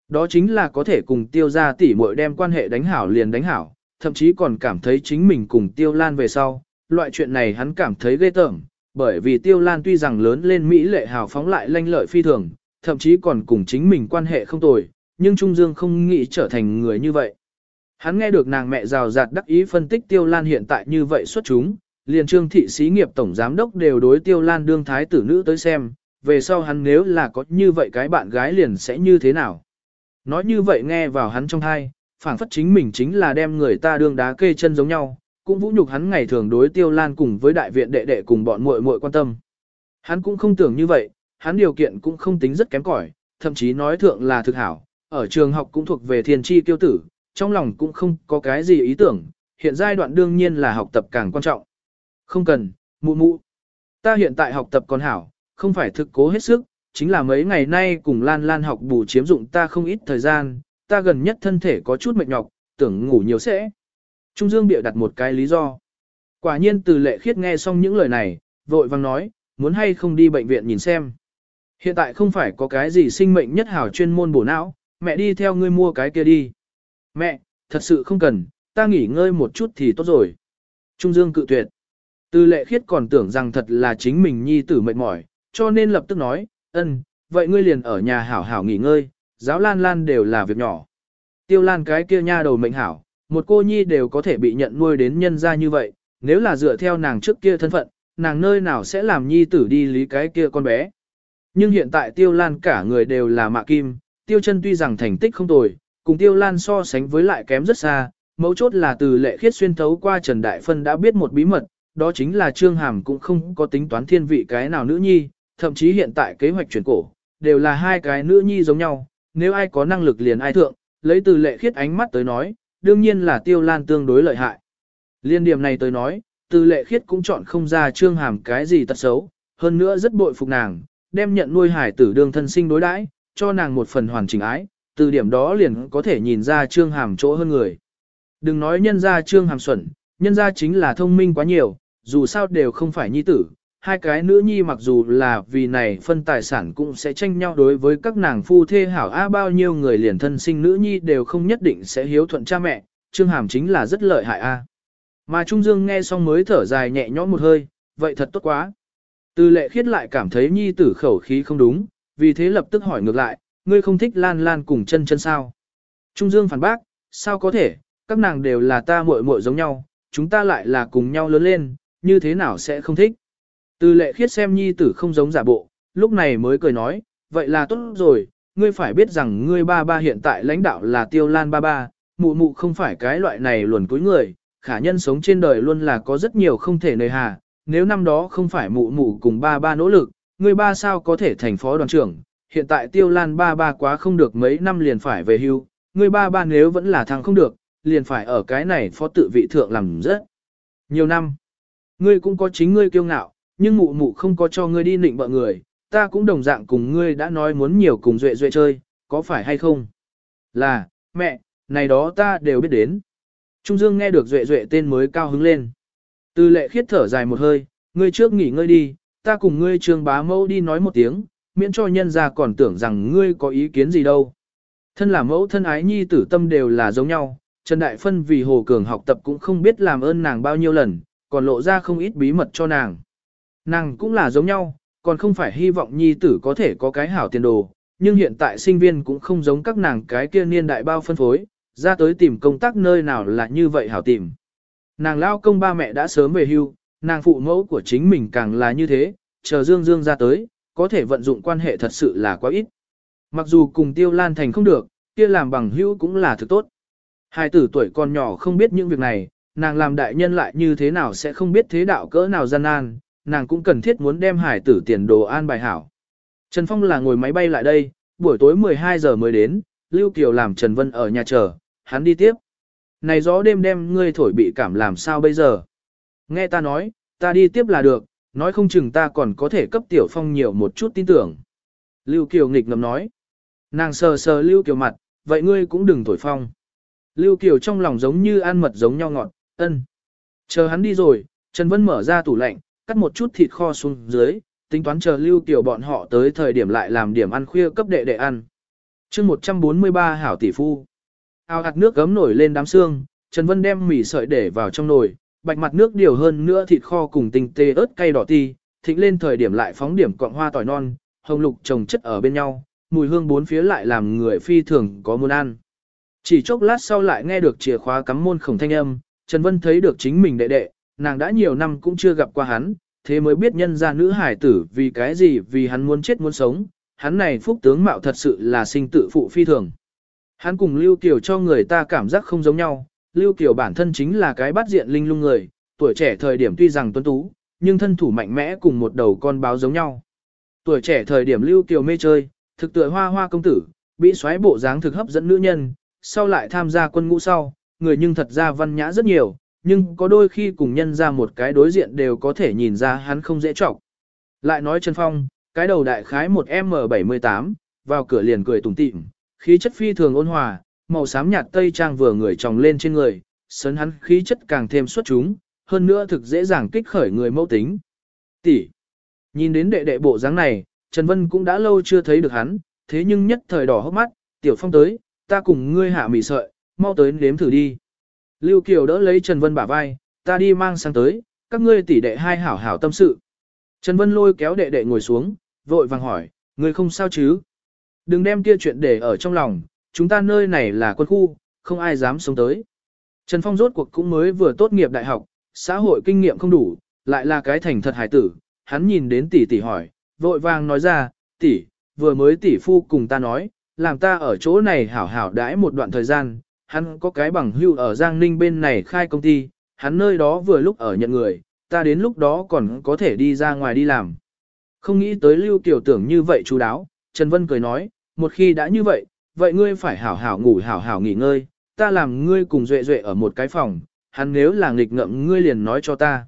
Đó chính là có thể cùng tiêu ra tỉ muội đem quan hệ đánh hảo liền đánh hảo, thậm chí còn cảm thấy chính mình cùng tiêu lan về sau. Loại chuyện này hắn cảm thấy ghê tởm, bởi vì tiêu lan tuy rằng lớn lên Mỹ lệ hào phóng lại lanh lợi phi thường, thậm chí còn cùng chính mình quan hệ không tồi, nhưng Trung Dương không nghĩ trở thành người như vậy. Hắn nghe được nàng mẹ rào rạt đắc ý phân tích tiêu lan hiện tại như vậy xuất chúng, liền trương thị xí nghiệp tổng giám đốc đều đối tiêu lan đương thái tử nữ tới xem, về sau hắn nếu là có như vậy cái bạn gái liền sẽ như thế nào. Nói như vậy nghe vào hắn trong thai, phảng phất chính mình chính là đem người ta đương đá kê chân giống nhau, cũng vũ nhục hắn ngày thường đối tiêu lan cùng với đại viện đệ đệ cùng bọn muội muội quan tâm. Hắn cũng không tưởng như vậy, hắn điều kiện cũng không tính rất kém cỏi, thậm chí nói thượng là thực hảo, ở trường học cũng thuộc về thiên tri tiêu tử, trong lòng cũng không có cái gì ý tưởng, hiện giai đoạn đương nhiên là học tập càng quan trọng. Không cần, mụ mụ. Ta hiện tại học tập còn hảo, không phải thực cố hết sức, chính là mấy ngày nay cùng Lan Lan học bù chiếm dụng ta không ít thời gian, ta gần nhất thân thể có chút mệt nhọc, tưởng ngủ nhiều sẽ. Trung Dương bịa đặt một cái lý do. Quả nhiên từ lệ khiết nghe xong những lời này, vội vàng nói, muốn hay không đi bệnh viện nhìn xem. Hiện tại không phải có cái gì sinh mệnh nhất hảo chuyên môn bổ não, mẹ đi theo ngươi mua cái kia đi. Mẹ, thật sự không cần, ta nghỉ ngơi một chút thì tốt rồi. Trung Dương cự tuyệt. Từ lệ khiết còn tưởng rằng thật là chính mình nhi tử mệt mỏi, cho nên lập tức nói, ân, vậy ngươi liền ở nhà hảo hảo nghỉ ngơi, giáo lan lan đều là việc nhỏ. Tiêu lan cái kia nha đầu mệnh hảo, một cô nhi đều có thể bị nhận nuôi đến nhân ra như vậy, nếu là dựa theo nàng trước kia thân phận, nàng nơi nào sẽ làm nhi tử đi lý cái kia con bé. Nhưng hiện tại tiêu lan cả người đều là mạ kim, tiêu chân tuy rằng thành tích không tồi, cùng tiêu lan so sánh với lại kém rất xa, mấu chốt là từ lệ khiết xuyên thấu qua Trần Đại Phân đã biết một bí mật, đó chính là Trương Hàm cũng không có tính toán thiên vị cái nào nữ nhi, thậm chí hiện tại kế hoạch chuyển cổ, đều là hai cái nữ nhi giống nhau, nếu ai có năng lực liền ai thượng, lấy từ lệ khiết ánh mắt tới nói, đương nhiên là tiêu lan tương đối lợi hại. Liên điểm này tới nói, từ lệ khiết cũng chọn không ra Trương Hàm cái gì tật xấu, hơn nữa rất bội phục nàng, đem nhận nuôi hải tử đương thân sinh đối đãi, cho nàng một phần hoàn chỉnh ái, từ điểm đó liền có thể nhìn ra Trương Hàm chỗ hơn người. Đừng nói nhân ra Trương Hàm xuẩn, nhân ra chính là thông minh quá nhiều, dù sao đều không phải nhi tử, hai cái nữ nhi mặc dù là vì này phân tài sản cũng sẽ tranh nhau đối với các nàng phu thê hảo a bao nhiêu người liền thân sinh nữ nhi đều không nhất định sẽ hiếu thuận cha mẹ, Trương Hàm chính là rất lợi hại a. Mà Trung Dương nghe xong mới thở dài nhẹ nhõm một hơi, vậy thật tốt quá. Từ lệ khiết lại cảm thấy nhi tử khẩu khí không đúng, vì thế lập tức hỏi ngược lại, ngươi không thích lan lan cùng chân chân sao. Trung Dương phản bác, sao có thể, các nàng đều là ta muội muội giống nhau, chúng ta lại là cùng nhau lớn lên, như thế nào sẽ không thích. Từ lệ khiết xem nhi tử không giống giả bộ, lúc này mới cười nói, vậy là tốt rồi, ngươi phải biết rằng ngươi ba ba hiện tại lãnh đạo là tiêu lan ba ba, mụ mụ không phải cái loại này luồn cuối người, khả nhân sống trên đời luôn là có rất nhiều không thể nề hà, nếu năm đó không phải mụ mụ cùng ba ba nỗ lực, Ngươi ba sao có thể thành phó đoàn trưởng, hiện tại tiêu lan ba ba quá không được mấy năm liền phải về hưu, Ngươi ba ba nếu vẫn là thằng không được, liền phải ở cái này phó tự vị thượng làm rất nhiều năm. Ngươi cũng có chính ngươi kiêu ngạo, nhưng mụ mụ không có cho ngươi đi nịnh bợ người, ta cũng đồng dạng cùng ngươi đã nói muốn nhiều cùng duệ duệ chơi, có phải hay không? Là, mẹ, này đó ta đều biết đến. Trung Dương nghe được duệ duệ tên mới cao hứng lên. Từ lệ khiết thở dài một hơi, ngươi trước nghỉ ngơi đi, ta cùng ngươi trường bá mẫu đi nói một tiếng, miễn cho nhân ra còn tưởng rằng ngươi có ý kiến gì đâu. Thân là mẫu thân ái nhi tử tâm đều là giống nhau, Trần Đại Phân vì Hồ Cường học tập cũng không biết làm ơn nàng bao nhiêu lần, còn lộ ra không ít bí mật cho nàng. Nàng cũng là giống nhau, còn không phải hy vọng nhi tử có thể có cái hảo tiền đồ, nhưng hiện tại sinh viên cũng không giống các nàng cái kia niên đại bao phân phối, ra tới tìm công tác nơi nào là như vậy hảo tìm. Nàng lao công ba mẹ đã sớm về hưu, nàng phụ mẫu của chính mình càng là như thế, chờ Dương Dương ra tới, có thể vận dụng quan hệ thật sự là quá ít. Mặc dù cùng Tiêu Lan Thành không được, kia làm bằng hữu cũng là thứ tốt. Hai tử tuổi còn nhỏ không biết những việc này, nàng làm đại nhân lại như thế nào sẽ không biết thế đạo cỡ nào gian nan, nàng cũng cần thiết muốn đem hải tử tiền đồ an bài hảo. Trần Phong là ngồi máy bay lại đây, buổi tối 12 giờ mới đến, Lưu Kiều làm Trần Vân ở nhà chờ, hắn đi tiếp. Này gió đêm đêm ngươi thổi bị cảm làm sao bây giờ? Nghe ta nói, ta đi tiếp là được, nói không chừng ta còn có thể cấp Tiểu Phong nhiều một chút tin tưởng. Lưu Kiều nghịch ngầm nói. Nàng sờ sờ Lưu Kiều mặt, vậy ngươi cũng đừng thổi phong. Lưu Kiều trong lòng giống như ăn mật giống nhau ngọt, ân. Chờ hắn đi rồi, Trần Vân mở ra tủ lạnh, cắt một chút thịt kho xuống dưới, tính toán chờ Lưu Kiều bọn họ tới thời điểm lại làm điểm ăn khuya cấp đệ đệ ăn. chương 143 hảo tỷ phu. Ao hạt nước gấm nổi lên đám xương, Trần Vân đem mì sợi để vào trong nồi, bạch mặt nước điều hơn nữa thịt kho cùng tinh tê ớt cay đỏ ti, thịnh lên thời điểm lại phóng điểm cọng hoa tỏi non, hồng lục trồng chất ở bên nhau, mùi hương bốn phía lại làm người phi thường có muốn ăn. Chỉ chốc lát sau lại nghe được chìa khóa cắm môn khổng thanh âm, Trần Vân thấy được chính mình đệ đệ, nàng đã nhiều năm cũng chưa gặp qua hắn, thế mới biết nhân ra nữ hải tử vì cái gì vì hắn muốn chết muốn sống, hắn này phúc tướng mạo thật sự là sinh tự phụ phi thường. Hắn cùng Lưu Kiều cho người ta cảm giác không giống nhau, Lưu Kiều bản thân chính là cái bắt diện linh lung người, tuổi trẻ thời điểm tuy rằng tuấn tú, nhưng thân thủ mạnh mẽ cùng một đầu con báo giống nhau. Tuổi trẻ thời điểm Lưu Kiều mê chơi, thực tựa hoa hoa công tử, bị xoáy bộ dáng thực hấp dẫn nữ nhân, sau lại tham gia quân ngũ sau, người nhưng thật ra văn nhã rất nhiều, nhưng có đôi khi cùng nhân ra một cái đối diện đều có thể nhìn ra hắn không dễ trọng. Lại nói Trần Phong, cái đầu đại khái một M78, vào cửa liền cười tủm tỉm, khí chất phi thường ôn hòa, màu xám nhạt tây trang vừa người tròng lên trên người, sấn hắn khí chất càng thêm xuất chúng, hơn nữa thực dễ dàng kích khởi người mẫu tính. Tỷ. Nhìn đến đệ đệ bộ dáng này, Trần Vân cũng đã lâu chưa thấy được hắn, thế nhưng nhất thời đỏ hốc mắt, tiểu phong tới, ta cùng ngươi hạ mì sợi, mau tới nếm thử đi. Lưu Kiều đỡ lấy Trần Vân bả vai, ta đi mang sang tới, các ngươi tỷ đệ hai hảo hảo tâm sự. Trần Vân lôi kéo đệ đệ ngồi xuống, vội vàng hỏi, ngươi không sao chứ? Đừng đem kia chuyện để ở trong lòng, chúng ta nơi này là quân khu, không ai dám sống tới. Trần Phong rốt cuộc cũng mới vừa tốt nghiệp đại học, xã hội kinh nghiệm không đủ, lại là cái thành thật hải tử, hắn nhìn đến tỷ tỷ hỏi, vội vàng nói ra, tỷ, vừa mới tỷ phu cùng ta nói, làm ta ở chỗ này hảo hảo đãi một đoạn thời gian, hắn có cái bằng hưu ở Giang Ninh bên này khai công ty, hắn nơi đó vừa lúc ở nhận người, ta đến lúc đó còn có thể đi ra ngoài đi làm. Không nghĩ tới Lưu Tiểu tưởng như vậy chú đáo, Trần Vân cười nói, một khi đã như vậy, vậy ngươi phải hảo hảo ngủ hảo hảo nghỉ ngơi, ta làm ngươi cùng Duệ Duệ ở một cái phòng, hắn nếu là nghịch ngợm ngươi liền nói cho ta.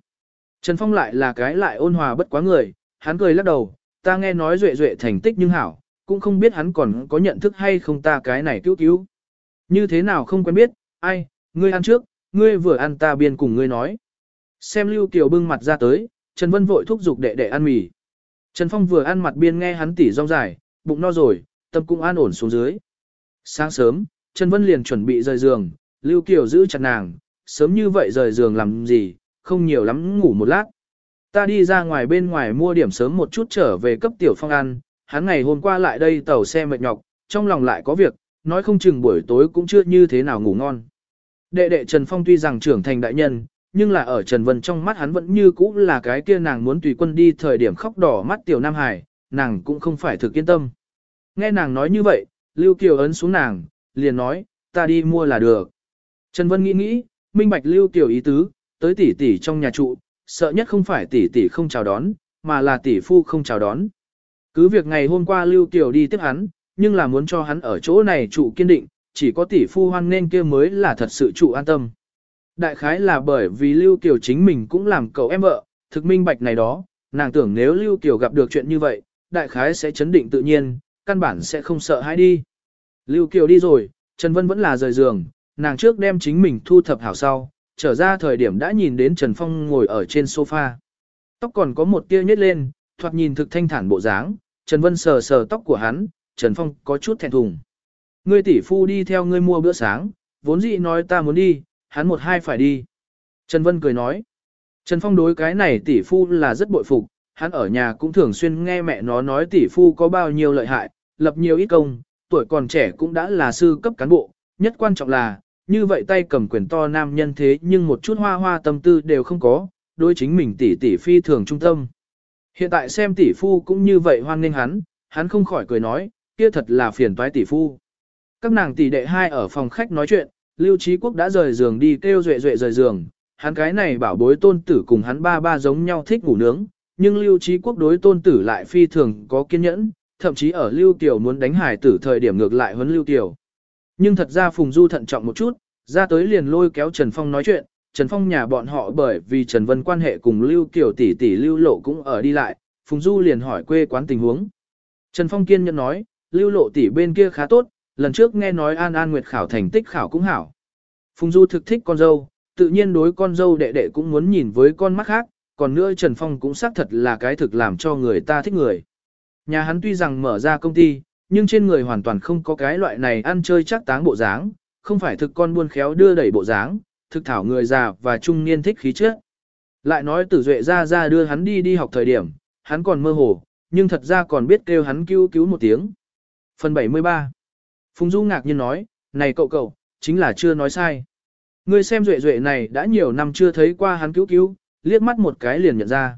Trần Phong lại là cái lại ôn hòa bất quá người, hắn cười lắc đầu, ta nghe nói Duệ Duệ thành tích nhưng hảo, cũng không biết hắn còn có nhận thức hay không ta cái này cứu cứu. Như thế nào không quen biết, ai, ngươi ăn trước, ngươi vừa ăn ta biên cùng ngươi nói. Xem Lưu Kiều bưng mặt ra tới, Trần Vân vội thúc giục đệ đệ ăn mì. Trần Phong vừa ăn mặt biên nghe hắn tỉ rong dài, bụng no rồi, tâm cũng an ổn xuống dưới. Sáng sớm, Trần Vân liền chuẩn bị rời giường, Lưu Kiều giữ chặt nàng, sớm như vậy rời giường làm gì, không nhiều lắm ngủ một lát. Ta đi ra ngoài bên ngoài mua điểm sớm một chút trở về cấp tiểu phong ăn, hắn ngày hôm qua lại đây tàu xe mệt nhọc, trong lòng lại có việc, nói không chừng buổi tối cũng chưa như thế nào ngủ ngon. Đệ đệ Trần Phong tuy rằng trưởng thành đại nhân, nhưng là ở Trần Vân trong mắt hắn vẫn như cũ là cái kia nàng muốn tùy quân đi thời điểm khóc đỏ mắt tiểu Nam Hải, nàng cũng không phải thực yên tâm. Nghe nàng nói như vậy, Lưu Kiều ấn xuống nàng, liền nói, ta đi mua là được. Trần Vân nghĩ nghĩ, minh bạch Lưu Kiều ý tứ, tới tỷ tỷ trong nhà trụ, sợ nhất không phải tỷ tỷ không chào đón, mà là tỷ phu không chào đón. Cứ việc ngày hôm qua Lưu Kiều đi tiếp hắn, nhưng là muốn cho hắn ở chỗ này trụ kiên định, chỉ có tỷ phu hoan nên kia mới là thật sự trụ an tâm. Đại khái là bởi vì Lưu Kiều chính mình cũng làm cậu em vợ, thực minh bạch này đó, nàng tưởng nếu Lưu Kiều gặp được chuyện như vậy, đại khái sẽ chấn định tự nhiên, căn bản sẽ không sợ hãi đi. Lưu Kiều đi rồi, Trần Vân vẫn là rời giường, nàng trước đem chính mình thu thập hảo sau, trở ra thời điểm đã nhìn đến Trần Phong ngồi ở trên sofa. Tóc còn có một tia nhếch lên, thoạt nhìn thực thanh thản bộ dáng, Trần Vân sờ sờ tóc của hắn, Trần Phong có chút thẹn thùng. Ngươi tỷ phu đi theo ngươi mua bữa sáng, vốn dĩ nói ta muốn đi, hắn một hai phải đi. Trần Vân cười nói. Trần Phong đối cái này tỷ phu là rất bội phục, hắn ở nhà cũng thường xuyên nghe mẹ nó nói tỷ phu có bao nhiêu lợi hại, lập nhiều ít công, tuổi còn trẻ cũng đã là sư cấp cán bộ, nhất quan trọng là, như vậy tay cầm quyền to nam nhân thế nhưng một chút hoa hoa tâm tư đều không có, đối chính mình tỷ tỷ phi thường trung tâm. Hiện tại xem tỷ phu cũng như vậy hoan nghênh hắn, hắn không khỏi cười nói, kia thật là phiền toái tỷ phu. Các nàng tỷ đệ hai ở phòng khách nói chuyện, Lưu Trí Quốc đã rời giường đi kêu duệ duệ rời giường, hắn cái này bảo bối tôn tử cùng hắn ba ba giống nhau thích ngủ nướng, nhưng Lưu Trí Quốc đối tôn tử lại phi thường có kiên nhẫn, thậm chí ở Lưu Tiểu muốn đánh hải tử thời điểm ngược lại huấn Lưu Tiểu. Nhưng thật ra Phùng Du thận trọng một chút, ra tới liền lôi kéo Trần Phong nói chuyện, Trần Phong nhà bọn họ bởi vì Trần Vân quan hệ cùng Lưu Kiều tỷ tỷ Lưu Lộ cũng ở đi lại, Phùng Du liền hỏi quê quán tình huống. Trần Phong kiên nhẫn nói, Lưu Lộ tỷ bên kia khá tốt, lần trước nghe nói An An Nguyệt khảo thành tích khảo cũng hảo. Phùng Du thực thích con dâu, tự nhiên đối con dâu đệ đệ cũng muốn nhìn với con mắt khác, còn nữa Trần Phong cũng xác thật là cái thực làm cho người ta thích người. Nhà hắn tuy rằng mở ra công ty, nhưng trên người hoàn toàn không có cái loại này ăn chơi chắc táng bộ dáng, không phải thực con buôn khéo đưa đẩy bộ dáng, thực thảo người già và trung niên thích khí chất. Lại nói tử duệ ra ra đưa hắn đi đi học thời điểm, hắn còn mơ hồ, nhưng thật ra còn biết kêu hắn cứu cứu một tiếng. Phần 73 Phùng Du ngạc nhiên nói, này cậu cậu, chính là chưa nói sai. Ngươi xem duệ duệ này đã nhiều năm chưa thấy qua hắn cứu cứu, liếc mắt một cái liền nhận ra.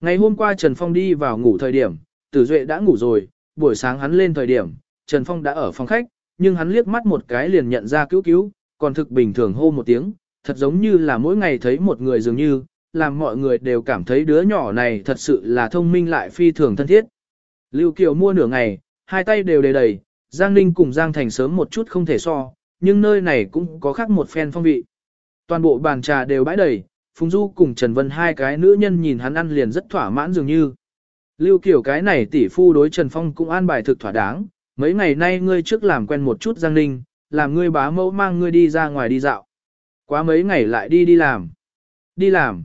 Ngày hôm qua Trần Phong đi vào ngủ thời điểm, tử duệ đã ngủ rồi, buổi sáng hắn lên thời điểm, Trần Phong đã ở phòng khách, nhưng hắn liếc mắt một cái liền nhận ra cứu cứu, còn thực bình thường hô một tiếng, thật giống như là mỗi ngày thấy một người dường như, làm mọi người đều cảm thấy đứa nhỏ này thật sự là thông minh lại phi thường thân thiết. Lưu Kiều mua nửa ngày, hai tay đều đầy đầy, Giang Ninh cùng Giang Thành sớm một chút không thể so, nhưng nơi này cũng có khác một phen phong vị. Toàn bộ bàn trà đều bãi đầy, Phùng Du cùng Trần Vân hai cái nữ nhân nhìn hắn ăn liền rất thỏa mãn dường như. Lưu Kiều cái này tỷ phu đối Trần Phong cũng an bài thực thỏa đáng, mấy ngày nay ngươi trước làm quen một chút Giang Ninh, làm ngươi bá mẫu mang ngươi đi ra ngoài đi dạo. Quá mấy ngày lại đi đi làm. Đi làm.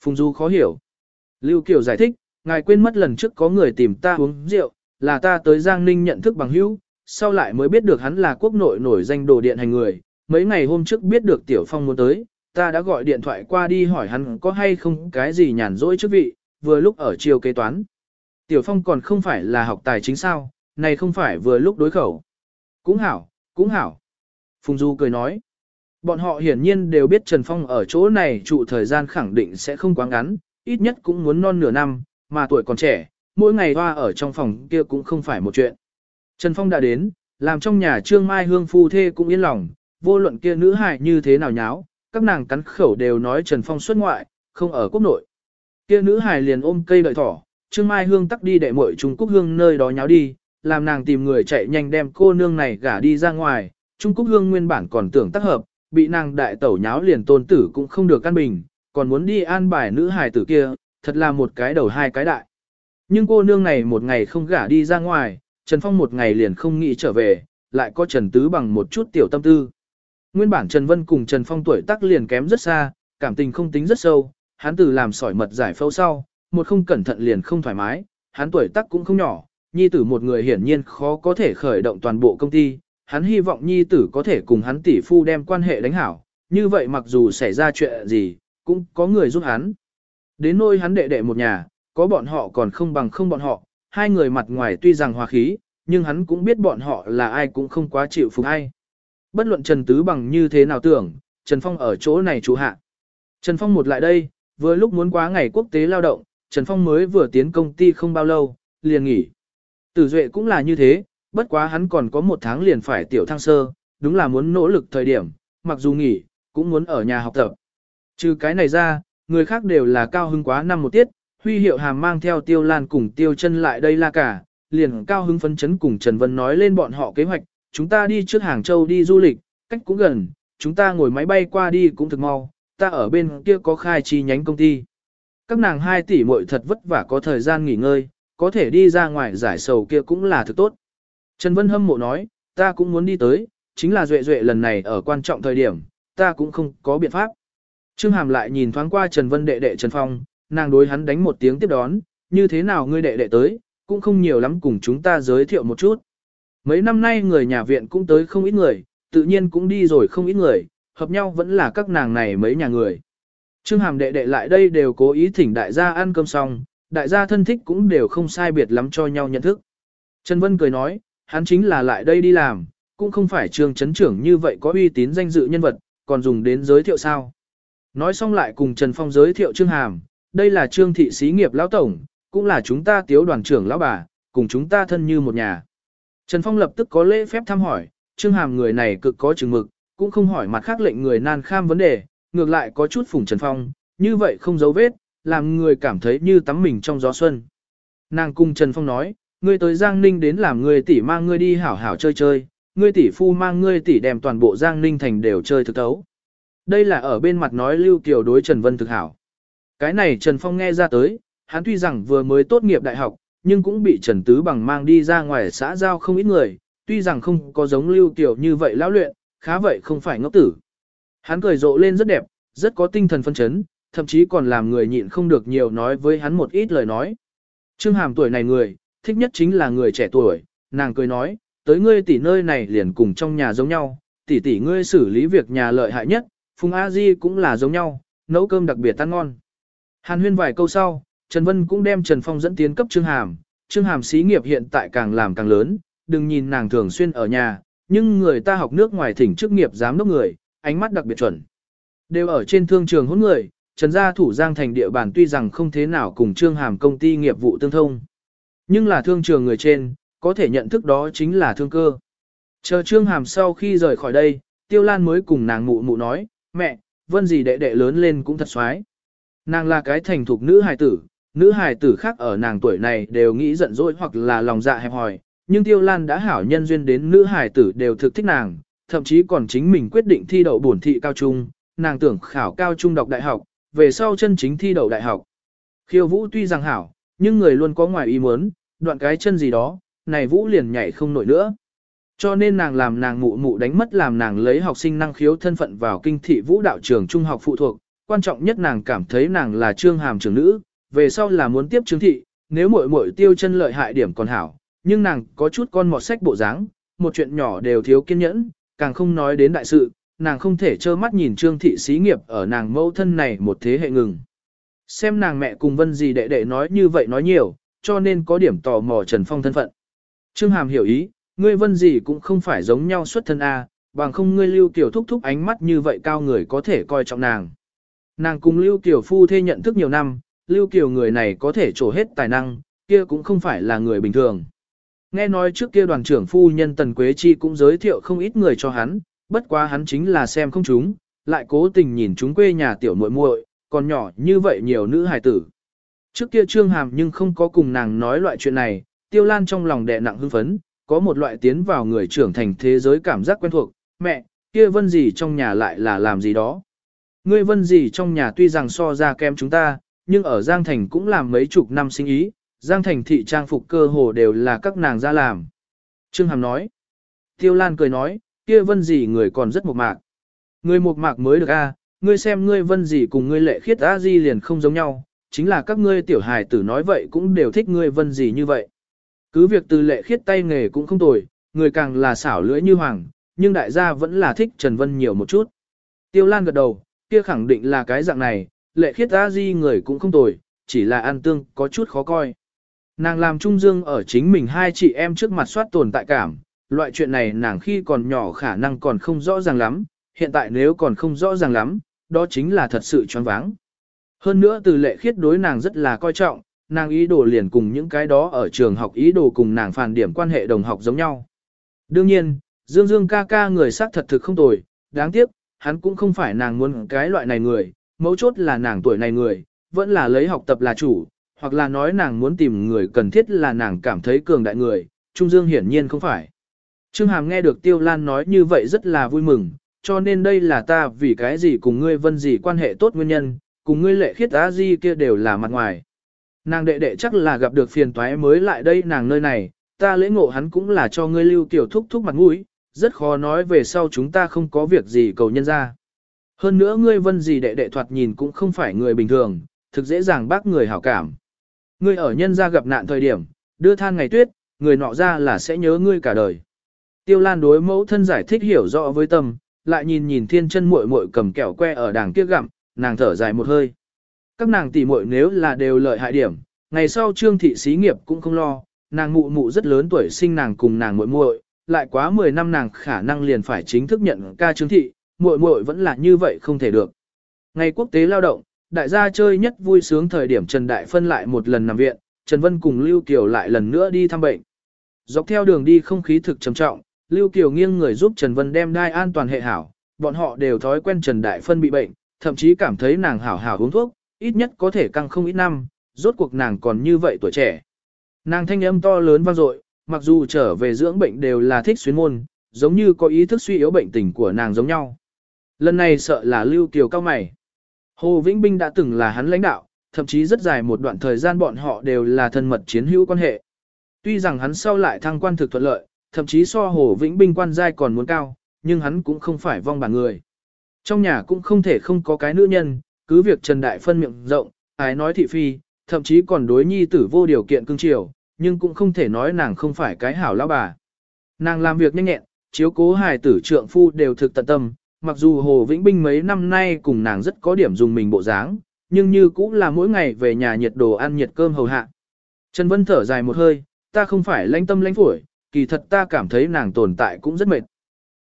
Phùng Du khó hiểu. Lưu Kiều giải thích, ngài quên mất lần trước có người tìm ta uống rượu, là ta tới Giang Ninh nhận thức bằng hữu, sau lại mới biết được hắn là quốc nội nổi danh đồ điện hành người. Mấy ngày hôm trước biết được Tiểu Phong muốn tới, ta đã gọi điện thoại qua đi hỏi hắn có hay không cái gì nhàn rỗi chức vị, vừa lúc ở chiều kế toán. Tiểu Phong còn không phải là học tài chính sao, này không phải vừa lúc đối khẩu. Cũng hảo, cũng hảo. Phùng Du cười nói. Bọn họ hiển nhiên đều biết Trần Phong ở chỗ này trụ thời gian khẳng định sẽ không quá ngắn, ít nhất cũng muốn non nửa năm, mà tuổi còn trẻ, mỗi ngày hoa ở trong phòng kia cũng không phải một chuyện. Trần Phong đã đến, làm trong nhà Trương Mai Hương phu thê cũng yên lòng, vô luận kia nữ hài như thế nào nháo, các nàng cắn khẩu đều nói Trần Phong xuất ngoại, không ở quốc nội. Kia nữ hài liền ôm cây đợi thỏ, Trương Mai Hương tắc đi đệ muội Trung Quốc Hương nơi đó nháo đi, làm nàng tìm người chạy nhanh đem cô nương này gả đi ra ngoài. Trung Quốc Hương nguyên bản còn tưởng tác hợp, bị nàng đại tẩu nháo liền tôn tử cũng không được căn bình, còn muốn đi an bài nữ hài tử kia, thật là một cái đầu hai cái đại. Nhưng cô nương này một ngày không gả đi ra ngoài, Trần Phong một ngày liền không nghĩ trở về, lại có Trần Tứ bằng một chút tiểu tâm tư. Nguyên bản Trần Vân cùng Trần Phong tuổi tác liền kém rất xa, cảm tình không tính rất sâu, hắn từ làm sỏi mật giải phẫu sau, một không cẩn thận liền không thoải mái, hắn tuổi tác cũng không nhỏ, nhi tử một người hiển nhiên khó có thể khởi động toàn bộ công ty, hắn hy vọng nhi tử có thể cùng hắn tỷ phu đem quan hệ đánh hảo, như vậy mặc dù xảy ra chuyện gì, cũng có người giúp hắn. Đến nôi hắn đệ đệ một nhà, có bọn họ còn không bằng không bọn họ, hai người mặt ngoài tuy rằng hòa khí, nhưng hắn cũng biết bọn họ là ai cũng không quá chịu phục ai. Bất luận Trần Tứ bằng như thế nào tưởng, Trần Phong ở chỗ này chủ hạ. Trần Phong một lại đây, vừa lúc muốn quá ngày quốc tế lao động, Trần Phong mới vừa tiến công ty không bao lâu, liền nghỉ. Tử Duệ cũng là như thế, bất quá hắn còn có một tháng liền phải tiểu thăng sơ, đúng là muốn nỗ lực thời điểm, mặc dù nghỉ, cũng muốn ở nhà học tập. Trừ cái này ra, người khác đều là cao hứng quá năm một tiết, huy hiệu hàm mang theo tiêu lan cùng tiêu chân lại đây la cả, liền cao hứng phấn chấn cùng Trần Vân nói lên bọn họ kế hoạch, chúng ta đi trước Hàng Châu đi du lịch, cách cũng gần, chúng ta ngồi máy bay qua đi cũng thực mau, ta ở bên kia có khai chi nhánh công ty. Các nàng hai tỷ muội thật vất vả có thời gian nghỉ ngơi, có thể đi ra ngoài giải sầu kia cũng là thực tốt. Trần Vân hâm mộ nói, ta cũng muốn đi tới, chính là duệ duệ lần này ở quan trọng thời điểm, ta cũng không có biện pháp. Trương Hàm lại nhìn thoáng qua Trần Vân đệ đệ Trần Phong, nàng đối hắn đánh một tiếng tiếp đón, như thế nào ngươi đệ đệ tới, cũng không nhiều lắm cùng chúng ta giới thiệu một chút. Mấy năm nay người nhà viện cũng tới không ít người, tự nhiên cũng đi rồi không ít người, hợp nhau vẫn là các nàng này mấy nhà người. Trương Hàm đệ đệ lại đây đều cố ý thỉnh đại gia ăn cơm xong, đại gia thân thích cũng đều không sai biệt lắm cho nhau nhận thức. Trần Vân cười nói, hắn chính là lại đây đi làm, cũng không phải trường chấn trưởng như vậy có uy tín danh dự nhân vật, còn dùng đến giới thiệu sao. Nói xong lại cùng Trần Phong giới thiệu Trương Hàm, đây là Trương thị xí nghiệp lão tổng, cũng là chúng ta tiếu đoàn trưởng lão bà, cùng chúng ta thân như một nhà. Trần Phong lập tức có lễ phép thăm hỏi, Trương Hàm người này cực có chừng mực, cũng không hỏi mặt khác lệnh người nan kham vấn đề, ngược lại có chút phủng Trần Phong, như vậy không giấu vết, làm người cảm thấy như tắm mình trong gió xuân. Nàng cung Trần Phong nói, ngươi tới Giang Ninh đến làm người tỷ mang ngươi đi hảo hảo chơi chơi, ngươi tỷ phu mang ngươi tỷ đem toàn bộ Giang Ninh thành đều chơi thực tấu. Đây là ở bên mặt nói Lưu Kiều đối Trần Vân thực hảo. Cái này Trần Phong nghe ra tới, hắn tuy rằng vừa mới tốt nghiệp đại học, nhưng cũng bị Trần Tứ Bằng mang đi ra ngoài xã giao không ít người, tuy rằng không có giống Lưu Kiều như vậy lão luyện, khá vậy không phải ngốc tử. Hắn cười rộ lên rất đẹp, rất có tinh thần phân chấn, thậm chí còn làm người nhịn không được nhiều nói với hắn một ít lời nói. Trương Hàm tuổi này người, thích nhất chính là người trẻ tuổi, nàng cười nói, tới ngươi tỷ nơi này liền cùng trong nhà giống nhau, tỷ tỷ ngươi xử lý việc nhà lợi hại nhất, Phùng A Di cũng là giống nhau, nấu cơm đặc biệt ăn ngon. Hàn huyên vài câu sau, Trần Vân cũng đem Trần Phong dẫn tiến cấp Trương Hàm, Trương Hàm xí nghiệp hiện tại càng làm càng lớn, đừng nhìn nàng thường xuyên ở nhà, nhưng người ta học nước ngoài thỉnh chức nghiệp giám đốc người, ánh mắt đặc biệt chuẩn. Đều ở trên thương trường hỗn người, Trần gia thủ Giang thành địa bàn tuy rằng không thế nào cùng Trương Hàm công ty nghiệp vụ tương thông. Nhưng là thương trường người trên, có thể nhận thức đó chính là thương cơ. Chờ Trương Hàm sau khi rời khỏi đây, Tiêu Lan mới cùng nàng mụ mụ nói, mẹ, vân gì đệ đệ lớn lên cũng thật xoái. Nàng là cái thành thục nữ hài tử, nữ hài tử khác ở nàng tuổi này đều nghĩ giận dỗi hoặc là lòng dạ hẹp hòi, nhưng Tiêu Lan đã hảo nhân duyên đến nữ hài tử đều thực thích nàng, thậm chí còn chính mình quyết định thi đậu bổn thị cao trung, nàng tưởng khảo cao trung đọc đại học, về sau chân chính thi đậu đại học. Khiêu vũ tuy rằng hảo, nhưng người luôn có ngoài ý muốn, đoạn cái chân gì đó, này vũ liền nhảy không nổi nữa. Cho nên nàng làm nàng mụ mụ đánh mất làm nàng lấy học sinh năng khiếu thân phận vào kinh thị vũ đạo trường trung học phụ thuộc, quan trọng nhất nàng cảm thấy nàng là trương hàm trưởng nữ, về sau là muốn tiếp trương thị, nếu muội muội tiêu chân lợi hại điểm còn hảo, nhưng nàng có chút con mọt sách bộ dáng, một chuyện nhỏ đều thiếu kiên nhẫn, càng không nói đến đại sự, nàng không thể trơ mắt nhìn trương thị xí nghiệp ở nàng mẫu thân này một thế hệ ngừng. Xem nàng mẹ cùng vân gì đệ đệ nói như vậy nói nhiều, cho nên có điểm tò mò Trần Phong thân phận. Trương Hàm hiểu ý, ngươi vân gì cũng không phải giống nhau xuất thân A, bằng không ngươi lưu tiểu thúc thúc ánh mắt như vậy cao người có thể coi trọng nàng. Nàng cùng lưu tiểu phu thê nhận thức nhiều năm, lưu Kiều người này có thể trổ hết tài năng, kia cũng không phải là người bình thường. Nghe nói trước kia đoàn trưởng phu nhân Tần Quế Chi cũng giới thiệu không ít người cho hắn, bất quá hắn chính là xem không chúng, lại cố tình nhìn chúng quê nhà tiểu muội muội, còn nhỏ như vậy nhiều nữ hài tử. Trước kia Trương Hàm nhưng không có cùng nàng nói loại chuyện này, Tiêu Lan trong lòng đè nặng hưng phấn, có một loại tiến vào người trưởng thành thế giới cảm giác quen thuộc, mẹ, kia vân gì trong nhà lại là làm gì đó. Ngươi vân gì trong nhà tuy rằng so ra kém chúng ta, nhưng ở Giang Thành cũng làm mấy chục năm sinh ý, Giang Thành thị trang phục cơ hồ đều là các nàng ra làm. Trương Hàm nói. Tiêu Lan cười nói, kia vân gì người còn rất mộc mạc. Người mộc mạc mới được a, ngươi xem ngươi vân gì cùng ngươi lệ khiết a di liền không giống nhau, chính là các ngươi tiểu hài tử nói vậy cũng đều thích ngươi vân gì như vậy. Cứ việc từ lệ khiết tay nghề cũng không tồi, người càng là xảo lưỡi như hoàng, nhưng đại gia vẫn là thích Trần Vân nhiều một chút. Tiêu Lan gật đầu, kia khẳng định là cái dạng này, lệ khiết a di người cũng không tồi, chỉ là ăn tương có chút khó coi. Nàng làm trung dương ở chính mình hai chị em trước mặt soát tồn tại cảm, loại chuyện này nàng khi còn nhỏ khả năng còn không rõ ràng lắm, hiện tại nếu còn không rõ ràng lắm, đó chính là thật sự choáng váng. Hơn nữa từ lệ khiết đối nàng rất là coi trọng, nàng ý đồ liền cùng những cái đó ở trường học ý đồ cùng nàng phản điểm quan hệ đồng học giống nhau. Đương nhiên, Dương Dương ca ca người xác thật thực không tồi, đáng tiếc, hắn cũng không phải nàng muốn cái loại này người, mấu chốt là nàng tuổi này người, vẫn là lấy học tập là chủ, hoặc là nói nàng muốn tìm người cần thiết là nàng cảm thấy cường đại người, Trung Dương hiển nhiên không phải. Trương Hàm nghe được Tiêu Lan nói như vậy rất là vui mừng, cho nên đây là ta vì cái gì cùng ngươi vân gì quan hệ tốt nguyên nhân, cùng ngươi lệ khiết á di kia đều là mặt ngoài. Nàng đệ đệ chắc là gặp được phiền toái mới lại đây nàng nơi này, ta lễ ngộ hắn cũng là cho ngươi lưu tiểu thúc thúc mặt mũi, rất khó nói về sau chúng ta không có việc gì cầu nhân ra. Hơn nữa ngươi vân gì đệ đệ thoạt nhìn cũng không phải người bình thường, thực dễ dàng bác người hảo cảm. Ngươi ở nhân gia gặp nạn thời điểm, đưa than ngày tuyết, người nọ ra là sẽ nhớ ngươi cả đời. Tiêu Lan đối mẫu thân giải thích hiểu rõ với tâm, lại nhìn nhìn thiên chân muội muội cầm kẹo que ở đàng kia gặm, nàng thở dài một hơi. Các nàng tỷ muội nếu là đều lợi hại điểm, ngày sau trương thị xí nghiệp cũng không lo, nàng mụ mụ rất lớn tuổi sinh nàng cùng nàng muội muội, lại quá 10 năm nàng khả năng liền phải chính thức nhận ca trương thị, muội muội vẫn là như vậy không thể được. Ngày quốc tế lao động, đại gia chơi nhất vui sướng thời điểm Trần Đại phân lại một lần nằm viện, Trần Vân cùng Lưu Kiều lại lần nữa đi thăm bệnh. Dọc theo đường đi không khí thực trầm trọng, Lưu Kiều nghiêng người giúp Trần Vân đem đai an toàn hệ hảo, bọn họ đều thói quen Trần Đại Phân bị bệnh, thậm chí cảm thấy nàng hảo hảo uống thuốc, ít nhất có thể căng không ít năm, rốt cuộc nàng còn như vậy tuổi trẻ. Nàng thanh âm to lớn vang dội, mặc dù trở về dưỡng bệnh đều là thích xuyên môn, giống như có ý thức suy yếu bệnh tình của nàng giống nhau. Lần này sợ là Lưu Kiều cao mày. Hồ Vĩnh Binh đã từng là hắn lãnh đạo, thậm chí rất dài một đoạn thời gian bọn họ đều là thân mật chiến hữu quan hệ. Tuy rằng hắn sau lại thăng quan thực thuận lợi, thậm chí so Hồ Vĩnh Binh quan giai còn muốn cao, nhưng hắn cũng không phải vong bản người. Trong nhà cũng không thể không có cái nữ nhân, cứ việc Trần Đại phân miệng rộng, ái nói thị phi, thậm chí còn đối nhi tử vô điều kiện cưng chiều, nhưng cũng không thể nói nàng không phải cái hảo lão bà. Nàng làm việc nhanh nhẹn, chiếu cố hài tử trượng phu đều thực tận tâm, mặc dù Hồ Vĩnh Binh mấy năm nay cùng nàng rất có điểm dùng mình bộ dáng, nhưng như cũng là mỗi ngày về nhà nhiệt đồ ăn nhiệt cơm hầu hạ. Trần Vân thở dài một hơi, ta không phải lãnh tâm lãnh phổi, kỳ thật ta cảm thấy nàng tồn tại cũng rất mệt.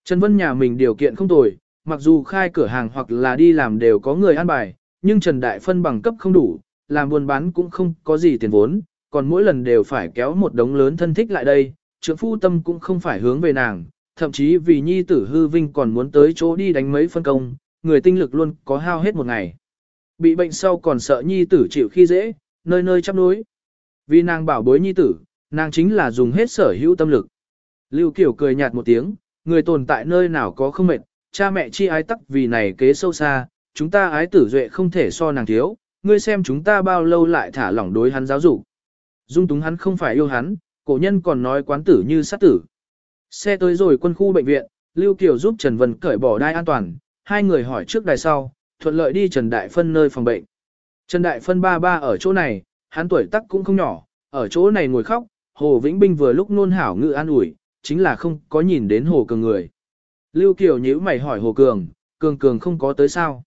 Trần Vân nhà mình điều kiện không tồi, mặc dù khai cửa hàng hoặc là đi làm đều có người ăn bài, nhưng Trần Đại Phân bằng cấp không đủ, làm buôn bán cũng không có gì tiền vốn, còn mỗi lần đều phải kéo một đống lớn thân thích lại đây, trưởng phu tâm cũng không phải hướng về nàng, thậm chí vì nhi tử hư vinh còn muốn tới chỗ đi đánh mấy phân công, người tinh lực luôn có hao hết một ngày. Bị bệnh sau còn sợ nhi tử chịu khi dễ, nơi nơi chắp nối. Vì nàng bảo bối nhi tử, nàng chính là dùng hết sở hữu tâm lực. Lưu Kiều cười nhạt một tiếng, người tồn tại nơi nào có không mệt, cha mẹ chi ái tắc vì này kế sâu xa, chúng ta ái tử duệ không thể so nàng thiếu, ngươi xem chúng ta bao lâu lại thả lỏng đối hắn giáo dục. Dung túng hắn không phải yêu hắn, cổ nhân còn nói quán tử như sát tử. Xe tới rồi quân khu bệnh viện, Lưu Kiều giúp Trần Vân cởi bỏ đai an toàn, hai người hỏi trước đài sau, thuận lợi đi Trần Đại Phân nơi phòng bệnh. Trần Đại Phân ba ba ở chỗ này, hắn tuổi tác cũng không nhỏ, ở chỗ này ngồi khóc, Hồ Vĩnh Binh vừa lúc nôn hảo ngự an ủi, chính là không có nhìn đến Hồ Cường người. Lưu Kiều nhíu mày hỏi Hồ Cường, Cường Cường không có tới sao?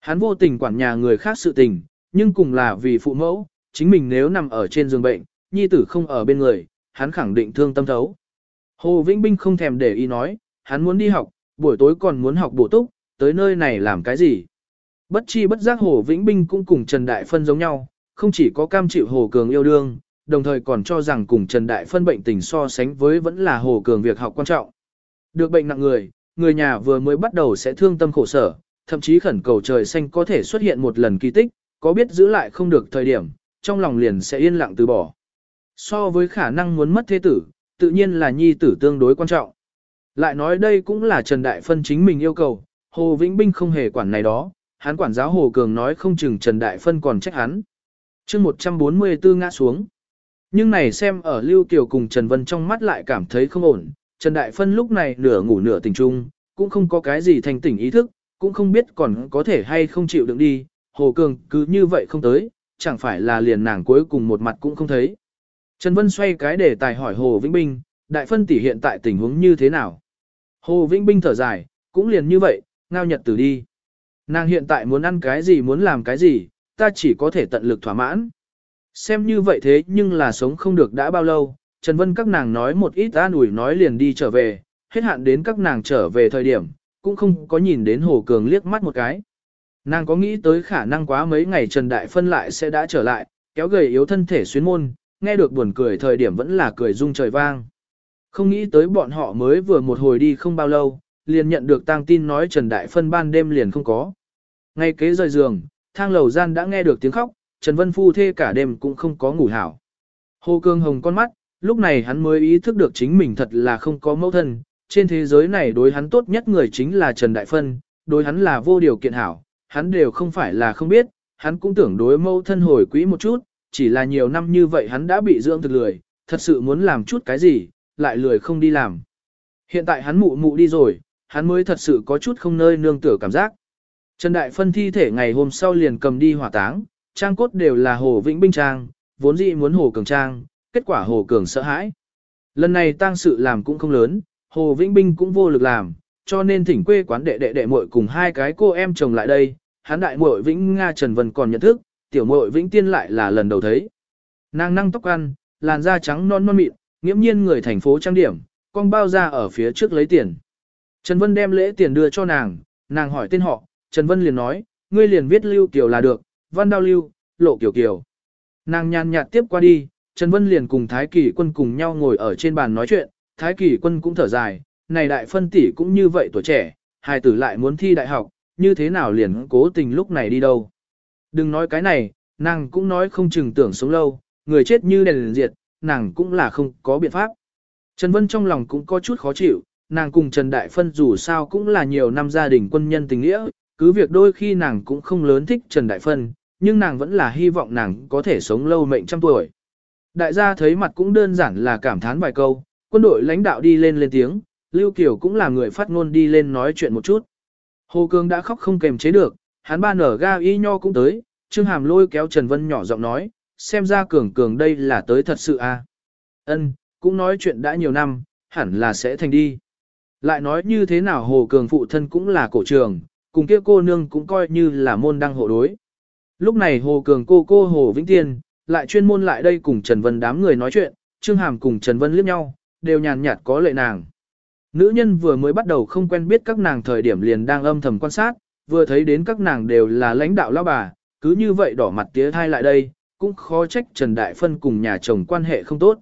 Hắn vô tình quản nhà người khác sự tình, nhưng cùng là vì phụ mẫu, chính mình nếu nằm ở trên giường bệnh, nhi tử không ở bên người, hắn khẳng định thương tâm thấu. Hồ Vĩnh Binh không thèm để ý nói, hắn muốn đi học, buổi tối còn muốn học bổ túc, tới nơi này làm cái gì? Bất chi bất giác Hồ Vĩnh Binh cũng cùng Trần Đại Phân giống nhau, không chỉ có cam chịu Hồ Cường yêu đương, đồng thời còn cho rằng cùng Trần Đại Phân bệnh tình so sánh với vẫn là Hồ Cường việc học quan trọng. Được bệnh nặng người, người nhà vừa mới bắt đầu sẽ thương tâm khổ sở, thậm chí khẩn cầu trời xanh có thể xuất hiện một lần kỳ tích, có biết giữ lại không được thời điểm, trong lòng liền sẽ yên lặng từ bỏ. So với khả năng muốn mất thế tử, tự nhiên là nhi tử tương đối quan trọng. Lại nói đây cũng là Trần Đại Phân chính mình yêu cầu, Hồ Vĩnh Binh không hề quản này đó, hắn quản giáo Hồ Cường nói không chừng Trần Đại Phân còn trách hắn. chương 144 ngã xuống. Nhưng này xem ở Lưu Kiều cùng Trần Vân trong mắt lại cảm thấy không ổn, Trần Đại Phân lúc này nửa ngủ nửa tỉnh trung, cũng không có cái gì thành tỉnh ý thức, cũng không biết còn có thể hay không chịu đựng đi, Hồ Cường cứ như vậy không tới, chẳng phải là liền nàng cuối cùng một mặt cũng không thấy. Trần Vân xoay cái để tài hỏi Hồ Vĩnh Binh, đại phân tỷ hiện tại tình huống như thế nào? Hồ Vĩnh Binh thở dài, cũng liền như vậy, ngao nhật tử đi. Nàng hiện tại muốn ăn cái gì muốn làm cái gì, ta chỉ có thể tận lực thỏa mãn. Xem như vậy thế nhưng là sống không được đã bao lâu, Trần Vân các nàng nói một ít an ủi nói liền đi trở về, hết hạn đến các nàng trở về thời điểm, cũng không có nhìn đến Hồ Cường liếc mắt một cái. Nàng có nghĩ tới khả năng quá mấy ngày Trần Đại Phân lại sẽ đã trở lại, kéo gầy yếu thân thể xuyến môn, nghe được buồn cười thời điểm vẫn là cười rung trời vang. Không nghĩ tới bọn họ mới vừa một hồi đi không bao lâu, liền nhận được tang tin nói Trần Đại Phân ban đêm liền không có. Ngay kế rời giường, thang lầu gian đã nghe được tiếng khóc, Trần Vân Phu thê cả đêm cũng không có ngủ hảo. Hồ Cương Hồng con mắt, lúc này hắn mới ý thức được chính mình thật là không có mẫu thân, trên thế giới này đối hắn tốt nhất người chính là Trần Đại Phân, đối hắn là vô điều kiện hảo, hắn đều không phải là không biết, hắn cũng tưởng đối mẫu thân hồi quỹ một chút, chỉ là nhiều năm như vậy hắn đã bị dưỡng thực lười, thật sự muốn làm chút cái gì, lại lười không đi làm. Hiện tại hắn mụ mụ đi rồi, hắn mới thật sự có chút không nơi nương tựa cảm giác. Trần Đại Phân thi thể ngày hôm sau liền cầm đi hỏa táng, trang cốt đều là Hồ Vĩnh Binh Trang, vốn dĩ muốn Hồ Cường Trang, kết quả Hồ Cường sợ hãi. Lần này tang sự làm cũng không lớn, Hồ Vĩnh Binh cũng vô lực làm, cho nên thỉnh quê quán đệ đệ đệ muội cùng hai cái cô em chồng lại đây, hắn đại muội Vĩnh Nga Trần Vân còn nhận thức, tiểu muội Vĩnh Tiên lại là lần đầu thấy. Nàng năng tóc ăn, làn da trắng non non mịn, nghiễm nhiên người thành phố trang điểm, con bao ra ở phía trước lấy tiền. Trần Vân đem lễ tiền đưa cho nàng, nàng hỏi tên họ, Trần Vân liền nói, ngươi liền viết Lưu Kiều là được, Văn Đao Lưu, Lộ Kiều Kiều. Nàng nhàn nhạt tiếp qua đi, Trần Vân liền cùng Thái Kỳ quân cùng nhau ngồi ở trên bàn nói chuyện, Thái Kỳ quân cũng thở dài, này đại phân tỷ cũng như vậy tuổi trẻ, hai tử lại muốn thi đại học, như thế nào liền cố tình lúc này đi đâu. Đừng nói cái này, nàng cũng nói không chừng tưởng sống lâu, người chết như đèn liền diệt, nàng cũng là không có biện pháp. Trần Vân trong lòng cũng có chút khó chịu, nàng cùng Trần Đại Phân dù sao cũng là nhiều năm gia đình quân nhân tình nghĩa, cứ việc đôi khi nàng cũng không lớn thích Trần Đại Phân, nhưng nàng vẫn là hy vọng nàng có thể sống lâu mệnh trăm tuổi. Đại gia thấy mặt cũng đơn giản là cảm thán vài câu, quân đội lãnh đạo đi lên lên tiếng, Lưu Kiều cũng là người phát ngôn đi lên nói chuyện một chút. Hồ Cương đã khóc không kềm chế được, hắn ba nở ga y nho cũng tới, Trương Hàm lôi kéo Trần Vân nhỏ giọng nói, xem ra cường cường đây là tới thật sự à. Ân, cũng nói chuyện đã nhiều năm, hẳn là sẽ thành đi. Lại nói như thế nào Hồ Cường phụ thân cũng là cổ trường, cùng kia cô nương cũng coi như là môn đăng hộ đối. Lúc này Hồ Cường cô cô Hồ Vĩnh Tiên, lại chuyên môn lại đây cùng Trần Vân đám người nói chuyện, Trương Hàm cùng Trần Vân liếc nhau, đều nhàn nhạt có lệ nàng. Nữ nhân vừa mới bắt đầu không quen biết các nàng thời điểm liền đang âm thầm quan sát, vừa thấy đến các nàng đều là lãnh đạo lão bà, cứ như vậy đỏ mặt tía thai lại đây, cũng khó trách Trần Đại Phân cùng nhà chồng quan hệ không tốt.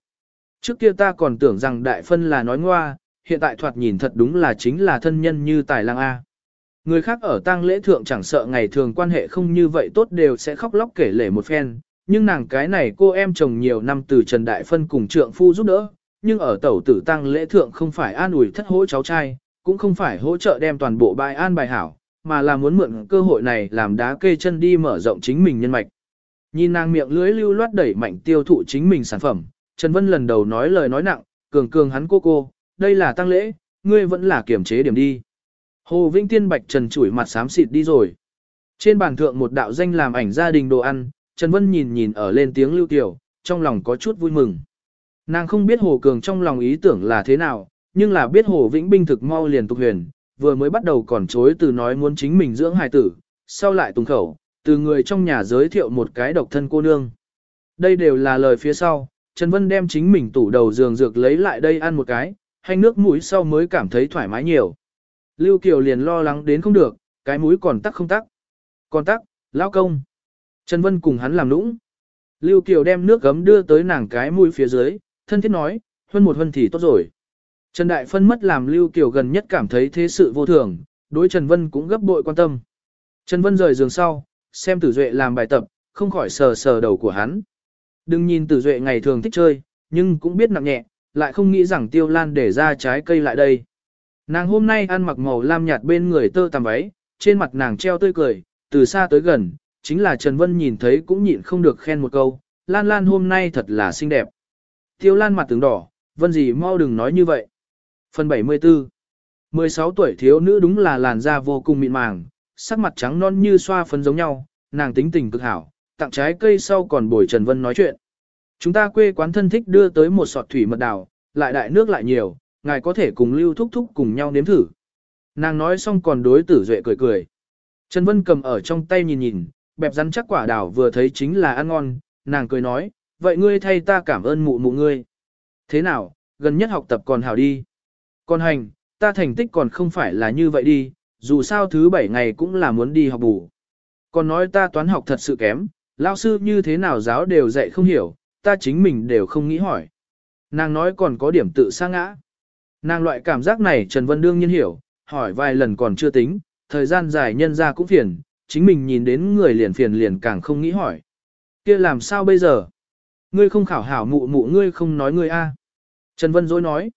Trước kia ta còn tưởng rằng Đại Phân là nói ngoa, hiện tại thoạt nhìn thật đúng là chính là thân nhân như tài lang A. Người khác ở tang lễ thượng chẳng sợ ngày thường quan hệ không như vậy tốt đều sẽ khóc lóc kể lể một phen, nhưng nàng cái này cô em chồng nhiều năm từ Trần Đại Phân cùng trượng phu giúp đỡ, nhưng ở tẩu tử tang lễ thượng không phải an ủi thất hỗ cháu trai, cũng không phải hỗ trợ đem toàn bộ bài an bài hảo, mà là muốn mượn cơ hội này làm đá kê chân đi mở rộng chính mình nhân mạch. Nhìn nàng miệng lưỡi lưu loát đẩy mạnh tiêu thụ chính mình sản phẩm, Trần Vân lần đầu nói lời nói nặng, cường cường hắn cô cô, đây là tăng lễ, ngươi vẫn là kiểm chế điểm đi. Hồ Vĩnh Tiên Bạch Trần chủi mặt xám xịt đi rồi. Trên bàn thượng một đạo danh làm ảnh gia đình đồ ăn, Trần Vân nhìn nhìn ở lên tiếng lưu tiểu, trong lòng có chút vui mừng. Nàng không biết Hồ Cường trong lòng ý tưởng là thế nào, nhưng là biết Hồ Vĩnh Binh thực mau liền tục huyền, vừa mới bắt đầu còn chối từ nói muốn chính mình dưỡng hài tử, sau lại tùng khẩu, từ người trong nhà giới thiệu một cái độc thân cô nương. Đây đều là lời phía sau, Trần Vân đem chính mình tủ đầu giường dược lấy lại đây ăn một cái, hành nước mũi sau mới cảm thấy thoải mái nhiều. Lưu Kiều liền lo lắng đến không được, cái mũi còn tắc không tắc. Còn tắc, lão công. Trần Vân cùng hắn làm nũng. Lưu Kiều đem nước gấm đưa tới nàng cái mũi phía dưới, thân thiết nói, hơn một hơn thì tốt rồi. Trần Đại Phân mất làm Lưu Kiều gần nhất cảm thấy thế sự vô thường, đối Trần Vân cũng gấp bội quan tâm. Trần Vân rời giường sau, xem Tử Duệ làm bài tập, không khỏi sờ sờ đầu của hắn. Đừng nhìn Tử Duệ ngày thường thích chơi, nhưng cũng biết nặng nhẹ, lại không nghĩ rằng Tiêu Lan để ra trái cây lại đây. Nàng hôm nay ăn mặc màu lam nhạt bên người tơ tằm váy, trên mặt nàng treo tươi cười, từ xa tới gần, chính là Trần Vân nhìn thấy cũng nhịn không được khen một câu, Lan Lan hôm nay thật là xinh đẹp. Tiêu Lan mặt tướng đỏ, Vân gì mau đừng nói như vậy. Phần 74 16 tuổi thiếu nữ đúng là làn da vô cùng mịn màng, sắc mặt trắng non như xoa phấn giống nhau, nàng tính tình cực hảo, tặng trái cây sau còn bồi Trần Vân nói chuyện. Chúng ta quê quán thân thích đưa tới một sọt thủy mật đào, lại đại nước lại nhiều, ngài có thể cùng lưu thúc thúc cùng nhau nếm thử. Nàng nói xong còn đối tử duệ cười cười. Trần Vân cầm ở trong tay nhìn nhìn, bẹp rắn chắc quả đào vừa thấy chính là ăn ngon, nàng cười nói, vậy ngươi thay ta cảm ơn mụ mụ ngươi. Thế nào, gần nhất học tập còn hảo đi. Còn hành, ta thành tích còn không phải là như vậy đi, dù sao thứ bảy ngày cũng là muốn đi học bù. Còn nói ta toán học thật sự kém, lao sư như thế nào giáo đều dạy không hiểu, ta chính mình đều không nghĩ hỏi. Nàng nói còn có điểm tự sa ngã. Nàng loại cảm giác này Trần Vân đương nhiên hiểu, hỏi vài lần còn chưa tính, thời gian dài nhân ra cũng phiền, chính mình nhìn đến người liền phiền liền càng không nghĩ hỏi. kia làm sao bây giờ? Ngươi không khảo hảo mụ mụ ngươi không nói ngươi a. Trần Vân dối nói,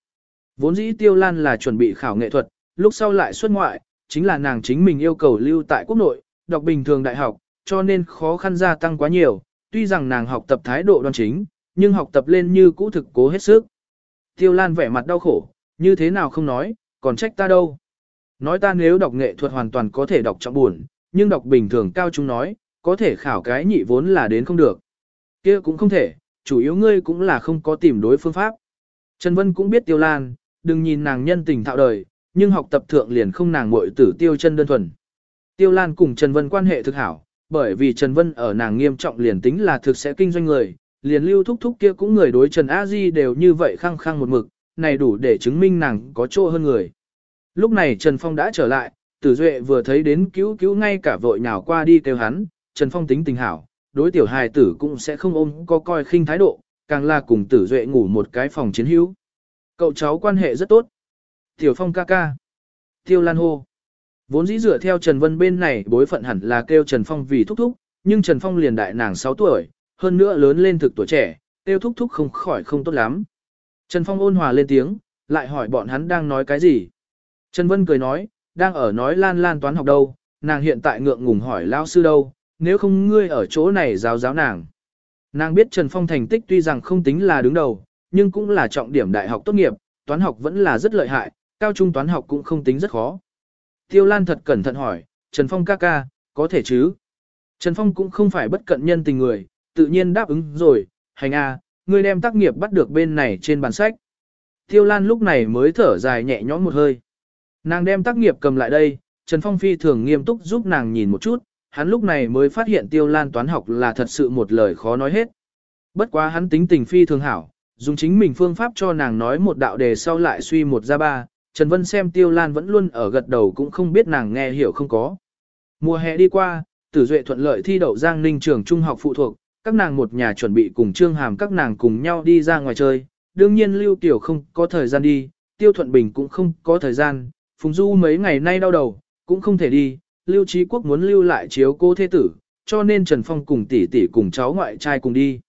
vốn dĩ Tiêu Lan là chuẩn bị khảo nghệ thuật, lúc sau lại xuất ngoại, chính là nàng chính mình yêu cầu lưu tại quốc nội, đọc bình thường đại học, cho nên khó khăn gia tăng quá nhiều, tuy rằng nàng học tập thái độ đoan chính, nhưng học tập lên như cũ thực cố hết sức. Tiêu Lan vẻ mặt đau khổ, như thế nào không nói, còn trách ta đâu. Nói ta nếu đọc nghệ thuật hoàn toàn có thể đọc trọng buồn, nhưng đọc bình thường cao chúng nói, có thể khảo cái nhị vốn là đến không được. kia cũng không thể, chủ yếu ngươi cũng là không có tìm đối phương pháp. Trần Vân cũng biết Tiêu Lan, đừng nhìn nàng nhân tình thạo đời, nhưng học tập thượng liền không nàng muội tử Tiêu chân đơn thuần. Tiêu Lan cùng Trần Vân quan hệ thực hảo, bởi vì Trần Vân ở nàng nghiêm trọng liền tính là thực sẽ kinh doanh người, liền lưu thúc thúc kia cũng người đối Trần A Di đều như vậy khăng khăng một mực, này đủ để chứng minh nàng có chỗ hơn người. Lúc này Trần Phong đã trở lại, Tử Duệ vừa thấy đến cứu cứu ngay cả vội nhào qua đi kêu hắn, Trần Phong tính tình hảo, đối tiểu hài tử cũng sẽ không ôm có coi khinh thái độ, càng là cùng Tử Duệ ngủ một cái phòng chiến hữu. Cậu cháu quan hệ rất tốt. Tiểu Phong ca ca. Tiêu Lan hô. Vốn dĩ dựa theo Trần Vân bên này bối phận hẳn là kêu Trần Phong vì thúc thúc, nhưng Trần Phong liền đại nàng 6 tuổi, hơn nữa lớn lên thực tuổi trẻ, kêu thúc thúc không khỏi không tốt lắm. Trần Phong ôn hòa lên tiếng, lại hỏi bọn hắn đang nói cái gì. Trần Vân cười nói, đang ở nói lan lan toán học đâu, nàng hiện tại ngượng ngùng hỏi lao sư đâu, nếu không ngươi ở chỗ này giáo giáo nàng. Nàng biết Trần Phong thành tích tuy rằng không tính là đứng đầu, nhưng cũng là trọng điểm đại học tốt nghiệp, toán học vẫn là rất lợi hại, cao trung toán học cũng không tính rất khó. Tiêu Lan thật cẩn thận hỏi, Trần Phong ca ca, có thể chứ? Trần Phong cũng không phải bất cận nhân tình người, tự nhiên đáp ứng rồi, hành a, ngươi đem tác nghiệp bắt được bên này trên bàn sách. Tiêu Lan lúc này mới thở dài nhẹ nhõm một hơi. Nàng đem tác nghiệp cầm lại đây, Trần Phong phi thường nghiêm túc giúp nàng nhìn một chút, hắn lúc này mới phát hiện Tiêu Lan toán học là thật sự một lời khó nói hết. Bất quá hắn tính tình phi thường hảo, dùng chính mình phương pháp cho nàng nói một đạo đề sau lại suy một ra ba, Trần Vân xem Tiêu Lan vẫn luôn ở gật đầu cũng không biết nàng nghe hiểu không có. Mùa hè đi qua, Tử Duệ thuận lợi thi đậu Giang Ninh trường trung học phụ thuộc, các nàng một nhà chuẩn bị cùng Trương Hàm các nàng cùng nhau đi ra ngoài chơi. Đương nhiên Lưu Tiểu không có thời gian đi, Tiêu Thuận Bình cũng không có thời gian, Phùng Du mấy ngày nay đau đầu, cũng không thể đi, Lưu Trí Quốc muốn lưu lại chiếu cô thế tử, cho nên Trần Phong cùng tỷ tỷ cùng cháu ngoại trai cùng đi.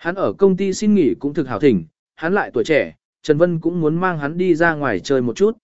Hắn ở công ty xin nghỉ cũng thực hảo thỉnh, hắn lại tuổi trẻ, Trần Vân cũng muốn mang hắn đi ra ngoài chơi một chút.